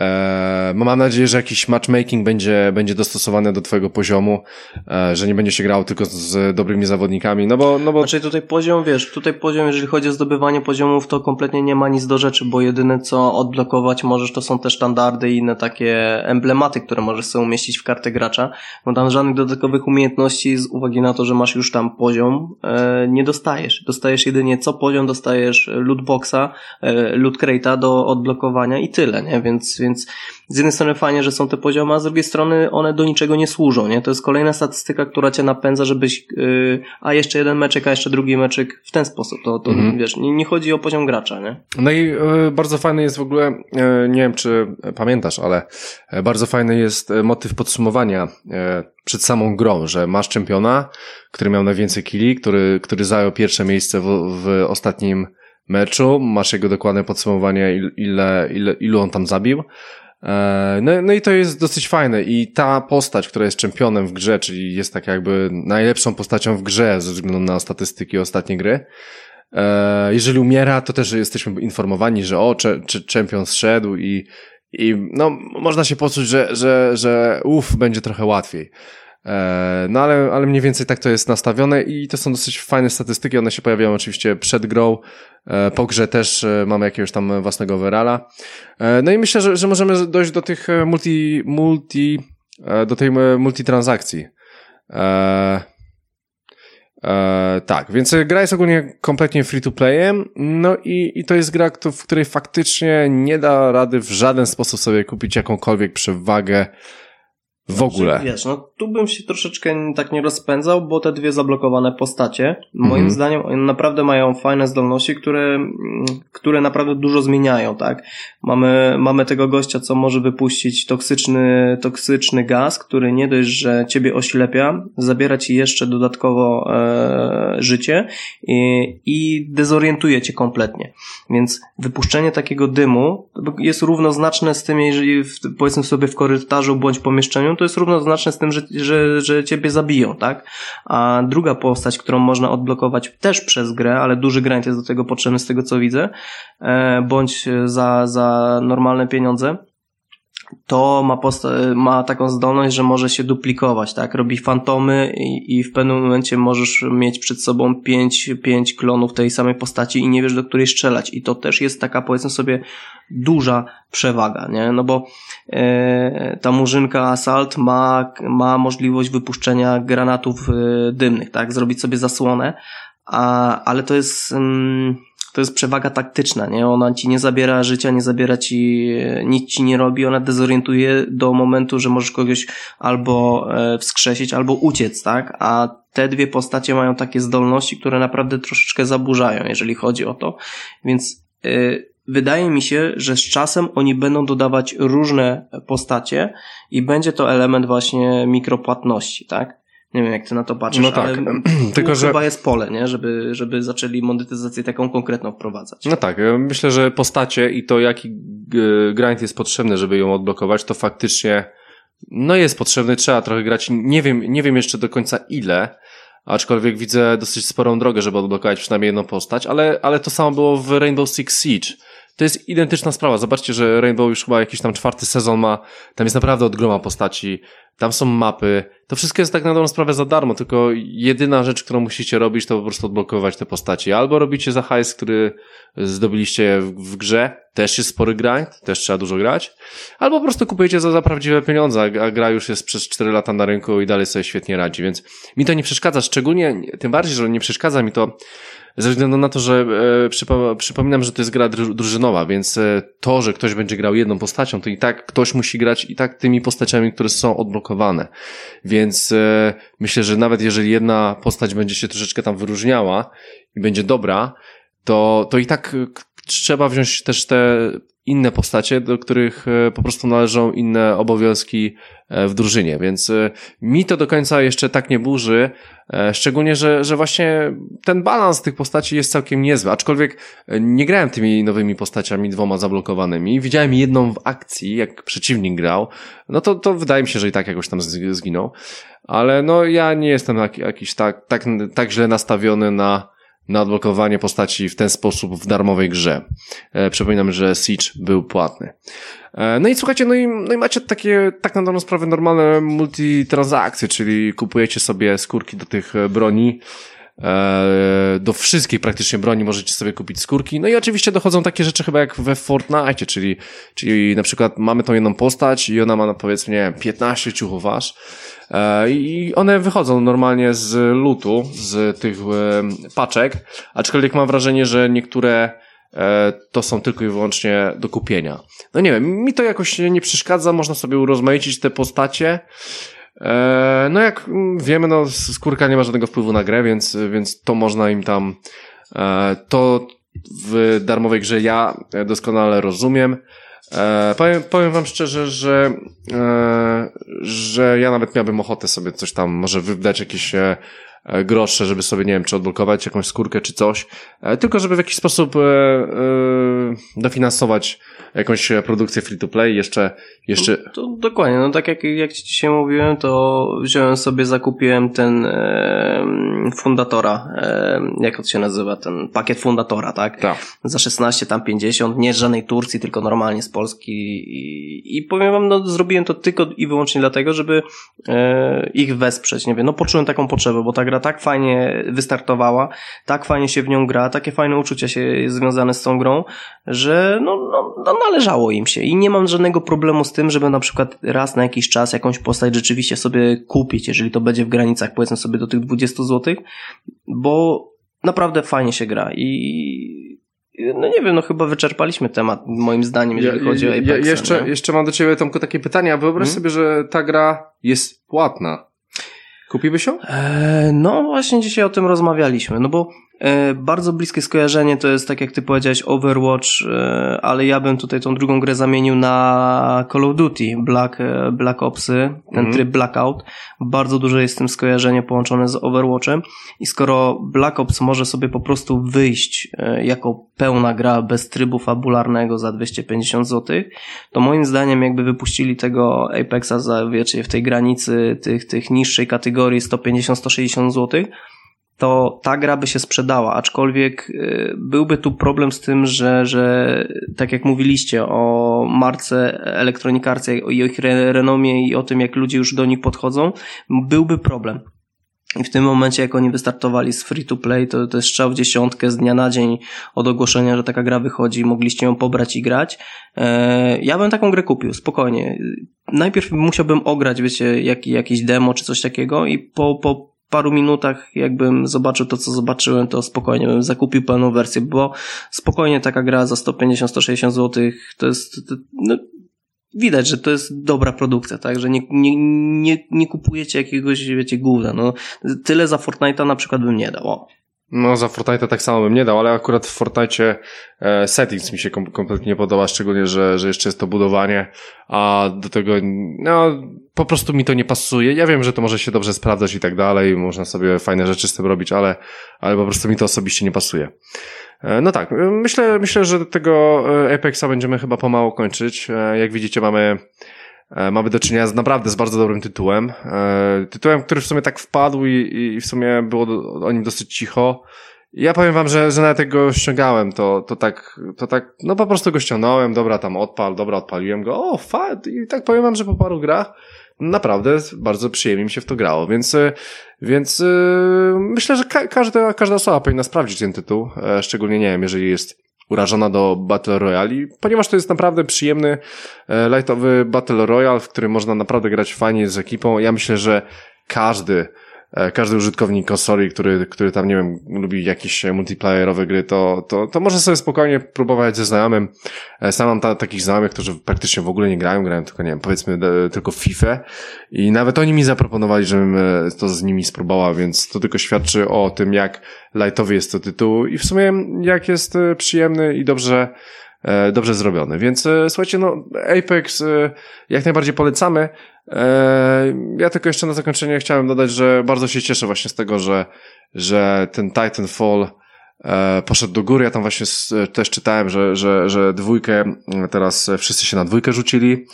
E, mam nadzieję, że jakiś matchmaking będzie, będzie dostosowany do twojego poziomu, e, że nie będzie się grał tylko z dobrymi zawodnikami, no bo, no bo... Znaczy tutaj poziom, wiesz, tutaj poziom, jeżeli chodzi o zdobywanie poziomów, to kompletnie nie ma nic do rzeczy, bo jedyne co odblokować możesz, to są te standardy i inne takie emblematy, które możesz sobie umieścić w kartę gracza, bo tam żadnych dodatkowych umiejętności z uwagi na to, że masz już tam poziom, e, nie dostajesz. Dostajesz jedynie co poziom, dostajesz lootboxa, e, loot crate'a do odblokowania i tyle, nie? Więc więc z jednej strony fajnie, że są te poziomy, a z drugiej strony one do niczego nie służą, nie? To jest kolejna statystyka, która cię napędza, żebyś, yy, a jeszcze jeden meczek, a jeszcze drugi meczek w ten sposób. To, to mhm. wiesz, nie, nie, chodzi o poziom gracza, nie? No i yy, bardzo fajny jest w ogóle, yy, nie wiem czy pamiętasz, ale e, bardzo fajny jest e, motyw podsumowania e, przed samą grą, że masz czempiona, który miał najwięcej killi, który, który zajął pierwsze miejsce w, w ostatnim meczu, masz jego dokładne podsumowanie, ile, ile, ilu on tam zabił. E, no, no i to jest dosyć fajne i ta postać, która jest czempionem w grze, czyli jest tak jakby najlepszą postacią w grze ze względu na statystyki ostatniej gry, e, jeżeli umiera, to też jesteśmy informowani, że o, czy czempion zszedł i, i no, można się poczuć, że, że, że uff, będzie trochę łatwiej. E, no ale, ale mniej więcej tak to jest nastawione i to są dosyć fajne statystyki. One się pojawiają oczywiście przed grą. E, po grze też e, mamy jakiegoś tam własnego overalla. No i myślę, że, że możemy dojść do tych multi, multi, do tej multitransakcji. E, e, tak, więc gra jest ogólnie kompletnie free to playem, no i, i to jest gra, w której faktycznie nie da rady w żaden sposób sobie kupić jakąkolwiek przewagę w ogóle. Wiesz, no tu bym się troszeczkę tak nie rozpędzał, bo te dwie zablokowane postacie, moim mhm. zdaniem, naprawdę mają fajne zdolności, które, które naprawdę dużo zmieniają, tak? Mamy, mamy tego gościa, co może wypuścić toksyczny, toksyczny gaz, który nie dość, że ciebie oślepia, zabiera ci jeszcze dodatkowo e, życie i, i dezorientuje cię kompletnie. Więc wypuszczenie takiego dymu jest równoznaczne z tym, jeżeli w, powiedzmy sobie w korytarzu bądź pomieszczeniu to jest równoznaczne z tym, że, że, że ciebie zabiją, tak? A druga postać, którą można odblokować też przez grę, ale duży grant jest do tego potrzebny z tego co widzę, e, bądź za, za normalne pieniądze, to ma, ma taką zdolność, że może się duplikować, tak? Robi fantomy i, i w pewnym momencie możesz mieć przed sobą pięć, pięć klonów tej samej postaci i nie wiesz, do której strzelać. I to też jest taka, powiedzmy sobie, duża przewaga, nie? No bo e, ta murzynka Assault ma, ma możliwość wypuszczenia granatów e, dymnych, tak? Zrobić sobie zasłonę, a, ale to jest... Mm, to jest przewaga taktyczna, nie? Ona ci nie zabiera życia, nie zabiera ci, nic ci nie robi, ona dezorientuje do momentu, że możesz kogoś albo e, wskrzesić, albo uciec, tak? A te dwie postacie mają takie zdolności, które naprawdę troszeczkę zaburzają, jeżeli chodzi o to. Więc yy, wydaje mi się, że z czasem oni będą dodawać różne postacie i będzie to element właśnie mikropłatności, tak? Nie wiem, jak ty na to patrzysz, no tak. ale Tylko, że... chyba jest pole, nie? Żeby, żeby zaczęli monetyzację taką konkretną wprowadzać. No tak, myślę, że postacie i to jaki grind jest potrzebny, żeby ją odblokować, to faktycznie no jest potrzebny, trzeba trochę grać. Nie wiem, nie wiem jeszcze do końca ile, aczkolwiek widzę dosyć sporą drogę, żeby odblokować przynajmniej jedną postać, ale, ale to samo było w Rainbow Six Siege. To jest identyczna sprawa. Zobaczcie, że Rainbow już chyba jakiś tam czwarty sezon ma. Tam jest naprawdę od groma postaci. tam są mapy, to wszystko jest tak na dobrą sprawę za darmo, tylko jedyna rzecz, którą musicie robić, to po prostu odblokować te postaci. Albo robicie za hajs, który zdobyliście w, grze, też jest spory grind, też trzeba dużo grać, albo po prostu kupujecie za, za prawdziwe pieniądze, a gra już jest przez 4 lata na rynku i dalej sobie świetnie radzi, więc mi to nie przeszkadza, szczególnie, tym bardziej, że nie przeszkadza mi to ze względu na to, że e, przypo, przypominam, że to jest gra drużynowa, więc e, to, że ktoś będzie grał jedną postacią, to i tak ktoś musi grać i tak tymi postaciami, które są odblokowane. Więc e, myślę, że nawet jeżeli jedna postać będzie się troszeczkę tam wyróżniała i będzie dobra, to, to i tak trzeba wziąć też te inne postacie, do których e, po prostu należą inne obowiązki e, w drużynie, więc e, mi to do końca jeszcze tak nie burzy, szczególnie, że, że właśnie ten balans tych postaci jest całkiem niezły, aczkolwiek nie grałem tymi nowymi postaciami dwoma zablokowanymi, widziałem jedną w akcji, jak przeciwnik grał, no to, to wydaje mi się, że i tak jakoś tam zginął, ale no ja nie jestem jakiś tak, tak, tak źle nastawiony na na odblokowanie postaci w ten sposób w darmowej grze. E, przypominam, że Siege był płatny. E, no i słuchajcie, no i, no i macie takie, tak na dobrą sprawę, normalne multitransakcje, czyli kupujecie sobie skórki do tych e, broni, e, do wszystkich praktycznie broni możecie sobie kupić skórki. No i oczywiście dochodzą takie rzeczy chyba jak we Fortnite, czyli, czyli na przykład mamy tą jedną postać i ona ma, no, powiedzmy, nie wiem, 15 ciuchów aż. E, I one wychodzą normalnie z lutu, z tych e, paczek, aczkolwiek mam wrażenie, że niektóre e, to są tylko i wyłącznie do kupienia. No nie wiem, mi to jakoś nie przeszkadza, można sobie urozmaicić te postacie. No jak wiemy, no skórka nie ma żadnego wpływu na grę, więc, więc to można im tam to w darmowej grze ja doskonale rozumiem. E, powiem, powiem wam szczerze, że, e, że ja nawet miałbym ochotę sobie coś tam, może wydać jakieś e, grosze, żeby sobie, nie wiem, czy odblokować jakąś skórkę, czy coś, e, tylko żeby w jakiś sposób e, e, dofinansować jakąś produkcję free-to-play, jeszcze, jeszcze... No, to dokładnie, no tak jak, jak ci dzisiaj mówiłem, to wziąłem sobie, zakupiłem ten e, Fundatora, e, jak to się nazywa, ten pakiet Fundatora, tak? Tak. Za 16, tam 50, nie z żadnej Turcji, tylko normalnie z Polski i, i powiem wam, no zrobiłem to tylko i wyłącznie dlatego, żeby e, ich wesprzeć, nie wiem, no poczułem taką potrzebę, bo ta gra tak fajnie wystartowała, tak fajnie się w nią gra, takie fajne uczucia się związane z tą grą, że no, no, no należało im się i nie mam żadnego problemu z tym, żeby na przykład raz na jakiś czas jakąś postać rzeczywiście sobie kupić, jeżeli to będzie w granicach powiedzmy sobie do tych 20 zł, bo naprawdę fajnie się gra i no nie wiem, no chyba wyczerpaliśmy temat, moim zdaniem, jeżeli ja, chodzi o Apex. Ja jeszcze, jeszcze mam do Ciebie Tomku takie pytanie, a wyobraź hmm? sobie, że ta gra jest płatna. Kupiłbyś się? Eee, no właśnie dzisiaj o tym rozmawialiśmy, no bo bardzo bliskie skojarzenie to jest, tak jak ty powiedziałeś, Overwatch, e, ale ja bym tutaj tą drugą grę zamienił na Call of Duty, Black, e, Black Opsy, ten mm. tryb Blackout. Bardzo duże jest z tym skojarzenie połączone z Overwatchem i skoro Black Ops może sobie po prostu wyjść jako pełna gra bez trybu fabularnego za 250 zł, to moim zdaniem jakby wypuścili tego Apexa za, wiecie, w tej granicy tych, tych niższej kategorii 150-160 zł, to ta gra by się sprzedała, aczkolwiek y, byłby tu problem z tym, że, że tak jak mówiliście o marce Electronic Arts i o ich renomie i o tym, jak ludzie już do nich podchodzą, byłby problem. I w tym momencie, jak oni wystartowali z free to play, to, to jest strzał w dziesiątkę z dnia na dzień od ogłoszenia, że taka gra wychodzi, mogliście ją pobrać i grać. E, ja bym taką grę kupił, spokojnie. Najpierw musiałbym ograć, wiecie, jak, demo czy coś takiego i po, po paru minutach, jakbym zobaczył to, co zobaczyłem, to spokojnie bym zakupił pełną wersję, bo spokojnie taka gra za 150-160 zł to jest, to, no, widać, że to jest dobra produkcja, tak, że nie, nie, nie, nie kupujecie jakiegoś, wiecie, gówna, no. Tyle za Fortnite'a na przykład bym nie dał, o. No za Fortnite tak samo bym nie dał, ale akurat w Fortnite e, settings mi się kom kompletnie nie podoba, szczególnie, że, że jeszcze jest to budowanie, a do tego no po prostu mi to nie pasuje. Ja wiem, że to może się dobrze sprawdzać i tak dalej, można sobie fajne rzeczy z tym robić, ale, ale po prostu mi to osobiście nie pasuje. E, no tak, myślę, myślę, że tego e, Apexa będziemy chyba pomału kończyć. Jak widzicie mamy mamy do czynienia z naprawdę z bardzo dobrym tytułem. E, tytułem, który w sumie tak wpadł i, i w sumie było o nim dosyć cicho. Ja powiem wam, że, że nawet go ściągałem, to, to tak, to tak, no po prostu go ściągnąłem, dobra, tam odpal, dobra, odpaliłem go, o, fajnie, i tak powiem wam, że po paru grach naprawdę bardzo przyjemnie mi się w to grało, więc, e, więc e, myślę, że ka każda, każda osoba powinna sprawdzić ten tytuł, e, szczególnie nie wiem, jeżeli jest urażona do Battle Royale, ponieważ to jest naprawdę przyjemny, lightowy Battle Royale, w którym można naprawdę grać fajnie z ekipą. Ja myślę, że każdy E, każdy użytkownik konsoli, który, który tam, nie wiem, lubi jakieś multiplayerowe gry, to, to, to może sobie spokojnie próbować ze znajomym. E, sam mam ta, takich znajomych, którzy praktycznie w ogóle nie grają, grają tylko, nie wiem, powiedzmy tylko FIFA i nawet oni mi zaproponowali, żebym e, to z nimi spróbował, więc to tylko świadczy o tym, jak lightowy jest to tytuł i w sumie jak jest przyjemny i dobrze dobrze zrobiony. Więc słuchajcie, no Apex jak najbardziej polecamy. Ja tylko jeszcze na zakończenie chciałem dodać, że bardzo się cieszę właśnie z tego, że, że ten Titanfall e, poszedł do góry. Ja tam właśnie też czytałem, że, że, że dwójkę, teraz wszyscy się na dwójkę rzucili,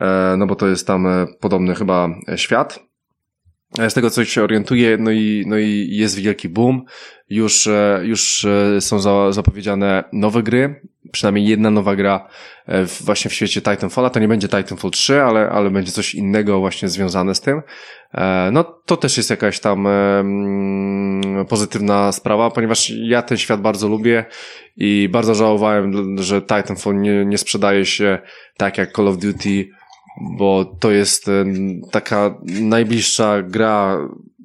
e, no bo to jest tam e, podobny chyba świat. Z tego co się orientuję, no i, no i jest wielki boom. Już, już są za, zapowiedziane nowe gry przynajmniej jedna nowa gra e, właśnie w świecie Titanfalla. To nie będzie Titanfall 3, ale, ale będzie coś innego właśnie związane z tym. E, no to też jest jakaś tam pozytywna sprawa, ponieważ ja ten świat bardzo lubię i bardzo żałowałem, że Titanfall nie, nie sprzedaje się tak jak Call of Duty, bo to jest taka najbliższa gra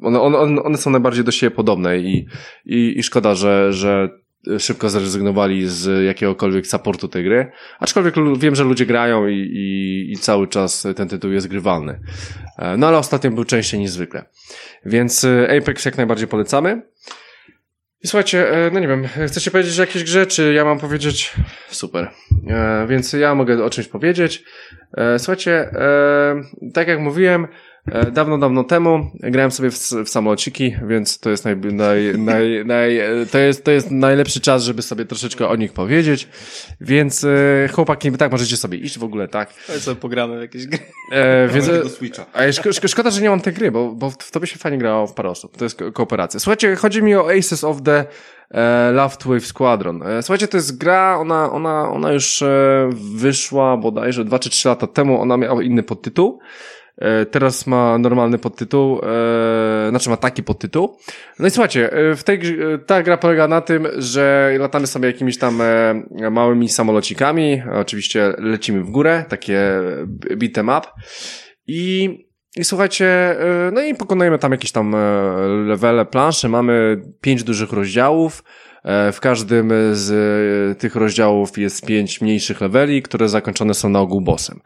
one, one, one są najbardziej do siebie podobne i, i, i szkoda, że, że szybko zrezygnowali z jakiegokolwiek supportu tej gry. Aczkolwiek wiem, że ludzie grają i, i, i cały czas ten tytuł jest grywalny. E, no ale ostatnio był częściej niż zwykle. Więc e, Apex jak najbardziej polecamy. I słuchajcie, e, no nie wiem, chcecie powiedzieć jakieś grze, czy ja mam powiedzieć? Super. Więc ja mogę o czymś powiedzieć. Słuchajcie, tak jak mówiłem, E, dawno, dawno temu grałem sobie w, w samolociki, więc to jest naj, naj, naj, naj, to, jest, to jest najlepszy czas, żeby sobie troszeczkę o nich powiedzieć. Więc e, chłopaki, tak, możecie sobie iść w ogóle, tak. Ale sobie pogramy w jakieś gry. E, więc, Switcha. A szko, szkoda, że nie mam tej gry, bo, bo w to by się fajnie grało w parę osób. To jest ko kooperacja. Słuchajcie, chodzi mi o Aces of the e, Left Wave Squadron. E, słuchajcie, to jest gra, ona, ona, ona już e, wyszła bodajże 2 czy 3 lata temu, ona miała inny podtytuł. E, teraz ma normalny podtytuł, e, znaczy ma taki podtytuł. No i słuchajcie, e, w tej, ta gra polega na tym, że latamy sobie jakimiś tam małymi samolocikami, oczywiście lecimy w górę, takie beat'em up i i słuchajcie, no i pokonujemy tam jakieś tam levele, plansze, mamy pięć dużych rozdziałów, w każdym z tych rozdziałów jest pięć mniejszych leveli, które zakończone są na ogół bossem.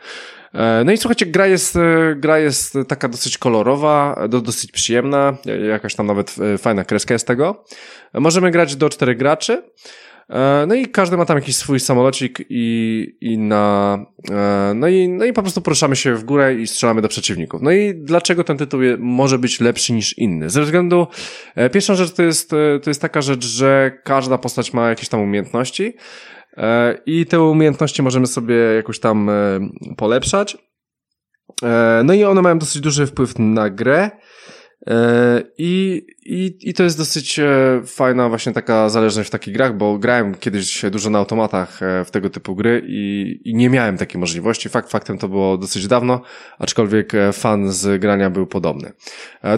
E, no i słuchajcie, gra jest, e, gra jest taka dosyć kolorowa, dosyć przyjemna, jakaś tam nawet e, fajna kreska jest tego. Możemy grać do czterech graczy. No i każdy ma tam jakiś swój samolocik i, i na, no i, no i po prostu poruszamy się w górę i strzelamy do przeciwników. No i dlaczego ten tytuł może być lepszy niż inny? Ze względu, pierwsza rzecz to jest, to jest taka rzecz, że każda postać ma jakieś tam umiejętności, E, I te umiejętności możemy sobie jakoś tam e, polepszać. E, no i one mają dosyć duży wpływ na grę. I, i, I to jest dosyć fajna właśnie taka zależność w takich grach, bo grałem kiedyś dużo na automatach w tego typu gry i, i nie miałem takiej możliwości. Fakt faktem to było dosyć dawno, aczkolwiek fan z grania był podobny.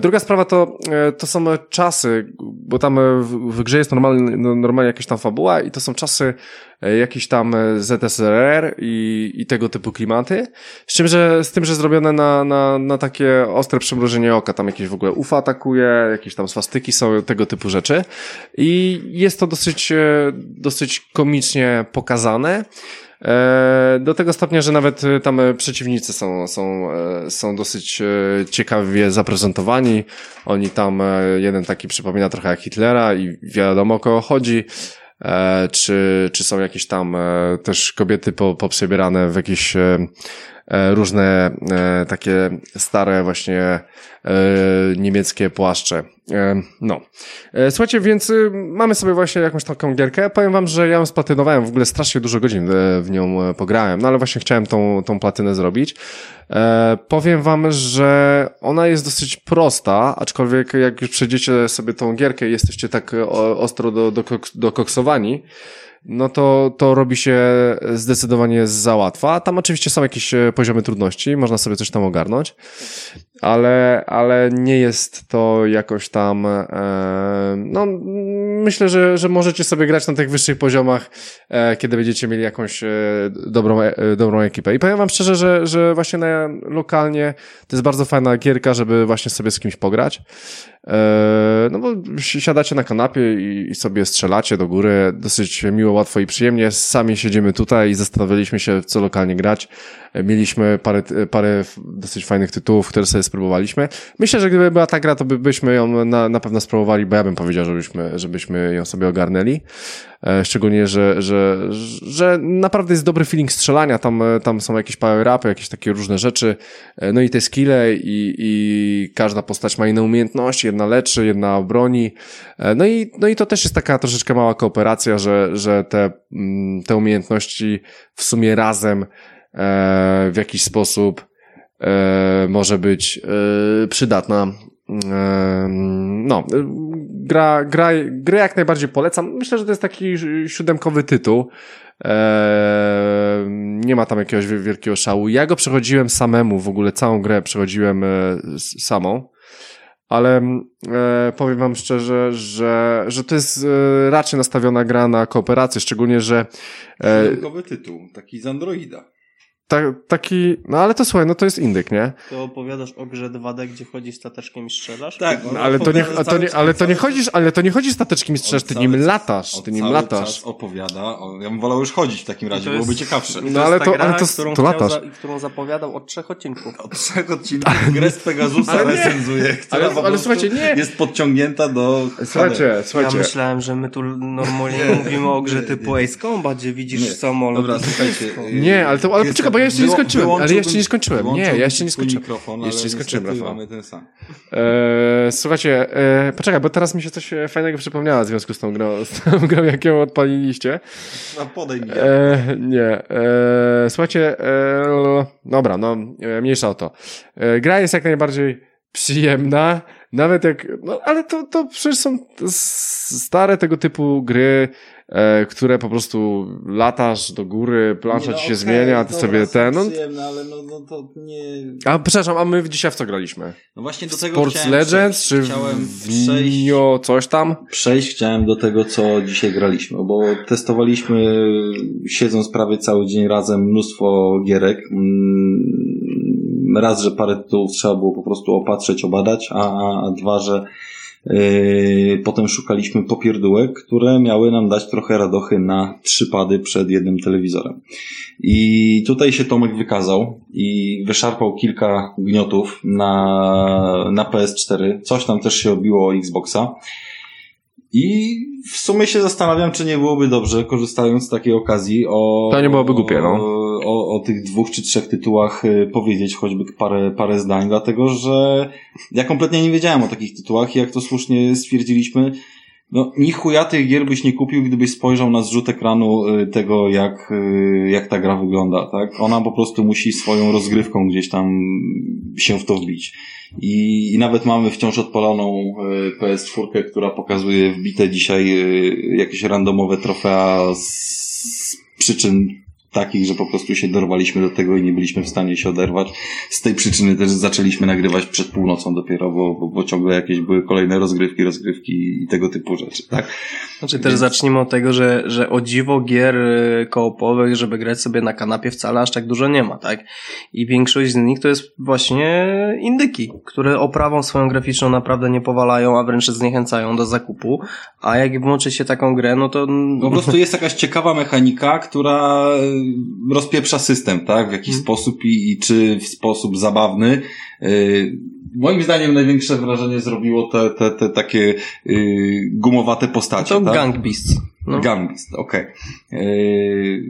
Druga sprawa to, to są czasy, bo tam w, w grze jest normalnie, normalnie jakaś tam fabuła i to są czasy E, jakiś tam e, ZSRR i, i tego typu klimaty. Z czym, że, z tym, że zrobione na, na, na takie ostre przymrużenie oka. Tam jakieś w ogóle UFA atakuje, jakieś tam swastyki są, tego typu rzeczy. I jest to dosyć, e, dosyć komicznie pokazane. Do tego stopnia, że nawet tam przeciwnicy są, są, są dosyć ciekawie zaprezentowani. Oni tam, jeden taki przypomina trochę jak Hitlera i wiadomo o kogo chodzi. E, czy, czy są jakieś tam e, też kobiety po, poprzebierane w jakieś e, różne takie stare właśnie niemieckie płaszcze. No. Słuchajcie, więc y, mamy sobie właśnie jakąś taką gierkę. Powiem wam, że ja ją splatynowałem, w ogóle strasznie dużo godzin w nią pograłem, no ale właśnie chciałem tą, tą platynę zrobić. Powiem wam, że ona jest dosyć prosta, aczkolwiek jak już przejdziecie sobie tą gierkę i jesteście tak ostro do, do, dokoksowani, no to, to robi się zdecydowanie za łatwa. Tam oczywiście są jakieś e, poziomy trudności, można sobie coś tam ogarnąć, ale, ale nie jest to jakoś tam, e, no myślę, że, że możecie sobie grać na tych wyższych poziomach, e, kiedy będziecie mieli jakąś e, dobrą, e, dobrą ekipę. I powiem wam szczerze, że, że właśnie na, lokalnie to jest bardzo fajna gierka, żeby właśnie sobie z kimś pograć. E, no bo siadacie na kanapie i, i sobie strzelacie do góry, dosyć miło, łatwo i przyjemnie. Sami siedzimy tutaj i zastanawialiśmy się, co lokalnie grać. E, mieliśmy parę, parę dosyć fajnych tytułów, które sobie spróbowaliśmy. Myślę, że gdyby była ta gra, to by, byśmy ją na, na pewno spróbowali, bo ja bym powiedział, żebyśmy, żebyśmy ją sobie ogarnęli. E, szczególnie, że, że, że naprawdę jest dobry feeling strzelania, tam, tam są jakieś power-upy, jakieś takie różne rzeczy, no i te skille i, i każda postać ma inne umiejętności, jedna leczy, jedna broni. E, no i, no i to też jest taka troszeczkę mała kooperacja, że, że te, mm, te umiejętności w sumie razem e, w jakiś sposób e, może być przydatna. No, gra, gra, grę jak najbardziej polecam. Myślę, że to jest taki siódemkowy tytuł. nie ma tam jakiegoś wielkiego szału. Ja go przechodziłem samemu, w ogóle całą grę przechodziłem samą ale e, powiem wam szczerze, że, że to jest e, raczej nastawiona gra na kooperację, szczególnie, że... E, tytuł, taki z Androida. Ta, taki, no ale to słuchaj, no to jest indyk, nie? To opowiadasz o grze 2D, gdzie chodzisz stateczkiem i strzelasz? Tak, no, ale, to nie, to nie, ale to nie chodzisz, ale to nie chodzisz stateczkiem i strzelasz, ty nim latasz, ty nim latasz. Czas opowiada, o, ja bym wolał już chodzić w takim razie, byłoby ciekawsze. No ale to, ale to, którą to latasz. Za, którą zapowiadał od trzech odcinków. Od trzech odcinków grę z Pegasusa recenzuje, która ale, ale słuchajcie, nie. jest podciągnięta do... Słuchajcie, słuchajcie. Ja myślałem, że my tu normalnie mówimy o grze typu Ace Combat, gdzie widzisz samolot. Dobra, słuchajcie. Nie, ale to, ale poczekaj, ja jeszcze nie skończyłem ale jeszcze nie skończyłem. Nie, ja jeszcze nie skończyłem. Mikrofon, jeszcze nie skończyłem, Rafał. mamy ten sam. Eee, słuchajcie, e, poczekaj, bo teraz mi się coś fajnego przypomniało w związku z tą grą, z tą grą jak ją odpaliliście. A podaj mi. E, nie. E, słuchajcie, e, dobra, no, e, mniejsza o to. E, gra jest jak najbardziej przyjemna, nawet jak, no ale to, to przecież są stare tego typu gry, e, które po prostu latasz do góry, plansza no, ci się okay, zmienia, ty sobie ten. No, przyjemne, ale no, no to nie. A przepraszam, a my dzisiaj w co graliśmy? No właśnie do tego Sports Legends, czy chciałem w Nio coś tam? Przejść chciałem do tego, co dzisiaj graliśmy, bo testowaliśmy, siedząc prawie cały dzień razem, mnóstwo gierek. Mm, raz, że parę tytułów trzeba było po prostu opatrzeć, obadać, a, a dwa, że potem szukaliśmy popierdółek, które miały nam dać trochę radochy na trzy pady przed jednym telewizorem. I tutaj się Tomek wykazał i wyszarpał kilka gniotów na, na PS4. Coś tam też się obiło o Xboxa. I w sumie się zastanawiam, czy nie byłoby dobrze, korzystając z takiej okazji, o. To nie byłoby głupie, no. O, o tych dwóch czy trzech tytułach y, powiedzieć choćby parę, parę zdań, dlatego że ja kompletnie nie wiedziałem o takich tytułach i jak to słusznie stwierdziliśmy, no, ni chuja tych gier byś nie kupił, gdybyś spojrzał na zrzut ekranu y, tego, jak, y, jak ta gra wygląda, tak? Ona po prostu musi swoją rozgrywką gdzieś tam się w to wbić. I, i nawet mamy wciąż odpaloną y, PS4, która pokazuje wbite dzisiaj jakieś randomowe trofea z przyczyn takich, że po prostu się dorwaliśmy do tego i nie byliśmy w stanie się oderwać. Z tej przyczyny też zaczęliśmy nagrywać przed północą dopiero, bo, bo, bo ciągle jakieś były kolejne rozgrywki, rozgrywki i tego typu rzeczy, tak? Znaczy Więc... też zacznijmy od tego, że, że o dziwo gier y, koopowych, żeby grać sobie na kanapie wcale aż tak dużo nie ma, tak? I większość z nich to jest właśnie indyki, które oprawą swoją graficzną naprawdę nie powalają, a wręcz zniechęcają do zakupu, a jak włączy się taką grę, no to... Po prostu jest jakaś ciekawa mechanika, która rozpieprza system, tak? W jakiś hmm. sposób i, i czy w sposób zabawny. Yy, moim zdaniem największe wrażenie zrobiło te, te, te takie yy, gumowate postacie. To tak? Gang Beasts. No. Gang Beast, okej. Okay. Yy,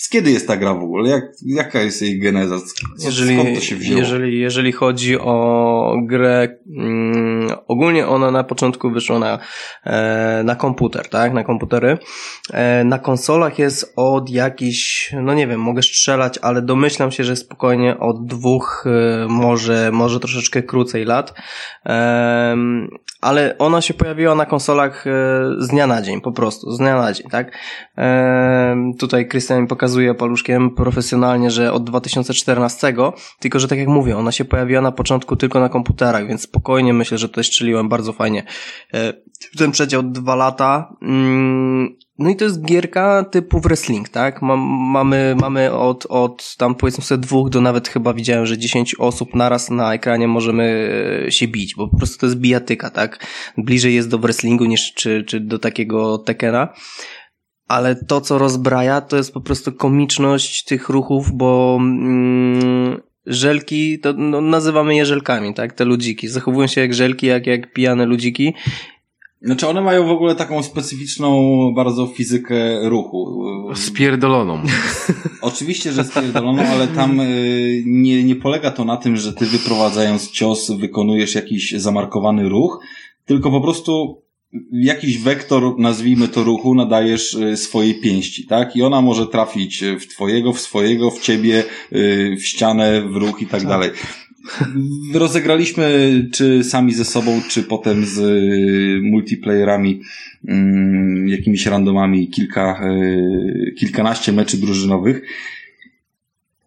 z kiedy jest ta gra w ogóle? Jak, jaka jest jej geneza? jeżeli, skąd to się wzięło? Jeżeli, jeżeli chodzi o grę mm, ogólnie ona na początku wyszła na, e, na komputer, tak? Na komputery. E, na konsolach jest od jakichś, no nie wiem, mogę strzelać, ale domyślam się, że spokojnie od dwóch, e, może, może troszeczkę krócej lat. Ale ona się pojawiła na konsolach z dnia na dzień, po prostu, z dnia na dzień, tak? Tutaj Krystian mi pokazuje paluszkiem profesjonalnie, że od 2014, tylko że tak jak mówię, ona się pojawiła na początku tylko na komputerach, więc spokojnie myślę, że strzeliłem bardzo fajnie. E, ten przedział dwa lata. Mm, no i to jest gierka typu wrestling, tak? mamy, mamy od, od tam powiedzmy sobie dwóch do nawet chyba widziałem, że dziesięć osób naraz na ekranie możemy e, się bić, bo po prostu to jest bijatyka, tak? Bliżej jest do wrestlingu niż czy, czy do takiego Tekena. Ale to, co rozbraja, to jest po prostu komiczność tych ruchów, bo mm, żelki, to no, nazywamy je żelkami, tak? Te ludziki. Zachowują się jak żelki, jak, jak pijane ludziki znaczy one mają w ogóle taką specyficzną bardzo fizykę ruchu. Spierdoloną. Oczywiście, że spierdoloną, ale tam y, nie, nie polega to na tym, że ty wyprowadzając cios wykonujesz jakiś zamarkowany ruch, tylko po prostu jakiś wektor, nazwijmy to ruchu, nadajesz y, swojej pięści, tak? I ona może trafić w twojego, w swojego, w ciebie, y, w ścianę, w ruch i tak, tak. dalej. Rozegraliśmy czy sami ze sobą, czy potem z multiplayerami, mm, jakimiś randomami kilka, kilkanaście meczy drużynowych.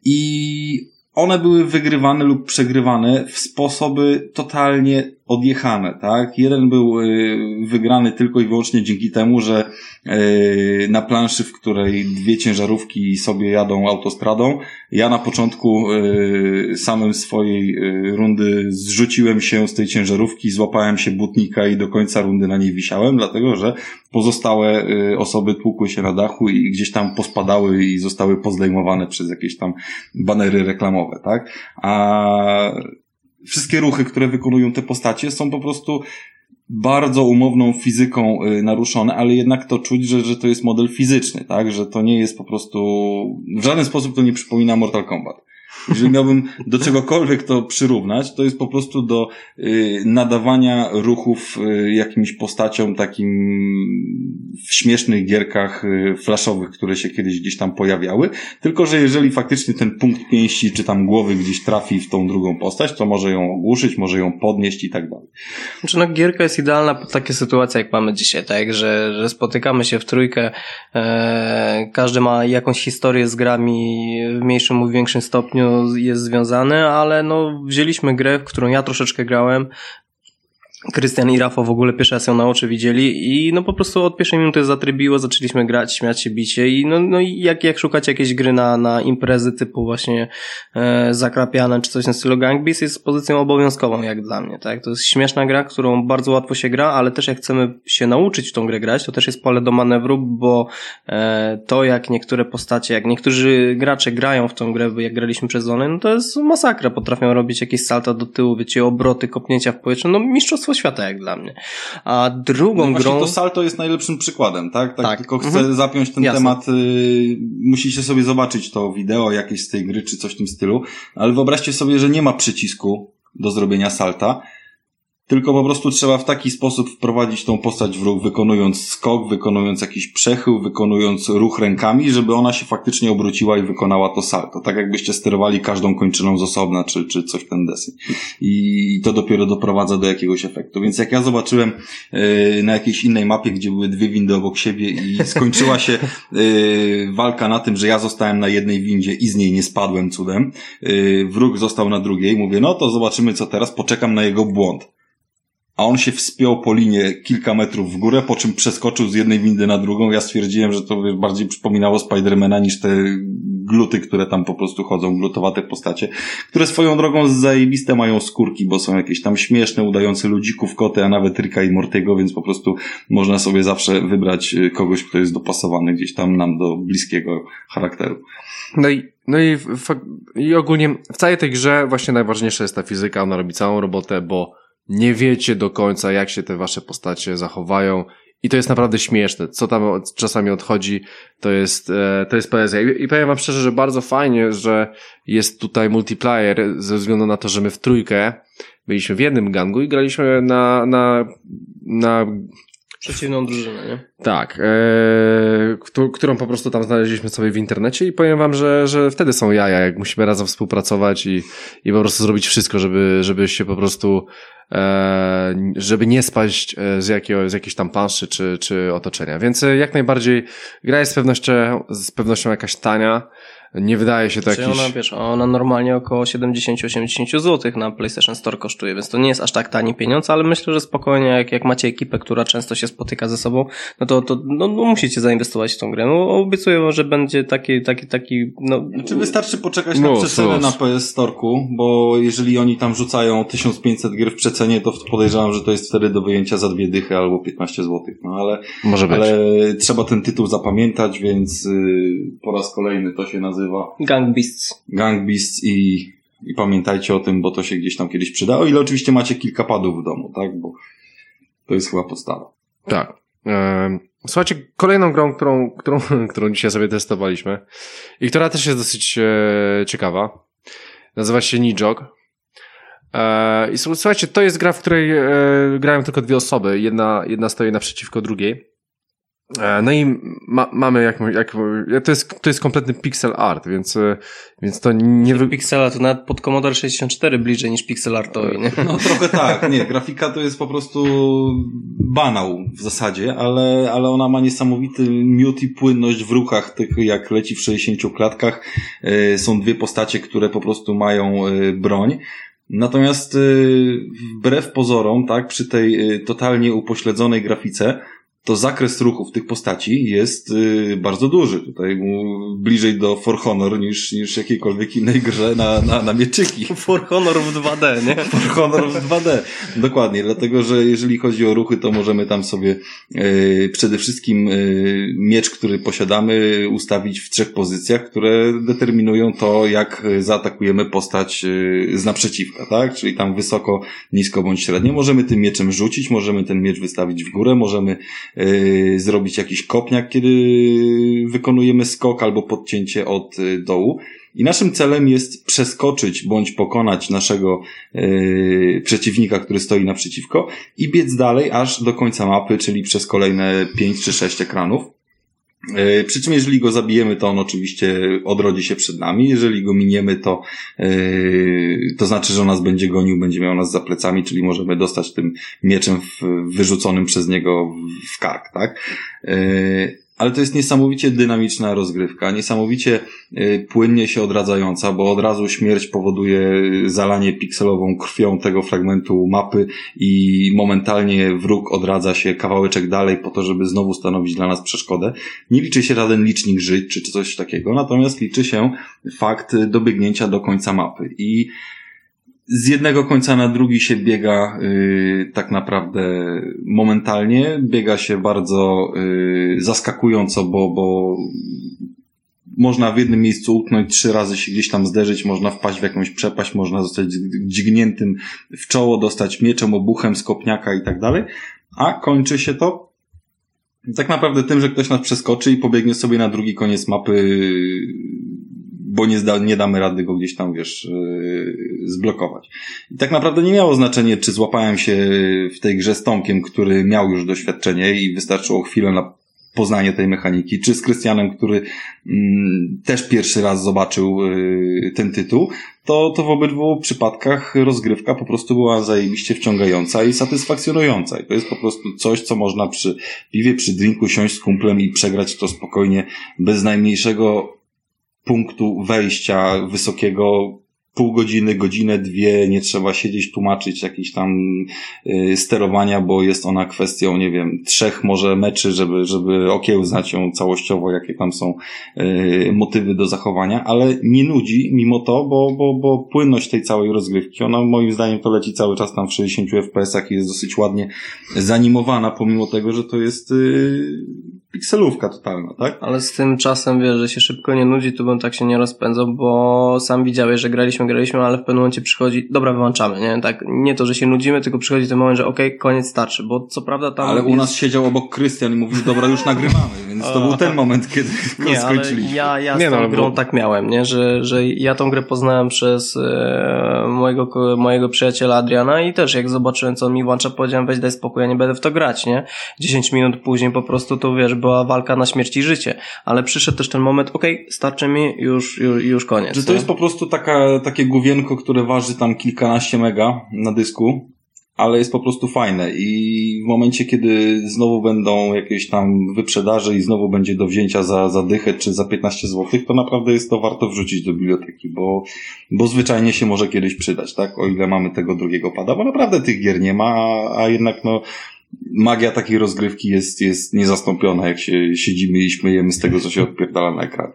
I one były wygrywane lub przegrywane w sposoby totalnie odjechane, tak? Jeden był y, wygrany tylko i wyłącznie dzięki temu, że y, na planszy, w której dwie ciężarówki sobie jadą autostradą, ja na początku y, samym swojej rundy zrzuciłem się z tej ciężarówki, złapałem się butnika i do końca rundy na niej wisiałem, dlatego że pozostałe osoby tłukły się na dachu i gdzieś tam pospadały i zostały pozdejmowane przez jakieś tam banery reklamowe, tak? A wszystkie ruchy, które wykonują te postacie są po prostu bardzo umowną fizyką y, naruszone, ale jednak to czuć, że, że to jest model fizyczny, tak? Że to nie jest po prostu, w żaden sposób to nie przypomina Mortal Kombat. Jeżeli miałbym do czegokolwiek to przyrównać, to jest po prostu do y, nadawania ruchów y, jakimś postaciom takim w śmiesznych gierkach y, flashowych, które się kiedyś gdzieś tam pojawiały. Tylko, że jeżeli faktycznie ten punkt pięści czy tam głowy gdzieś trafi w tą drugą postać, to może ją ogłuszyć, może ją podnieść i tak dalej. Znaczy no gierka jest idealna pod takie sytuacje, jak mamy dzisiaj, tak? Że, że spotykamy się w trójkę, e, każdy ma jakąś historię z grami w mniejszym lub większym stopniu, jest związany, ale no wzięliśmy grę, w którą ja troszeczkę grałem, Krystian i Rafał w ogóle pierwszy raz ją na oczy widzieli i no po prostu od pierwszej minuty zatrybiło, zaczęliśmy grać, śmiać się, bić się i no, no jak, jak szukacie jakieś gry na, na imprezy typu właśnie e, zakrapiane czy coś na stylu Gang Beast jest pozycją obowiązkową jak dla mnie, tak? To jest śmieszna gra, którą bardzo łatwo się gra, ale też jak chcemy się nauczyć w tą grę grać, to też jest pole do manewru, bo e, to jak niektóre postacie, jak niektórzy gracze grają w tą grę, jak graliśmy przez zony, no to jest masakra, potrafią robić jakieś salta do tyłu, wiecie, obroty, kopnięcia w powietrze, no mistrzostwo Świata, jak dla mnie. A drugą no grą... to Salto jest najlepszym przykładem, tak? Tak, tak. tylko chcę mhm. zapiąć ten Jasne. temat. Y, musicie sobie zobaczyć to wideo jakieś z tej gry, czy coś w tym stylu, ale wyobraźcie sobie, że nie ma przycisku do zrobienia salta, tylko po prostu trzeba w taki sposób wprowadzić tą postać w ruch, wykonując skok, wykonując jakiś przechył, wykonując ruch rękami, żeby ona się faktycznie obróciła i wykonała to salto. Tak jakbyście sterowali każdą kończyną z osobna, czy, czy coś w ten deseń. I to dopiero doprowadza do jakiegoś efektu. Więc jak ja zobaczyłem yy, na jakiejś innej mapie, gdzie były dwie windy obok siebie i skończyła się yy, walka na tym, że ja zostałem na jednej windzie i z niej nie spadłem cudem, yy, wróg został na drugiej, mówię, no to zobaczymy co teraz, poczekam na jego błąd a on się wspiął po linie kilka metrów w górę, po czym przeskoczył z jednej windy na drugą. Ja stwierdziłem, że to bardziej przypominało Spidermana niż te gluty, które tam po prostu chodzą, glutowate postacie, które swoją drogą zajebiste mają skórki, bo są jakieś tam śmieszne, udające ludzików, koty, a nawet Rika i Mortego, więc po prostu można sobie zawsze wybrać y, kogoś, kto jest dopasowany gdzieś tam nam do bliskiego charakteru. No i no i, i ogólnie w całej tej grze właśnie najważniejsza jest ta fizyka, ona robi całą robotę, bo nie wiecie do końca, jak się te wasze postacie zachowają. I to jest naprawdę śmieszne. Co tam czasami odchodzi, to jest, e, to jest poezja. I, I powiem wam szczerze, że bardzo fajnie, że jest tutaj multiplayer, ze względu na to, że my w trójkę byliśmy w jednym gangu i graliśmy na, na, na Przeciwną drużynę, nie? tak, e, któ- którą po prostu tam znaleźliśmy sobie w internecie i powiem wam, że, że wtedy są jaja, jak musimy razem współpracować i, i po prostu zrobić wszystko, żeby, żeby się po prostu, e, żeby nie spaść e, z, jakiego, z jakiejś tam panszy czy, czy otoczenia. Więc e, jak najbardziej gra jest z pewnością, z pewnością jakaś tania. Nie wydaje się to Czyli jakiś... ona, wiesz, ona normalnie około 70-80 zł na PlayStation Store kosztuje, więc to nie jest aż tak tani pieniądz, ale myślę, że spokojnie, jak, jak macie ekipę, która często się spotyka ze sobą, no to, to no, no musicie zainwestować w tą grę. No, obiecuję wam, że będzie taki, taki, taki, no... Czy wystarczy poczekać na Luz, przecenę na PS Store'ku, bo jeżeli oni tam rzucają 1500 gier w przecenie, to podejrzewam, że to jest wtedy do wyjęcia za dwie dychy albo 15 zł. No ale, Może być. ale trzeba ten tytuł zapamiętać, więc y, po raz kolejny to się nazywa Gang Beasts. Gang Beasts i, i pamiętajcie o tym, bo to się gdzieś tam kiedyś przyda. O ile oczywiście macie kilka padów w domu, tak? Bo to jest chyba podstawa. Tak. Słuchajcie, kolejną grą, którą, którą, którą dzisiaj sobie testowaliśmy i która też jest dosyć e, ciekawa, nazywa się Nijog. E, I słu- słuchajcie, to jest gra, w której e, grają tylko dwie osoby. Jedna, jedna stoi naprzeciwko drugiej. E, no i ma, mamy jak, jak, to jest, to jest kompletny pixel art, więc, e, więc to nie wy... Pixela to nawet pod Commodore 64 bliżej niż pixel artowi, nie? No trochę tak, nie, grafika to jest po prostu banał w zasadzie, ale, ale ona ma niesamowity miód i płynność w ruchach, tych jak leci w 60 klatkach. E, Są dwie postacie, które po prostu mają e, broń. Natomiast e, wbrew pozorom, tak, przy tej e, totalnie upośledzonej grafice, to zakres ruchów tych postaci jest y, bardzo duży. Tutaj bliżej do For Honor niż, niż jakiejkolwiek innej grze na, na, na mieczyki. For Honor w 2D, nie? For Honor w 2D. Dokładnie, dlatego że jeżeli chodzi o ruchy, to możemy tam sobie e, przede wszystkim e, miecz, który posiadamy, ustawić w trzech pozycjach, które determinują to, jak zaatakujemy postać z naprzeciwka, tak? Czyli tam wysoko, nisko bądź średnio. Możemy tym mieczem rzucić, możemy ten miecz wystawić w górę, możemy zrobić jakiś kopniak, kiedy wykonujemy skok albo podcięcie od e, dołu. I naszym celem jest przeskoczyć bądź pokonać naszego yy, przeciwnika, który stoi naprzeciwko i biec dalej aż do końca mapy, czyli przez kolejne 5 czy 6 ekranów. Yy, Przy czym jeżeli go zabijemy, to on oczywiście odrodzi się przed nami. Jeżeli go miniemy, to, yy, to znaczy, że on nas będzie gonił, będzie miał nas za plecami, czyli możemy dostać tym mieczem wyrzuconym przez niego w kark, tak? Yy, ale to jest niesamowicie dynamiczna rozgrywka, niesamowicie y, płynnie się odradzająca, bo od razu śmierć powoduje zalanie pikselową krwią tego fragmentu mapy i momentalnie wróg odradza się kawałeczek dalej po to, żeby znowu stanowić dla nas przeszkodę. Nie liczy się żaden licznik żyć czy coś takiego, natomiast liczy się fakt dobiegnięcia do końca mapy i z jednego końca na drugi się biega y, tak naprawdę momentalnie. Biega się bardzo y, zaskakująco, bo, bo można w jednym miejscu utknąć, trzy razy się gdzieś tam zderzyć, można wpaść w jakąś przepaść, można zostać dźgniętym w czoło, dostać mieczem, obuchem z kopniaka i tak dalej. A kończy się to tak naprawdę tym, że ktoś nas przeskoczy i pobiegnie sobie na drugi koniec mapy bo nie, zda, nie damy rady go gdzieś tam, wiesz, yy, zblokować. I tak naprawdę nie miało znaczenia, czy złapałem się w tej grze z Tomkiem, który miał już doświadczenie i wystarczyło chwilę na poznanie tej mechaniki, czy z Krystianem, który mm, też pierwszy raz zobaczył yy, ten tytuł, to, to w obydwu przypadkach rozgrywka po prostu była zajebiście wciągająca i satysfakcjonująca. I to jest po prostu coś, co można przy piwie, przy drinku siąść z kumplem i przegrać to spokojnie, bez najmniejszego punktu wejścia wysokiego pół godziny, godzinę, dwie, nie trzeba siedzieć, tłumaczyć jakieś tam y, sterowania, bo jest ona kwestią, nie wiem, trzech może meczy, żeby, żeby okiełznać ją całościowo, jakie tam są y, motywy do zachowania, ale nie nudzi mimo to, bo, bo, bo płynność tej całej rozgrywki, ona moim zdaniem to leci cały czas tam w 60 FPS-ach i jest dosyć ładnie zanimowana, pomimo tego, że to jest y, pikselówka totalna, tak? Ale z tym czasem, wiesz, że się szybko nie nudzi, to bym tak się nie rozpędzał, bo sam widziałeś, że graliśmy, graliśmy, ale w pewnym momencie przychodzi, dobra, wyłączamy, nie? Tak, nie to, że się nudzimy, tylko przychodzi ten moment, że okej, okay, koniec starczy, bo co prawda tam... Ale u jest... nas siedział obok Krystian i mówił, dobra, już nagrywamy, więc to był ten moment, kiedy nie, skończyliśmy. Ale ja, ja z Nie, tą no, grą bo- tak miałem, nie? Że, że ja tą grę poznałem przez e, mojego, mojego przyjaciela Adriana i też jak zobaczyłem, co on mi włącza, powiedziałem, weź daj spokój, ja nie będę w to grać, nie? 10 minut później po prostu to, wiesz, była walka na śmierć i życie. Ale przyszedł też ten moment, okej, starczy mi, już, już, już koniec. Że to nie? jest po prostu taka, takie główienko, które waży tam kilkanaście mega na dysku, ale jest po prostu fajne i w momencie, kiedy znowu będą jakieś tam wyprzedaże i znowu będzie do wzięcia za, za dychę czy za 15 zł, to naprawdę jest to warto wrzucić do biblioteki, bo, bo zwyczajnie się może kiedyś przydać, tak? O ile mamy tego drugiego pada, bo naprawdę tych gier nie ma, a jednak no magia takiej rozgrywki jest, jest niezastąpiona, jak się siedzimy i śmiejemy z tego, co się odpierdala na ekran.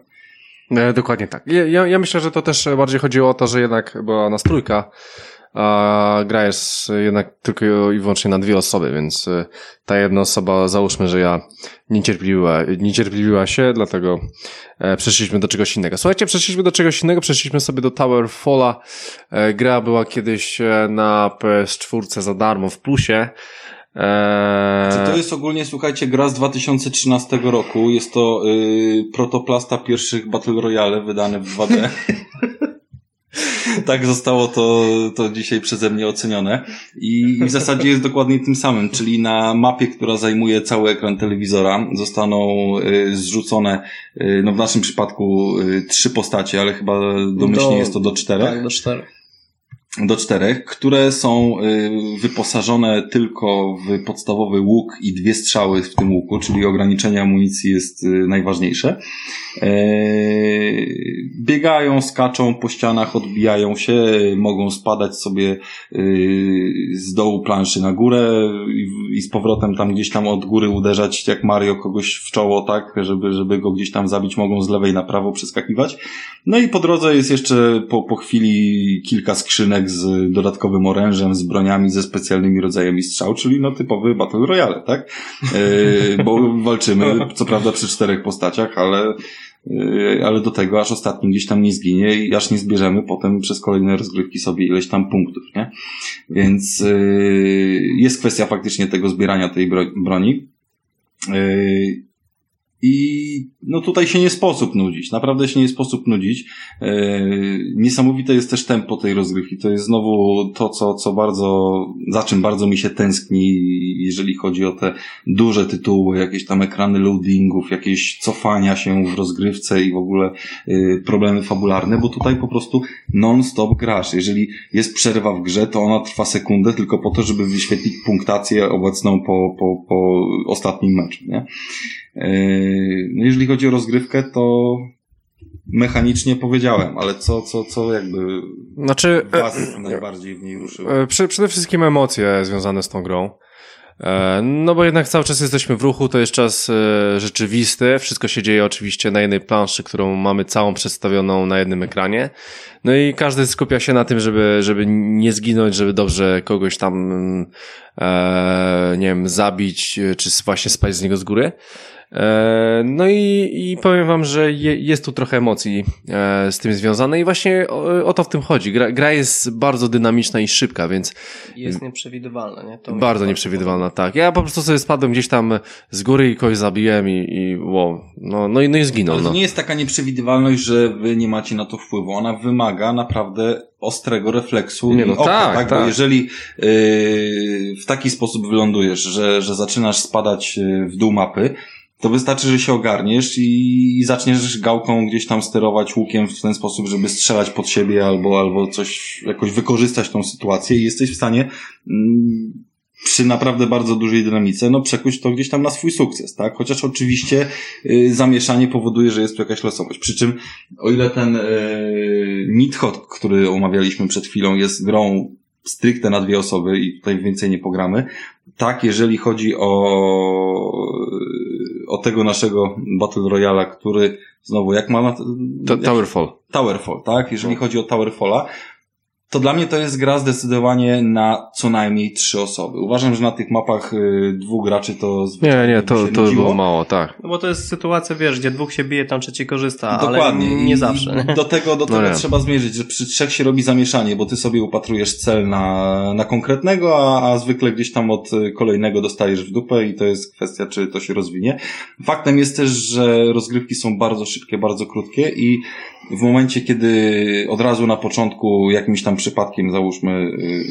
E, dokładnie tak. Ja, ja, myślę, że to też bardziej chodziło o to, że jednak była nas trójka, a gra jest jednak tylko i wyłącznie na dwie osoby, więc e, ta jedna osoba, załóżmy, że ja niecierpliwiła, niecierpliwiła się, dlatego e, przeszliśmy do czegoś innego. Słuchajcie, przeszliśmy do czegoś innego, przeszliśmy sobie do Tower Falla. Gra była kiedyś na PS4 za darmo w plusie. E, Czy to jest ogólnie, słuchajcie, gra z 2013 roku? Jest to y, protoplasta pierwszych Battle Royale wydane w 2D. tak zostało to, to dzisiaj przeze mnie ocenione. I w zasadzie jest dokładnie tym samym, czyli na mapie, która zajmuje cały ekran telewizora, zostaną y, zrzucone, y, no w naszym przypadku y, trzy postacie, ale chyba domyślnie Do- jest to do czterech Tak, do czterech. Do czterech, które są y, wyposażone tylko w podstawowy łuk i dwie strzały w tym łuku, czyli ograniczenie amunicji jest y, najważniejsze. E, Biegają, skaczą po ścianach, odbijają się, mogą spadać sobie y, z dołu planszy na górę i- z powrotem tam gdzieś tam od góry uderzać jak Mario kogoś w czoło, tak, żeby, żeby go gdzieś tam zabić, mogą z lewej na prawo przeskakiwać. No i po drodze jest jeszcze po, po chwili kilka skrzynek z dodatkowym orężem, z broniami, ze specjalnymi rodzajami strzał, czyli no typowy Battle Royale, tak? E, bo walczymy, co prawda przy czterech postaciach, ale e, ale do tego aż ostatni gdzieś tam nie zginie i aż nie zbierzemy potem przez kolejne rozgrywki sobie ileś tam punktów, nie? Więc e, jest kwestia faktycznie tego zbierania tej bro- broni. I no tutaj się nie sposób nudzić, naprawdę się nie sposób nudzić. E, Niesamowite jest też tempo tej rozgrywki. To jest znowu to, co, co bardzo, za czym bardzo mi się tęskni, jeżeli chodzi o te duże tytuły, jakieś tam ekrany loadingów, jakieś cofania się w rozgrywce i w ogóle y, problemy fabularne, bo tutaj po prostu non-stop grasz. Jeżeli jest przerwa w grze, to ona trwa sekundę tylko po to, żeby wyświetlić punktację obecną po, po, po ostatnim meczu, nie? Yy, No jeżeli chodzi o rozgrywkę, to mechanicznie powiedziałem, ale co, co, co jakby Znaczy, e, was najbardziej w niej ruszyło? E, Prze- przede wszystkim emocje związane z tą grą. E, No bo jednak cały czas jesteśmy w ruchu, to jest czas e, rzeczywisty. Wszystko się dzieje oczywiście na jednej planszy, którą mamy całą przedstawioną na jednym ekranie. No i każdy skupia się na tym, żeby, żeby nie zginąć, żeby dobrze kogoś tam, e, nie wiem, zabić, e, czy właśnie spać z niego z góry. E, No i, i powiem wam, że je, jest tu trochę emocji e, z tym związane i właśnie o, o to w tym chodzi. Gra, gra jest bardzo dynamiczna i szybka, więc Jest nieprzewidywalna, nie? To bardzo nieprzewidywalna, tak. Ja po prostu sobie spadłem gdzieś tam z góry i kogoś zabiłem i, i wow. No, no, i, no i zginął, Ale no. to nie jest taka nieprzewidywalność, że wy nie macie na to wpływu. Ona wymaga naprawdę ostrego refleksu Nie, i no oka, tak, tak? Bo tak. jeżeli yy, w taki sposób wylądujesz, że, że zaczynasz spadać yy, w dół mapy, to wystarczy, że się ogarniesz i, zaczniesz gałką gdzieś tam sterować łukiem w ten sposób, żeby strzelać pod siebie albo, albo coś, jakoś wykorzystać tą sytuację i jesteś w stanie mm, przy naprawdę bardzo dużej dynamice, no przekuć to gdzieś tam na swój sukces, tak? Chociaż oczywiście y, zamieszanie powoduje, że jest tu jakaś losowość. Przy czym, o ile ten y, Nidhogg, który omawialiśmy przed chwilą, jest grą stricte na dwie osoby i tutaj więcej nie pogramy, tak, jeżeli chodzi o, o tego naszego Battle Royala, który znowu, jak ma na, To, jak- Towerfall. Towerfall, tak? Jeżeli chodzi o Towerfalla, to dla mnie to jest gra zdecydowanie na co najmniej trzy osoby. Uważam, że na tych mapach y, dwóch graczy to Nie, nie, to, to było mało, tak. No bo to jest sytuacja, wiesz, gdzie dwóch się bije, tam trzeci korzysta, Dokładnie. ale nie zawsze. Do tego, do tego no trzeba zmierzyć, że przy trzech się robi zamieszanie, bo ty sobie upatrujesz cel na, na konkretnego, a, a zwykle gdzieś tam od kolejnego dostajesz w dupę i to jest kwestia, czy to się rozwinie. Faktem jest też, że rozgrywki są bardzo szybkie, bardzo krótkie i w momencie, kiedy od razu na początku jakimś tam przypadkiem, załóżmy, y,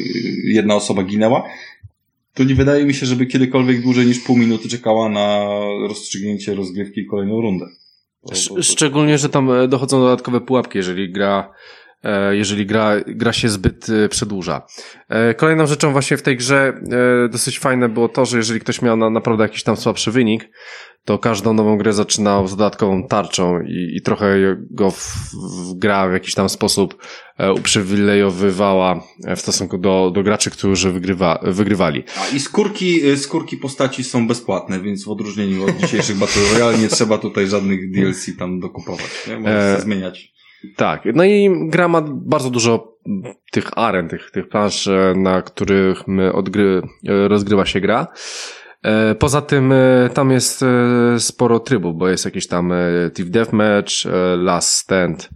jedna osoba ginęła, to nie wydaje mi się, żeby kiedykolwiek dłużej niż pół minuty czekała na rozstrzygnięcie rozgrywki i kolejną rundę. Szczególnie, że tam e, dochodzą dodatkowe pułapki, jeżeli gra jeżeli gra, gra się zbyt e, przedłuża. Kolejną rzeczą właśnie w tej grze dosyć fajne było to, że jeżeli ktoś miał na, naprawdę jakiś tam słabszy wynik, to każdą nową grę zaczynał z dodatkową tarczą i, i trochę go w, w gra w jakiś tam sposób e, uprzywilejowywała w stosunku do, do graczy, którzy wygrywa, wygrywali. A i skórki, e, skórki postaci są bezpłatne, więc w odróżnieniu od dzisiejszych Battle Royale nie trzeba tutaj żadnych DLC tam dokupować, nie? Możesz e, zmieniać. Tak, no i gra ma bardzo dużo tych aren, tych, tych plansz, e, na których my odgry, rozgrywa się gra. E, poza tym e, tam jest e, sporo trybów, bo jest jakiś tam Thief Deathmatch, Last Stand,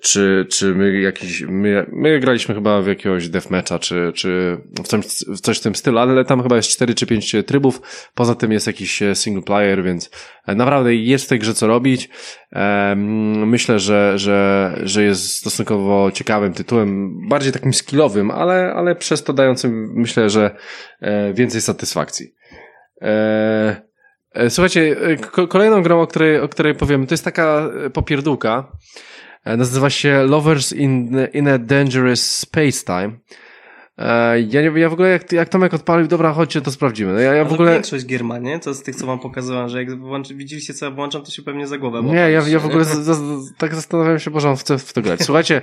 czy, czy my jakiś, my, my graliśmy chyba w jakiegoś deathmatcha, czy, czy w coś, w coś w tym stylu, ale tam chyba jest 4 czy 5 trybów, poza tym jest jakiś single player, więc naprawdę jest w tej grze co robić. Myślę, że, że, że jest stosunkowo ciekawym tytułem, bardziej takim skillowym, ale, ale przez to dającym, myślę, że więcej satysfakcji. E, słuchajcie, e, kolejną grą, o której, o której powiem, to jest taka e, popierdółka. Nazywa się Lovers in, in a Dangerous Space Time. Ja, ja w ogóle jak, jak Tomek odpalił, dobra, chodźcie, to sprawdzimy. No ja, ja w ogóle... większość gier ma, nie? Co z tych, co wam pokazywałem, że jak włączy, widzieliście, co ja włączam, to się pewnie za głowę Nie, ja, ja w ogóle tak zastanawiam się, Boże, on chce w to grać. Słuchajcie,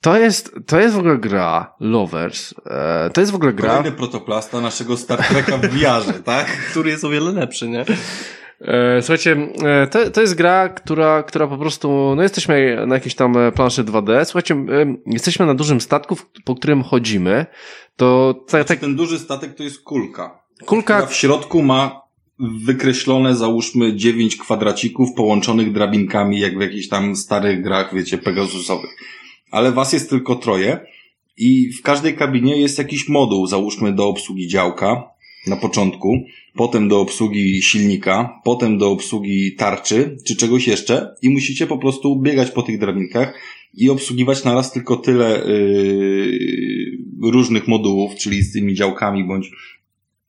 to jest, to jest w ogóle gra Lovers. E, to jest w ogóle gra. Kolejny protoplasta naszego Star Treka w VR, tak? Który jest o wiele lepszy, nie? E, słuchajcie, e, to, to jest gra, która, która po prostu, no jesteśmy na jakiejś tam planszy 2D. Słuchajcie, e, jesteśmy na dużym statku, po którym chodzimy. To tak, tak... ten duży statek to jest kulka. Kulka. w środku ma wykreślone, załóżmy, dziewięć kwadracików połączonych drabinkami, jak w jakichś tam starych grach, wiecie, Pegasusowych ale was jest tylko troje i w każdej kabinie jest jakiś moduł, załóżmy do obsługi działka na początku, potem do obsługi silnika, potem do obsługi tarczy czy czegoś jeszcze i musicie po prostu biegać po tych drabinkach i obsługiwać naraz tylko tyle yy, różnych modułów, czyli z tymi działkami bądź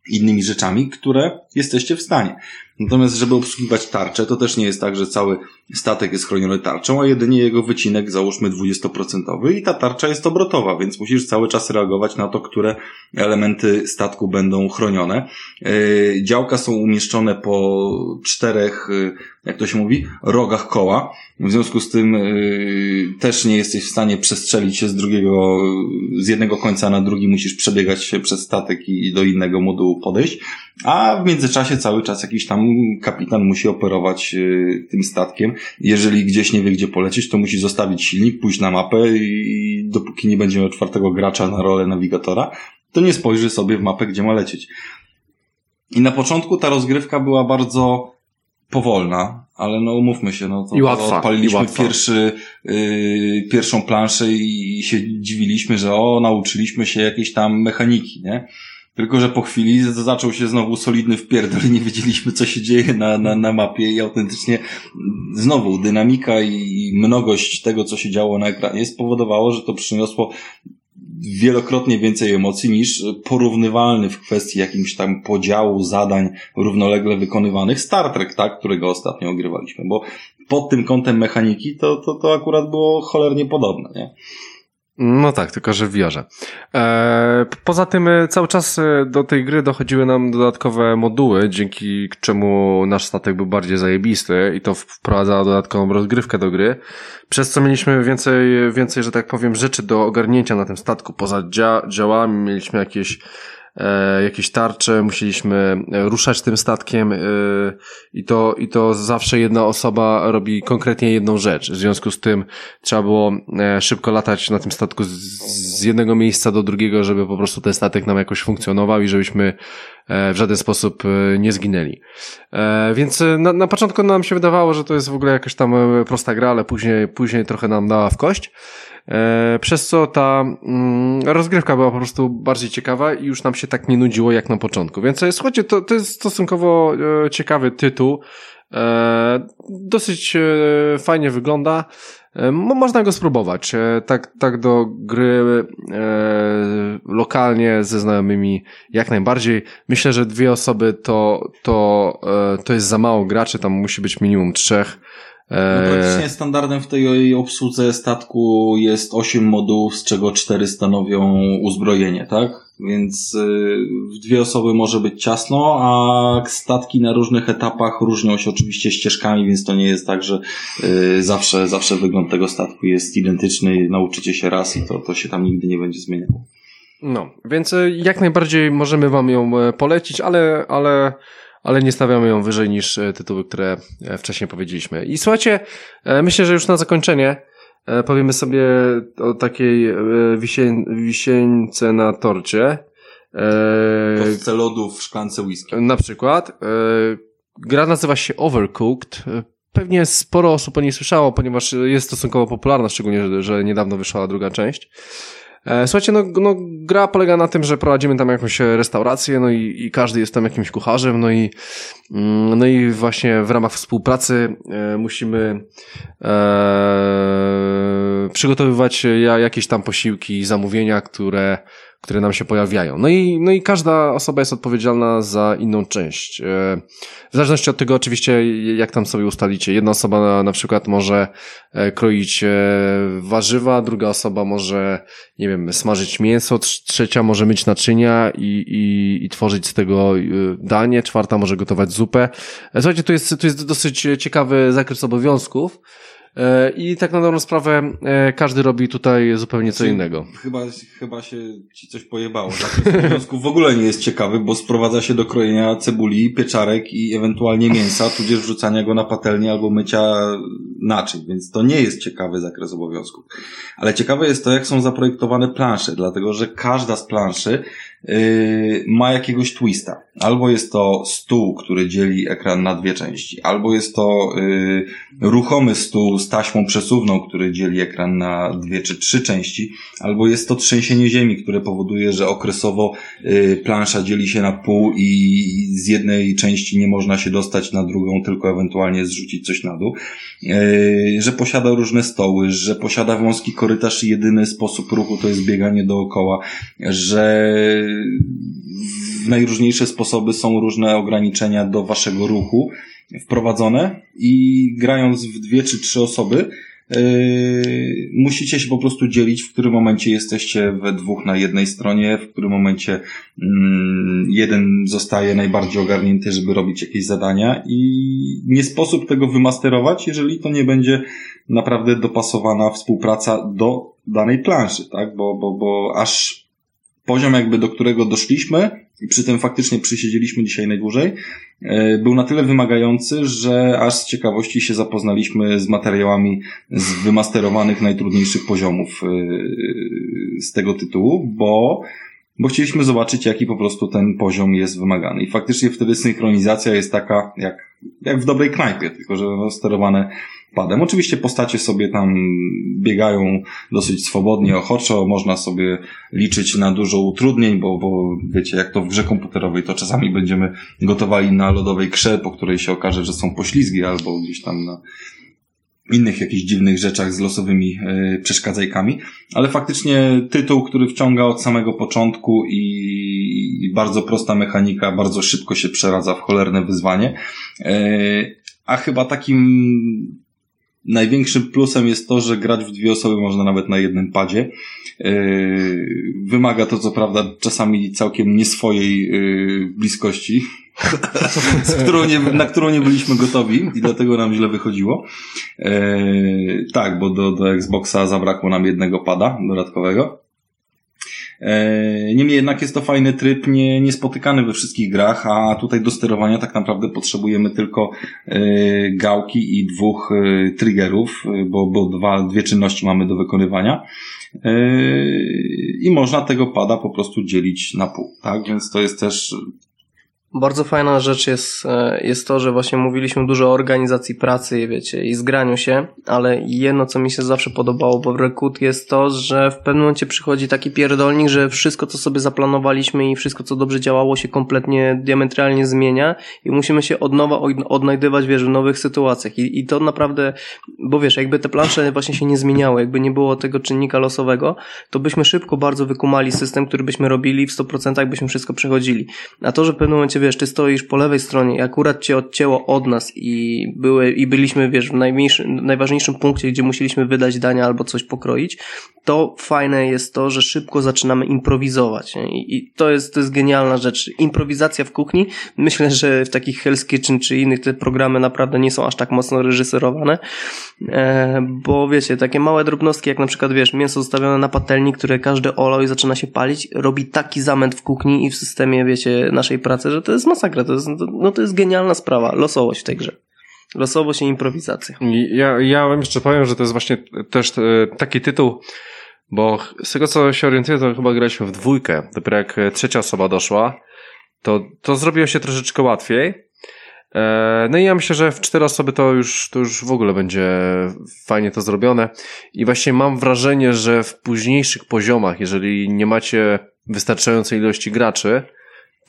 innymi rzeczami, które jesteście w stanie. Natomiast, żeby obsługiwać tarczę, to też nie jest tak, że cały statek jest chroniony tarczą, a jedynie jego wycinek, załóżmy 20% i ta tarcza jest obrotowa, więc musisz cały czas reagować na to, które elementy statku będą chronione. Yy, działka są umieszczone po czterech, yy, jak to się mówi, rogach koła. W związku z tym yy, też nie jesteś w stanie przestrzelić się z drugiego, z jednego końca na drugi, musisz przebiegać się przez statek i do innego modułu podejść, a w międzyczasie cały czas jakiś tam kapitan musi operować tym statkiem jeżeli gdzieś nie wie, gdzie polecieć, to musi zostawić silnik, pójść na mapę i dopóki nie będzie miał czwartego gracza na rolę nawigatora, to nie spojrzy sobie w mapę, gdzie ma lecieć. I na początku ta rozgrywka była bardzo powolna, ale no umówmy się, no to, I łatwa, odpaliliśmy i pierwszy, yy, pierwszą planszę i się dziwiliśmy, że o, nauczyliśmy się jakiejś tam mechaniki, nie? Tylko, że po chwili zaczął się znowu solidny wpierdol i nie wiedzieliśmy, co się dzieje na, na, na mapie i autentycznie znowu dynamika i mnogość tego, co się działo na ekranie spowodowało, że to przyniosło wielokrotnie więcej emocji niż porównywalny w kwestii jakimś tam podziału zadań równolegle wykonywanych Star Trek, tak, którego ostatnio ogrywaliśmy, bo pod tym kątem mechaniki to, to, to akurat było cholernie podobne, nie? No tak, tylko że w wiarze. Eee, poza tym e, cały czas e, do tej gry dochodziły nam dodatkowe moduły, dzięki czemu nasz statek był bardziej zajebisty i to wprowadza dodatkową rozgrywkę do gry, przez co mieliśmy więcej, więcej, że tak powiem, rzeczy do ogarnięcia na tym statku. Poza dzia działami mieliśmy jakieś e, jakieś tarcze, musieliśmy e, ruszać tym statkiem e, i, to, i to zawsze jedna osoba robi konkretnie jedną rzecz. W związku z tym trzeba było e, szybko latać na tym statku z, z jednego miejsca do drugiego, żeby po prostu ten statek nam jakoś funkcjonował i żebyśmy e, w żaden sposób e, nie zginęli. E, Więc e, na, na początku nam się wydawało, że to jest w ogóle jakaś tam e, prosta gra, ale później, później trochę nam dała w kość. E, Przez co ta mm, rozgrywka była po prostu bardziej ciekawa i już nam się tak nie nudziło jak na początku. Więc e, słuchajcie, to, to jest stosunkowo e, ciekawy tytuł. E, Dosyć e, fajnie wygląda. E, mo- Można go spróbować. E, Tak, tak do gry e, lokalnie ze znajomymi jak najbardziej. Myślę, że dwie osoby to, to, e, to jest za mało graczy, tam musi być minimum trzech. No, E, praktycznie standardem w tej obsłudze statku jest 8 modułów, z czego 4 stanowią uzbrojenie, tak? Więc y, w dwie osoby może być ciasno, a statki na różnych etapach różnią się oczywiście ścieżkami, więc to nie jest tak, że y, zawsze, zawsze wygląd tego statku jest identyczny, nauczycie się raz i to, to się tam nigdy nie będzie zmieniało. No, więc e, jak najbardziej możemy wam ją polecić, ale, ale, ale nie stawiamy ją wyżej niż tytuły, które e, wcześniej powiedzieliśmy. I słuchajcie, e, myślę, że już na zakończenie powiemy sobie o takiej e, wisień, wisieńce na torcie. E, Kostce lodu w szklance whisky. na przykład. E, gra nazywa się Overcooked. E, Pewnie sporo osób o niej słyszało, ponieważ jest stosunkowo popularna, szczególnie, że niedawno wyszła druga część. E, Słuchajcie, no, no, gra polega na tym, że prowadzimy tam jakąś restaurację, no i, i każdy jest tam jakimś kucharzem, no i, mm, no i właśnie w ramach współpracy e, musimy e, przygotowywać ja, jakieś tam posiłki, zamówienia, które, które nam się pojawiają. No i, no i każda osoba jest odpowiedzialna za inną część. E, W zależności od tego oczywiście, jak tam sobie ustalicie. Jedna osoba na, przykład może e, kroić e, warzywa, druga osoba może, nie wiem, smażyć mięso, trz- trzecia może myć naczynia i, i, i tworzyć z tego danie, czwarta może gotować zupę. Słuchajcie, to jest, to jest dosyć ciekawy zakres obowiązków. E, I tak na dobrą sprawę e, każdy robi tutaj zupełnie co innego. Chyba, chyba się ci coś pojebało. Zakres obowiązków w ogóle nie jest ciekawy, bo sprowadza się do krojenia cebuli, pieczarek i ewentualnie mięsa, tudzież wrzucania go na patelnię albo mycia naczyń, więc to nie jest ciekawy zakres obowiązków. Ale ciekawe jest to, jak są zaprojektowane plansze, dlatego że każda z planszy yy, ma jakiegoś twista. Albo jest to stół, który dzieli ekran na dwie części, albo jest to yy, ruchomy stół z taśmą przesuwną, który dzieli ekran na dwie czy trzy części, albo jest to trzęsienie ziemi, które powoduje, że okresowo y, plansza dzieli się na pół i z jednej części nie można się dostać na drugą, tylko ewentualnie zrzucić coś na dół, y, że posiada różne stoły, że posiada wąski korytarz. I jedyny sposób ruchu to jest bieganie dookoła, że w najróżniejsze sposoby są różne ograniczenia do waszego ruchu wprowadzone i grając w dwie czy trzy osoby, Yy, musicie się po prostu dzielić, w którym momencie jesteście we dwóch na jednej stronie, w którym momencie mm, jeden zostaje najbardziej ogarnięty, żeby robić jakieś zadania i nie sposób tego wymasterować, jeżeli to nie będzie naprawdę dopasowana współpraca do danej planszy, tak? Bo, bo, bo aż poziom jakby do którego doszliśmy i przy tym faktycznie przysiedzieliśmy dzisiaj najdłużej, e, był na tyle wymagający, że aż z ciekawości się zapoznaliśmy z materiałami z wymasterowanych najtrudniejszych poziomów e, z tego tytułu, bo bo chcieliśmy zobaczyć, jaki po prostu ten poziom jest wymagany. I faktycznie wtedy synchronizacja jest taka, jak, jak w dobrej knajpie, tylko że no, sterowane padem. Oczywiście postacie sobie tam biegają dosyć swobodnie, ochoczo, można sobie liczyć na dużo utrudnień, bo, bo wiecie, jak to w grze komputerowej, to czasami będziemy gotowali na lodowej krze, po której się okaże, że są poślizgi, albo gdzieś tam na innych jakichś dziwnych rzeczach z losowymi e, przeszkadzajkami, ale faktycznie tytuł, który wciąga od samego początku i, i bardzo prosta mechanika, bardzo szybko się przeradza w cholerne wyzwanie. E, a chyba takim największym plusem jest to, że grać w dwie osoby można nawet na jednym padzie. Yy, wymaga to co prawda czasami całkiem nie swojej yy, bliskości, którą nie, na którą nie byliśmy gotowi i dlatego nam źle wychodziło. Yy, tak, bo do, do Xboxa zabrakło nam jednego pada dodatkowego. E, niemniej jednak jest to fajny tryb, nie, niespotykany we wszystkich grach, a tutaj do sterowania tak naprawdę potrzebujemy tylko e, gałki i dwóch e, triggerów, bo, bo dwa, dwie czynności mamy do wykonywania. I można tego pada po prostu dzielić na pół, tak? Więc to jest też bardzo fajna rzecz jest, e, jest to, że właśnie mówiliśmy dużo o organizacji pracy, wiecie, i zgraniu się, ale jedno, co mi się zawsze podobało w Rekut jest to, że w pewnym momencie przychodzi taki pierdolnik, że wszystko, co sobie zaplanowaliśmy i wszystko, co dobrze działało, się kompletnie diametralnie zmienia i musimy się od nowa odnajdywać, wiesz, w nowych sytuacjach. I, i to naprawdę, bo wiesz, jakby te plansze właśnie się nie zmieniały, jakby nie było tego czynnika losowego, to byśmy szybko bardzo wykumali system, który byśmy robili w 100% byśmy wszystko przechodzili. A to, że w pewnym momencie wiesz, ty stoisz po lewej stronie i akurat cię odcięło od nas i były, i byliśmy, wiesz, w najważniejszym punkcie, gdzie musieliśmy wydać dania albo coś pokroić, to fajne jest to, że szybko zaczynamy improwizować. I, I, to jest, to jest genialna rzecz. Improwizacja w kuchni. Myślę, że w takich Hell's Kitchen czy innych te programy naprawdę nie są aż tak mocno reżyserowane, e, bo wiecie, takie małe drobnostki, jak na przykład, wiesz, mięso zostawione na patelni, które każdy olej zaczyna się palić, robi taki zamęt w kuchni i w systemie, wiecie, naszej pracy, że to jest masakra. To jest, no to jest genialna sprawa. Losowość w tej grze. Losowość i improwizacja. Ja, ja jeszcze powiem, że to jest właśnie też e, taki tytuł, bo z tego co się orientuję, to chyba graliśmy w dwójkę. Dopiero jak trzecia osoba doszła, to, to zrobiło się troszeczkę łatwiej. E, no i ja myślę, że w cztery osoby to już, to już w ogóle będzie fajnie to zrobione. I właśnie mam wrażenie, że w późniejszych poziomach, jeżeli nie macie wystarczającej ilości graczy,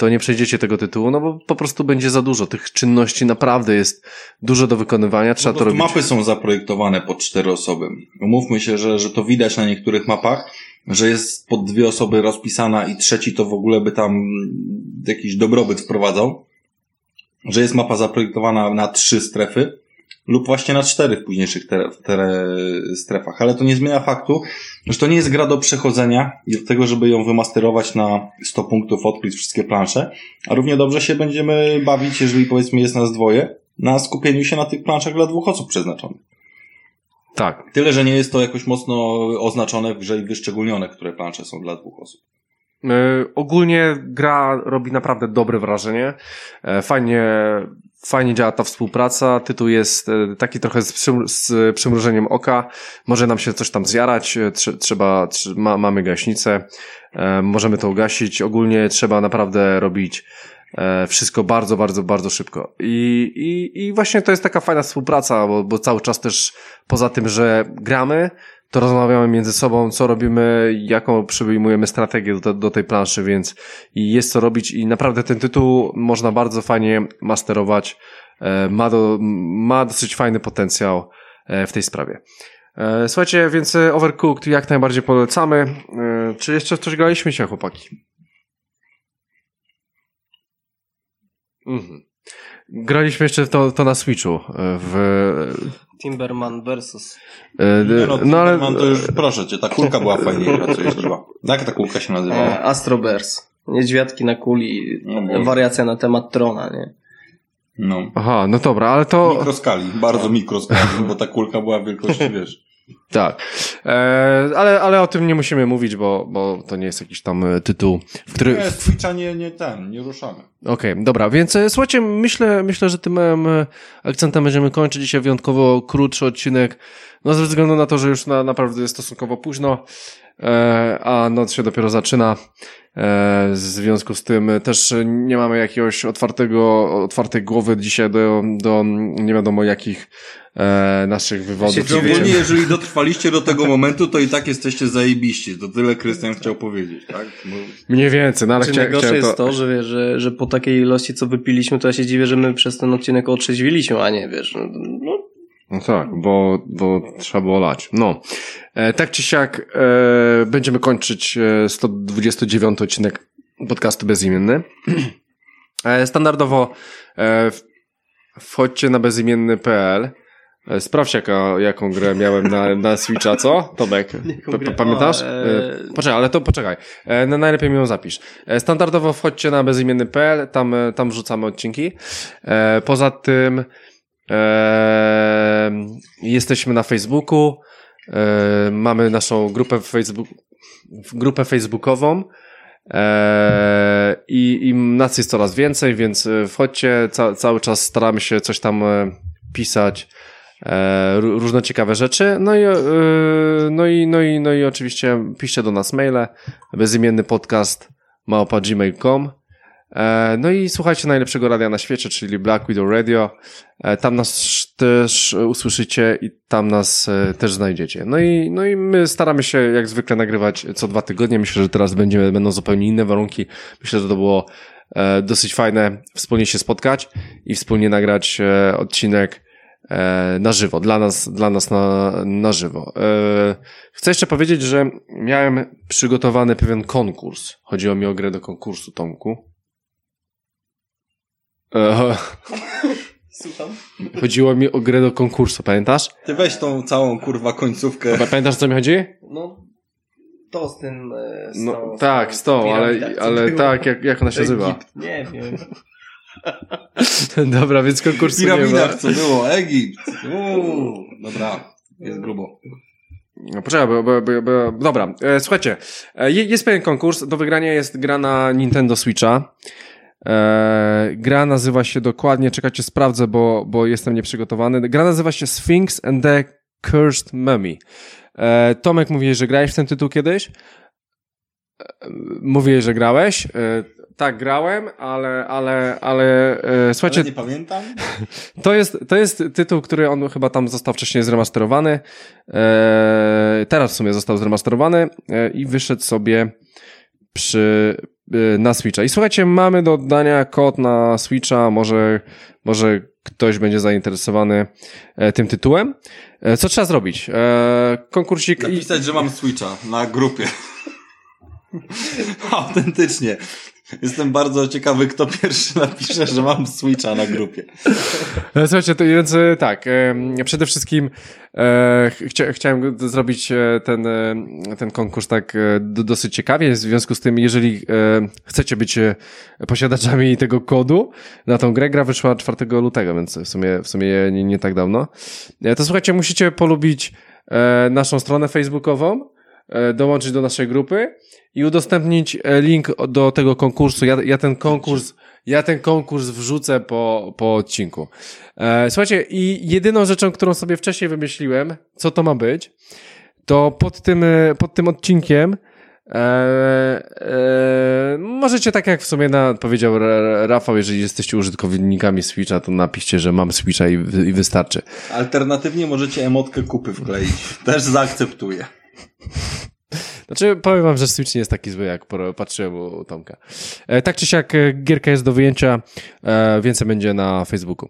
to nie przejdziecie tego tytułu, no bo po prostu będzie za dużo. Tych czynności naprawdę jest dużo do wykonywania, trzeba to robić. Mapy są zaprojektowane pod cztery osoby. Umówmy się, że, że to widać na niektórych mapach, że jest pod dwie osoby rozpisana i trzeci to w ogóle by tam jakiś dobrobyt wprowadzał. Że jest mapa zaprojektowana na trzy strefy, lub właśnie na cztery w późniejszych te, te strefach, ale to nie zmienia faktu, że to nie jest gra do przechodzenia i do tego, żeby ją wymasterować na 100 punktów, odkryć wszystkie plansze, a równie dobrze się będziemy bawić, jeżeli powiedzmy jest nas dwoje, na skupieniu się na tych planszach dla dwóch osób przeznaczonych. Tak. Tyle, że nie jest to jakoś mocno oznaczone w grze i wyszczególnione, które plansze są dla dwóch osób. Yy, ogólnie gra robi naprawdę dobre wrażenie. Yy, fajnie Fajnie działa ta współpraca. Tytuł jest e, taki trochę z, przym z przymrużeniem oka. Może nam się coś tam zjarać. E, trzeba, ma mamy gaśnicę. E, możemy to ugasić. Ogólnie trzeba naprawdę robić e, wszystko bardzo, bardzo, bardzo szybko. I, i, i właśnie to jest taka fajna współpraca, bo, bo cały czas też poza tym, że gramy, to rozmawiamy między sobą, co robimy, jaką przyjmujemy strategię do, do tej planszy, więc jest co robić i naprawdę ten tytuł można bardzo fajnie masterować. E, ma, do, ma dosyć fajny potencjał e, w tej sprawie. E, słuchajcie, więc Overcooked jak najbardziej polecamy. Czy jeszcze coś graliśmy się, chłopaki? Mhm. Graliśmy jeszcze to, to na Switchu. W Timberman versus. E, nie, no, no ale... to już, proszę cię, ta kulka była fajniejsza, co jeździła. Jak ta kulka się nazywała? E, Astrobers. Niedźwiadki na kuli, no, wariacja na temat trona, nie? No. Aha, no dobra, ale to... Mikroskali, bardzo mikroskali, bo ta kulka była wielkości, wiesz... Tak, e, ale, ale o tym nie musimy mówić, bo, bo to nie jest jakiś tam e, tytuł, w który... Nie, Twitcha nie, nie ten, nie ruszamy. Okej, okay, dobra, więc e, słuchajcie, myślę, myślę, że tym małym akcentem będziemy kończyć dzisiaj wyjątkowo krótszy odcinek, no ze względu na to, że już na, naprawdę jest stosunkowo późno, e, a noc się dopiero zaczyna. E, w związku z tym też nie mamy jakiegoś otwartego, otwartej głowy dzisiaj do, do nie wiadomo jakich e, naszych wywodów. Ogólnie, jeżeli dotrwaliście do tego momentu, to i tak jesteście zajebiści. To tyle Krystian chciał powiedzieć, tak? Bo... Mniej więcej, no ale Czy najgorsze to... jest to, że, wiesz, że, że po takiej ilości, co wypiliśmy, to ja się dziwię, że my przez ten odcinek otrzeźwiliśmy, a nie, wiesz, no, no no tak, bo, bo trzeba było lać. No. E, tak czy siak e, będziemy kończyć e, 129 odcinek podcastu bezimienny. E, standardowo e, wchodźcie na bezimienny.pl e, Sprawdź jaka, jaką grę miałem na, na Switcha, co? Tomek, pamiętasz? E, poczekaj, ale to poczekaj. No, najlepiej mi ją zapisz. Standardowo wchodźcie na bezimienny.pl, tam, tam wrzucamy odcinki. Poza tym jesteśmy na Facebooku. mamy naszą grupę w grupę facebookową e, i, i nas jest coraz więcej, więc e, wchodźcie, ca, cały czas staramy się coś tam e, pisać, e, różne ciekawe rzeczy, no i, e, no i, no i, no i oczywiście piszcie do nas maile, bezimienny podcast małpa.gmail.com E, no i słuchajcie najlepszego radia na świecie, czyli Black Widow Radio. Tam nas też usłyszycie i tam nas też znajdziecie. No i, no i my staramy się jak zwykle nagrywać co dwa tygodnie. Myślę, że teraz będziemy, będą zupełnie inne warunki. Myślę, że to było dosyć fajne wspólnie się spotkać i wspólnie nagrać odcinek na żywo, dla nas, dla nas na, na żywo. Chcę jeszcze powiedzieć, że miałem przygotowany pewien konkurs. Chodziło mi o grę do konkursu, Tomku. Słucham? Chodziło mi o grę do konkursu, pamiętasz? Ty weź tą całą kurwa końcówkę. Pamiętasz co mi chodzi? No, to z tym. E, z no, tak, z tą, ale, ale tak, jak, jak ona się nazywa? Nie wiem. Dobra, więc konkursu nie ma. co było, Egipt. Uuu, dobra, jest grubo. No poczekaj, bo, bo, bo, bo dobra, e, słuchajcie, e, jest pewien konkurs, do wygrania jest gra na Nintendo Switcha. E, gra nazywa się dokładnie, czekajcie, sprawdzę, bo, bo jestem nieprzygotowany. Gra nazywa się Sphinx and the Cursed Mummy. E, Tomek, mówiłeś, że grałeś w ten tytuł kiedyś? E, mówiłeś, że grałeś? E, tak, grałem, ale, ale, ale e, słuchajcie. Ale nie pamiętam. To jest, to jest tytuł, który on chyba tam został wcześniej zremasterowany. E, teraz w sumie został zremasterowany e, i wyszedł sobie przy, Y, na Switcha. I słuchajcie, mamy do oddania kod na Switcha, może, może ktoś będzie zainteresowany e, tym tytułem. E, co trzeba zrobić? E, konkursik... Napisać, że mam Switcha na grupie. Autentycznie. Jestem bardzo ciekawy, kto pierwszy napisze, że mam Switcha na grupie. E, słuchajcie, to więc e, tak, e, przede wszystkim e, chcia, chciałem zrobić ten, ten konkurs tak dosyć ciekawie, w związku z tym, jeżeli chcecie być posiadaczami tego kodu na tą grę, gra wyszła 4 lutego, więc w sumie, w sumie nie, nie tak dawno, to słuchajcie, musicie polubić naszą stronę facebookową, dołączyć do naszej grupy i udostępnić e, link do tego konkursu. Ja, ja ten konkurs, ja ten konkurs wrzucę po, po odcinku. E, słuchajcie, i jedyną rzeczą, którą sobie wcześniej wymyśliłem, co to ma być, to pod tym, e, pod tym odcinkiem e, e, możecie tak jak w sumie na, powiedział Rafał, jeżeli jesteście użytkownikami Switcha, to napiszcie, że mam Switcha i, i wystarczy. Alternatywnie możecie emotkę kupy wkleić. Też zaakceptuję. Znaczy, powiem wam, że Switch nie jest taki zły, jak patrzyłem u Tomka. E, tak czy siak, e, gierka jest do wyjęcia, e, więcej będzie na Facebooku.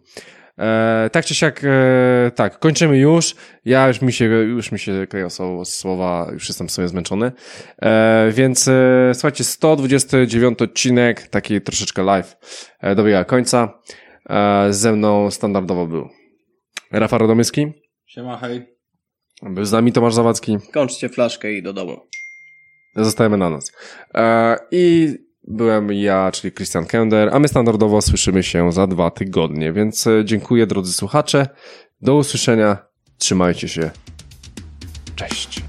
E, tak czy siak, e, tak, kończymy już. Ja już mi się, już mi się kleją słowa, już jestem sobie zmęczony. E, więc e, słuchajcie, 129 odcinek, taki troszeczkę live, e, dobiega końca. E, ze mną standardowo był Rafał Radomyski. Siema, hej. Był z nami Tomasz Zawadzki. Kończcie flaszkę i do domu. Zostajemy na nas. E, I byłem ja, czyli Christian Kender, a my standardowo słyszymy się za dwa tygodnie, więc e, dziękuję drodzy słuchacze. Do usłyszenia. Trzymajcie się. Cześć.